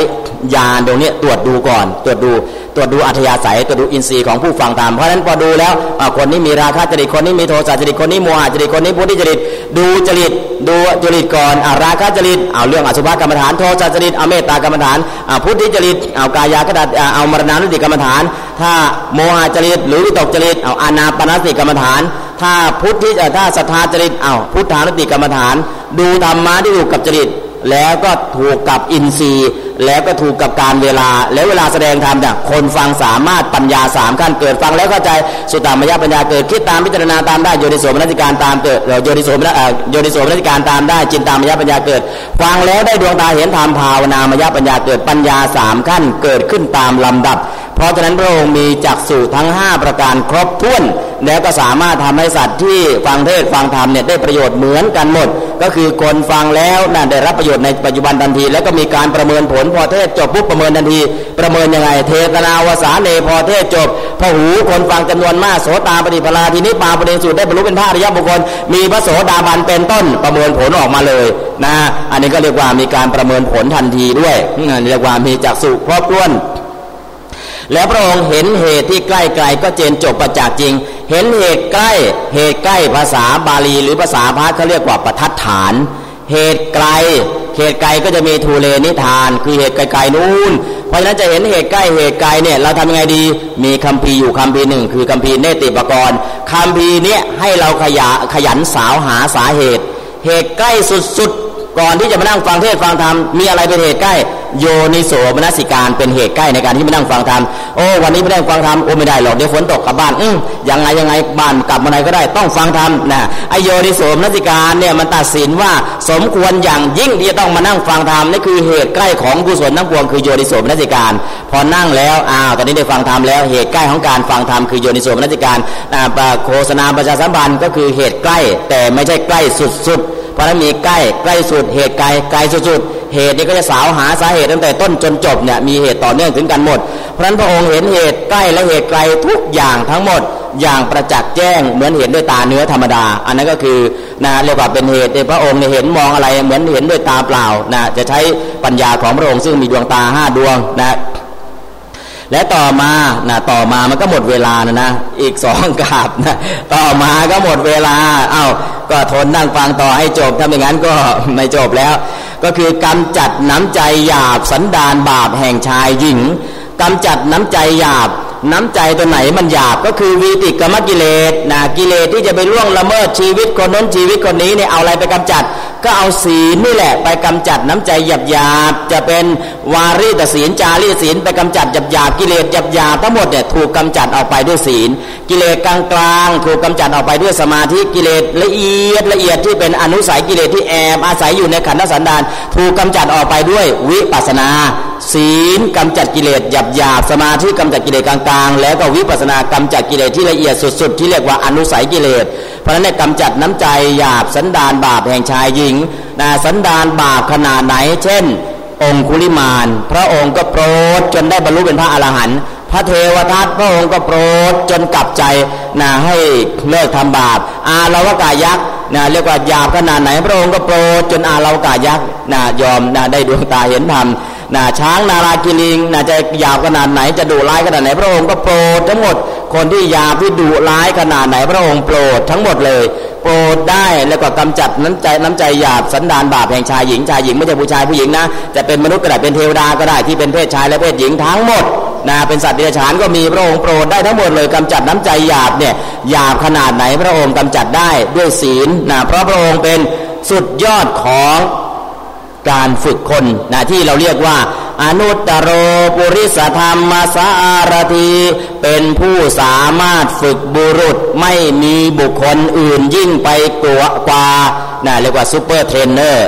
ยานตรงนี้ตรวจดูก่อน ตรวจดูตรวจดูอัธยาศัยตรวจดูอินทรีย์ของผู้ฟังธรรมเพราะฉะนั้นพอดูแล้วคนนี้มีราคะจริตคนนี้มีโทสะจริตคนนี้โมหะจริตคนนี้พุทธิจริตดูจริตดูจริตก่อนอาราคะจริตเอาเรื่องอสุภกรรมฐานโทสะจริตเอาเมตตากรรมฐานพุทธิจริตเอากายากระดาเอามรณานุติกรรมฐานถ้าโมหะจริตหรือวิตกจริตเอาอานาปนสติกรรมฐาน ถ้าพุทธิถ้าศรัทธาจริตเอาพุทธานุติกรรมฐาน ดูธรรมะที่ถูกกับจริต แล้วก็ถูกกับอินทรีย์ แล้วก็ถูกกับการเวลา แล้วเวลาแสดงธรรมเนี่ยคนฟังสามารถปัญญาสามขั้นเกิดฟังแล้วเข้าใจสุตตามยปัญญาเกิดคิดตามพิจารณาตามได้โยนิโสมนัสิการตามเกิดโยนิโสมโยนิโสมนัสิการตามได้จินตามยปัญญาเกิด ฟังแล้วได้ดวงตาเห็นธรรมภาวนามยปัญญาเกิดปัญญาสามขั้นเกิดขึ้นตามลำดับ เพราะฉะนั้นพระองค์มีจักษุทั้ง 5 ประการครบถ้วน แล้วก็สามารถทำให้สัตว์ที่ฟังเทศฟังธรรมเนี่ยได้ประโยชน์เหมือนกันหมด ก็คือคนฟังแล้วน่าได้รับประโยชน์ในปัจจุบันทันที แล้วก็มีการประเมินผลพอเทศจบปุ๊บประเมินทันที ประเมินยังไงเทศนาวสาเนพอเทศจบพอหูคนฟังจำนวนมากโสตาปฏิปลาทีนี้ปาประเด็นสุดได้บรรลุเป็นพระอริยบุคคลมีพระโสดาบันเป็นต้นประเมินผลออกมาเลยนะอันนี้ก็เรียกว่ามีการประเมินผลทันทีด้วยเรียกว่ามีจักสุครอบถ้วน แล้วพระองค์เห็นเหตุที่ใกล้ไกลก็เจนจบประจักษ์จริง เห็นเหตุใกล้เหตุใกล้ภาษาบาลีหรือภาษาพระเขาเรียกว่าประทัดฐาน เหตุไกลเหตุไกลก็จะมีทูเลนิทาน คือเหตุไกลๆนู่นเพราะฉะนั้นจะเห็นเหตุใกล้เหตุไกลเนี่ยเราทำยังไงดีมีคำพีอยู่คำพีหนึ่งคือคำพีเนติปกรณ์คำพีเนี้ยให้เราขยะขยันสาวหาสาเหตุ เหตุใกล้สุดๆก่อนที่จะมานั่งฟังเทศฟังธรรมมีอะไรเป็นเหตุใกล้ โยนิโสมนสิการเป็นเหตุใกล้ในการที่มานั่งฟังธรรมโอ้วันนี้ไม่ได้ฟังธรรมโอ้ไม่ได้หรอกเดี๋ยวฝนตกกลับบ้านอืยังไงยังไงบ้านกลับมาไหนก็ได้ต้องฟังธรรมนะไอโยนิโสมนสิการเนี่ยมันตัดสินว่าสมควรอย่างยิ่งที่จะต้องมานั่งฟังธรรมนี่คือเหตุใกล้ของกุศลทั้งปวงคือโยนิโสมนสิการ พอนั่งแล้วอ้าวตอนนี้ได้ฟังธรรมแล้วเหตุใกล้ของการฟังธรรมคือโยนิโสมนสิการโฆษณาประชาสัมพันธ์ก็คือเหตุใกล้แต่ไม่ใช่ใกล้สุดๆเพราะนั้นมีใกล้ใกล้สุดเหตุไกลไกลสุดๆ เหตุนี้ก็จะสาวหาสาเหตุตั้งแต่ต้นจนจบเนี่ยมีเหตุต่อเนื่องถึงกันหมด เพราะนั้นพระองค์เห็นเหตุใกล้และเหตุไกลทุกอย่างทั้งหมดอย่างประจักษ์แจ้งเหมือนเห็นด้วยตาเนื้อธรรมดา อันนั้นก็คือนะเรียกว่าเป็นเหตุในพระองค์เห็นมองอะไรเหมือนเห็นด้วยตาเปล่านะจะใช้ปัญญาของพระองค์ซึ่งมีดวงตาห้าดวงนะและต่อมานะต่อมามันก็หมดเวลานะนะ อีกสองกาบนะต่อมาก็หมดเวลา เอา้าก็ทนนั่งฟังต่อให้จบ ถ้าไม่งั้นก็ไม่จบแล้ว ก็คือกำจัดน้ำใจหยาบสันดานบาปแห่งชายหญิงกำจัดน้ำใจหยาบ น้ำใจตัวไหนมันหยาบก็คือวีติกรรมกิเลสนะกิเลสที่จะไปล่วงละเมิดชีวิตคนน้นชีวิตคนนี้เนี่ยเอาอะไรไปกำจัด ก็เอาศีลนี่แหละ ไปกำจัดน้ำใจหยาบหยาบจะเป็นวารีตศีลจารีศีลไปกำจัดหยาบหยาบกิเลสหยาบหยาบทั้งหมดเนี่ยถูกกำจัดออกไปด้วยศีล กิเลสกลางกลางถูกกำจัดออกไปด้วยสมาธิกิเลสละเอียดละเอียดที่เป็นอนุสัยกิเลสที่แอบอาศัยอยู่ในขันธสันดานถูกกำจัดออกไปด้วยวิปัสนาศีลกำจัดกิเลสหยาบหยาบสมาธิกำจัดกิเลสกลางางแล้วก็วิปัสสนากรรมจัดกิเลสที่ละเอียดสุด ๆ ที่เรียกว่าอนุสัยกิเลส เพราะฉะนั้นกำจัดน้ำใจหยาบสันดานบาปแห่งชายหญิงนะสันดานบาปขนาดไหน เช่น องคุลิมานพระองค์ก็โปรดจนได้บรรลุเป็นพระอรหันต์พระเทวทัตพระองค์ก็โปรดจนกลับใจนะให้เลิกทำบาป อาลาวกายักษ์นะเรียกว่าหยาบขนาดไหน พระองค์ก็โปรดจนอาลาวกายักษ์นะยอมนะได้ดวงตาเห็นธรรมนะช้างนารากิลิงนะจะหยาบขนาดไหนจะดุร้ายขนาดไหน พระองค์ก็โปรดทั้งหมด คนที่หยาบที่ดุร้ายขนาดไหนพระองค์โปรดทั้งหมดเลย โปรดได้แล้วก็กำจัดน้ำใจน้ำใจหยาบสันดานบาปแห่งชายหญิงชายหญิงไม่ใช่ผู้ชายผู้หญิงนะจะเป็นมนุษย์ก็ได้เป็นเทวดาก็ได้ที่เป็นเพศชายและเพศหญิงทั้งหมดนะเป็นสัตว์เดรัจฉานก็มีพระองค์โปรดได้ทั้งหมดเลยกำจัดน้ำใจหยาบเนี่ยหยาบขนาดไหนพระองค์กำจัดได้ด้วยศีลนะเพราะพระองค์เป็นสุดยอดของการฝึกคนนะที่เราเรียกว่า อนุตตรโรปุริสธรรมสารที เป็นผู้สามารถฝึกบุรุษไม่มีบุคคลอื่นยิ่งไปกว่ากว่านะเรียกว่า super trainer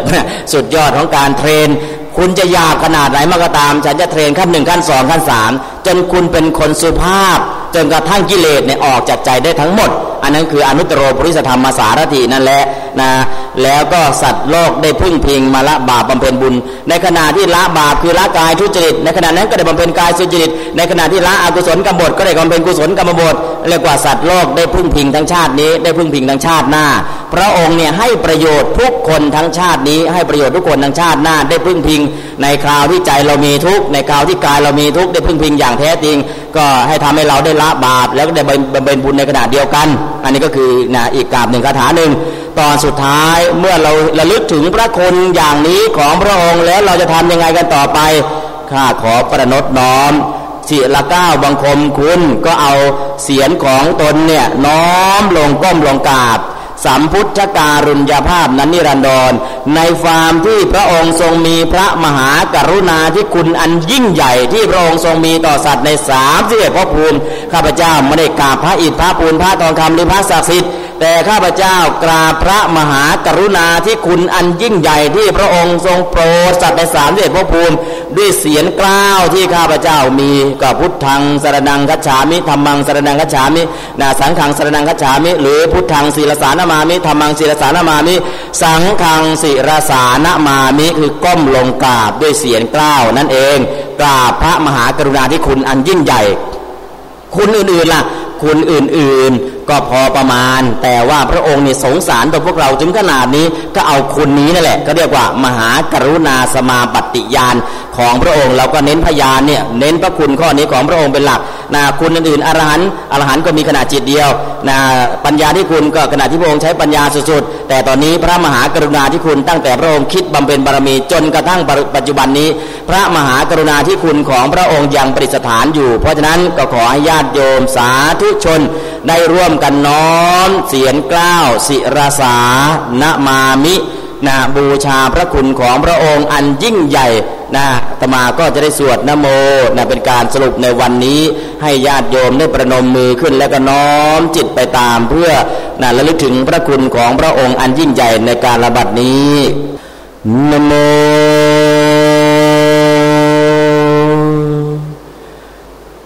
สุดยอดของการ train คุณจะยากขนาดไหนมาก็ตาม ฉันจะ train ขั้นหนึ่งขั้นสองขั้นสามจนคุณเป็นคนสุภาพ จนกระทั่งกิเลสเนี่ยออกจากใจได้ทั้งหมด อันนั้นคืออนุตตรปุริสทัมมสารถีนั่นแหละนะ แล้วก็สัตว์โลกได้พึ่งพิงมาละบาปบำเพ็ญบุญ ในขณะที่ละบาปคือละกายทุจริตในขณะนั้นก็ได้บำเพ็ญกายสุจริตในขณะที่ละอกุศลกรรมบดก็ได้บำเพ็ญกุศลกรรมบดเรียกว่าสัตว์โลกได้พึ่งพิงทั้งชาตินี้ ได้พึ่งพิงทั้งชาติหน้า พระองค์เนี่ยให้ประโยชน์ทุกคนทั้งชาตินี้ ให้ประโยชน์ทุกคนทั้งชาติหน้า ได้พึ่งพิง ในคราวที่ใจเรามีทุกในคราวที่กายเรามีทุกได้พึ่งพิงอย่างแท้จริง ก็ให้ทำให้เราได้ละบาปแล้วก็ได้บำเพ็ญบุญในขณะเดียวกัน อันนี้ก็คือนะอีกกาบหนึ่งคาถาหนึ่ง ตอนสุดท้ายเมื่อเราระลึกถึงพระคุณอย่างนี้ของพระองค์แล้วเราจะทำยังไงกันต่อไปข้าขอประนตน้อมสิละก้าวบังคมคุณก็เอาเสียงของตนเนี่ยน้อมลงก้มลงกราบสัมพุทธการุญญาภาพนั้นนิรันดร ในฟามที่พระองค์ทรงมีพระมหากรุณาที่คุณอันยิ่งใหญ่ที่พระองค์ทรงมีต่อสัตว์ในสามสิบเอ็ดพระภูมิข้าพเจ้าไม่ได้กราบพระอิฐพระปูนพระทองคำหรือพระศักดิ์สิทธิ์ แต่ข้าพเจ้ากราบพระมหากรุณาที่คุณอันยิ่งใหญ่ที่พระองค์ทรงโปรดสัตว์ในสามเดชพระภูมิ ด้วยเสียงกล้าวที่ข้าพเจ้ามีกับพุทธังสรนังคัจฉามิธรรมังสรนังคัจฉามินาสังขังสรนังคัจฉามิ หรือพุทธังศีลสานมามิธรรมังศีลสานมามิ สังขังศีลสานมามิคือก้มลงกราบด้วยเสียงกล้าวนั่นเองกราบพระมหากรุณาที่คุณอันยิ่งใหญ่ คุณอื่นๆล่ะ คุณอื่นๆ ก็พอประมาณ แต่ว่าพระองค์นี่สงสารต่อพวกเราถึงขนาดนี้ก็เอาคุณนี้นั่นแหละก็เรียกว่ามหากรุณาสมาปฏิญาณของพระองค์เราก็เน้นพยานเนี่ยเน้นพระคุณข้อนี้ของพระองค์เป็นหลักนะคุณอื่นๆอรหันต์อรหันต์ก็มีขนาดจิตเดียวนะปัญญาที่คุณก็ขนาดที่พระองค์ใช้ปัญญาสุดๆ แต่ตอนนี้พระมหากรุณาธิคุณตั้งแต่พระองค์คิดบำเพ็ญบารมีจนกระทั่งปัจจุบันนี้ พระมหากรุณาธิคุณของพระองค์ยังประดิษฐานอยู่ เพราะฉะนั้นก็ขอให้ญาติโยมสาธุชนได้ร่วมกันน้อมเสียงกล้าวศิรสานะมามินะบูชาพระคุณของพระองค์อันยิ่งใหญ่ นะตมาก็จะได้สวดนโมนะเป็นการสรุปในวันนี้ ให้ญาติโยมได้ประนมมือขึ้น แล้วก็น้อมจิตไปตามเพื่อนะระลึกถึงพระคุณของพระองค์อันยิ่งใหญ่ในการระบัดนี้นโม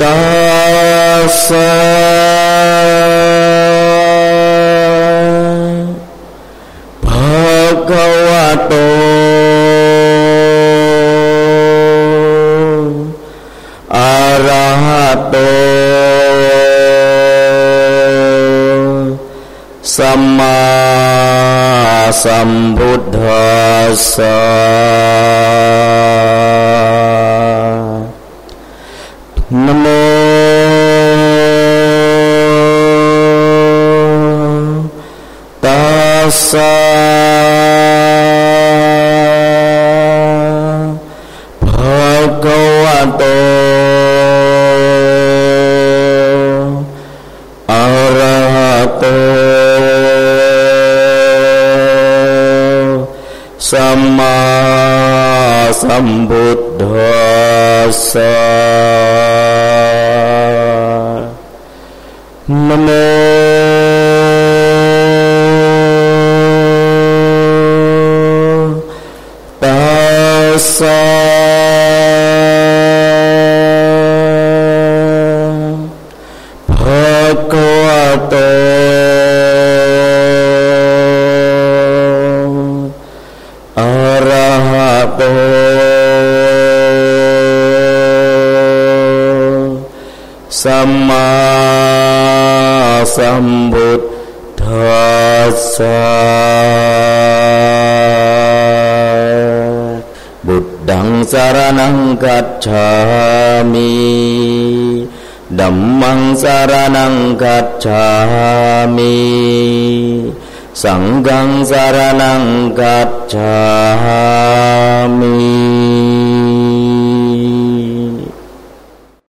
ตัสสะ ගච්ඡාමි। සංඝං සරණං ගච්ඡාමි।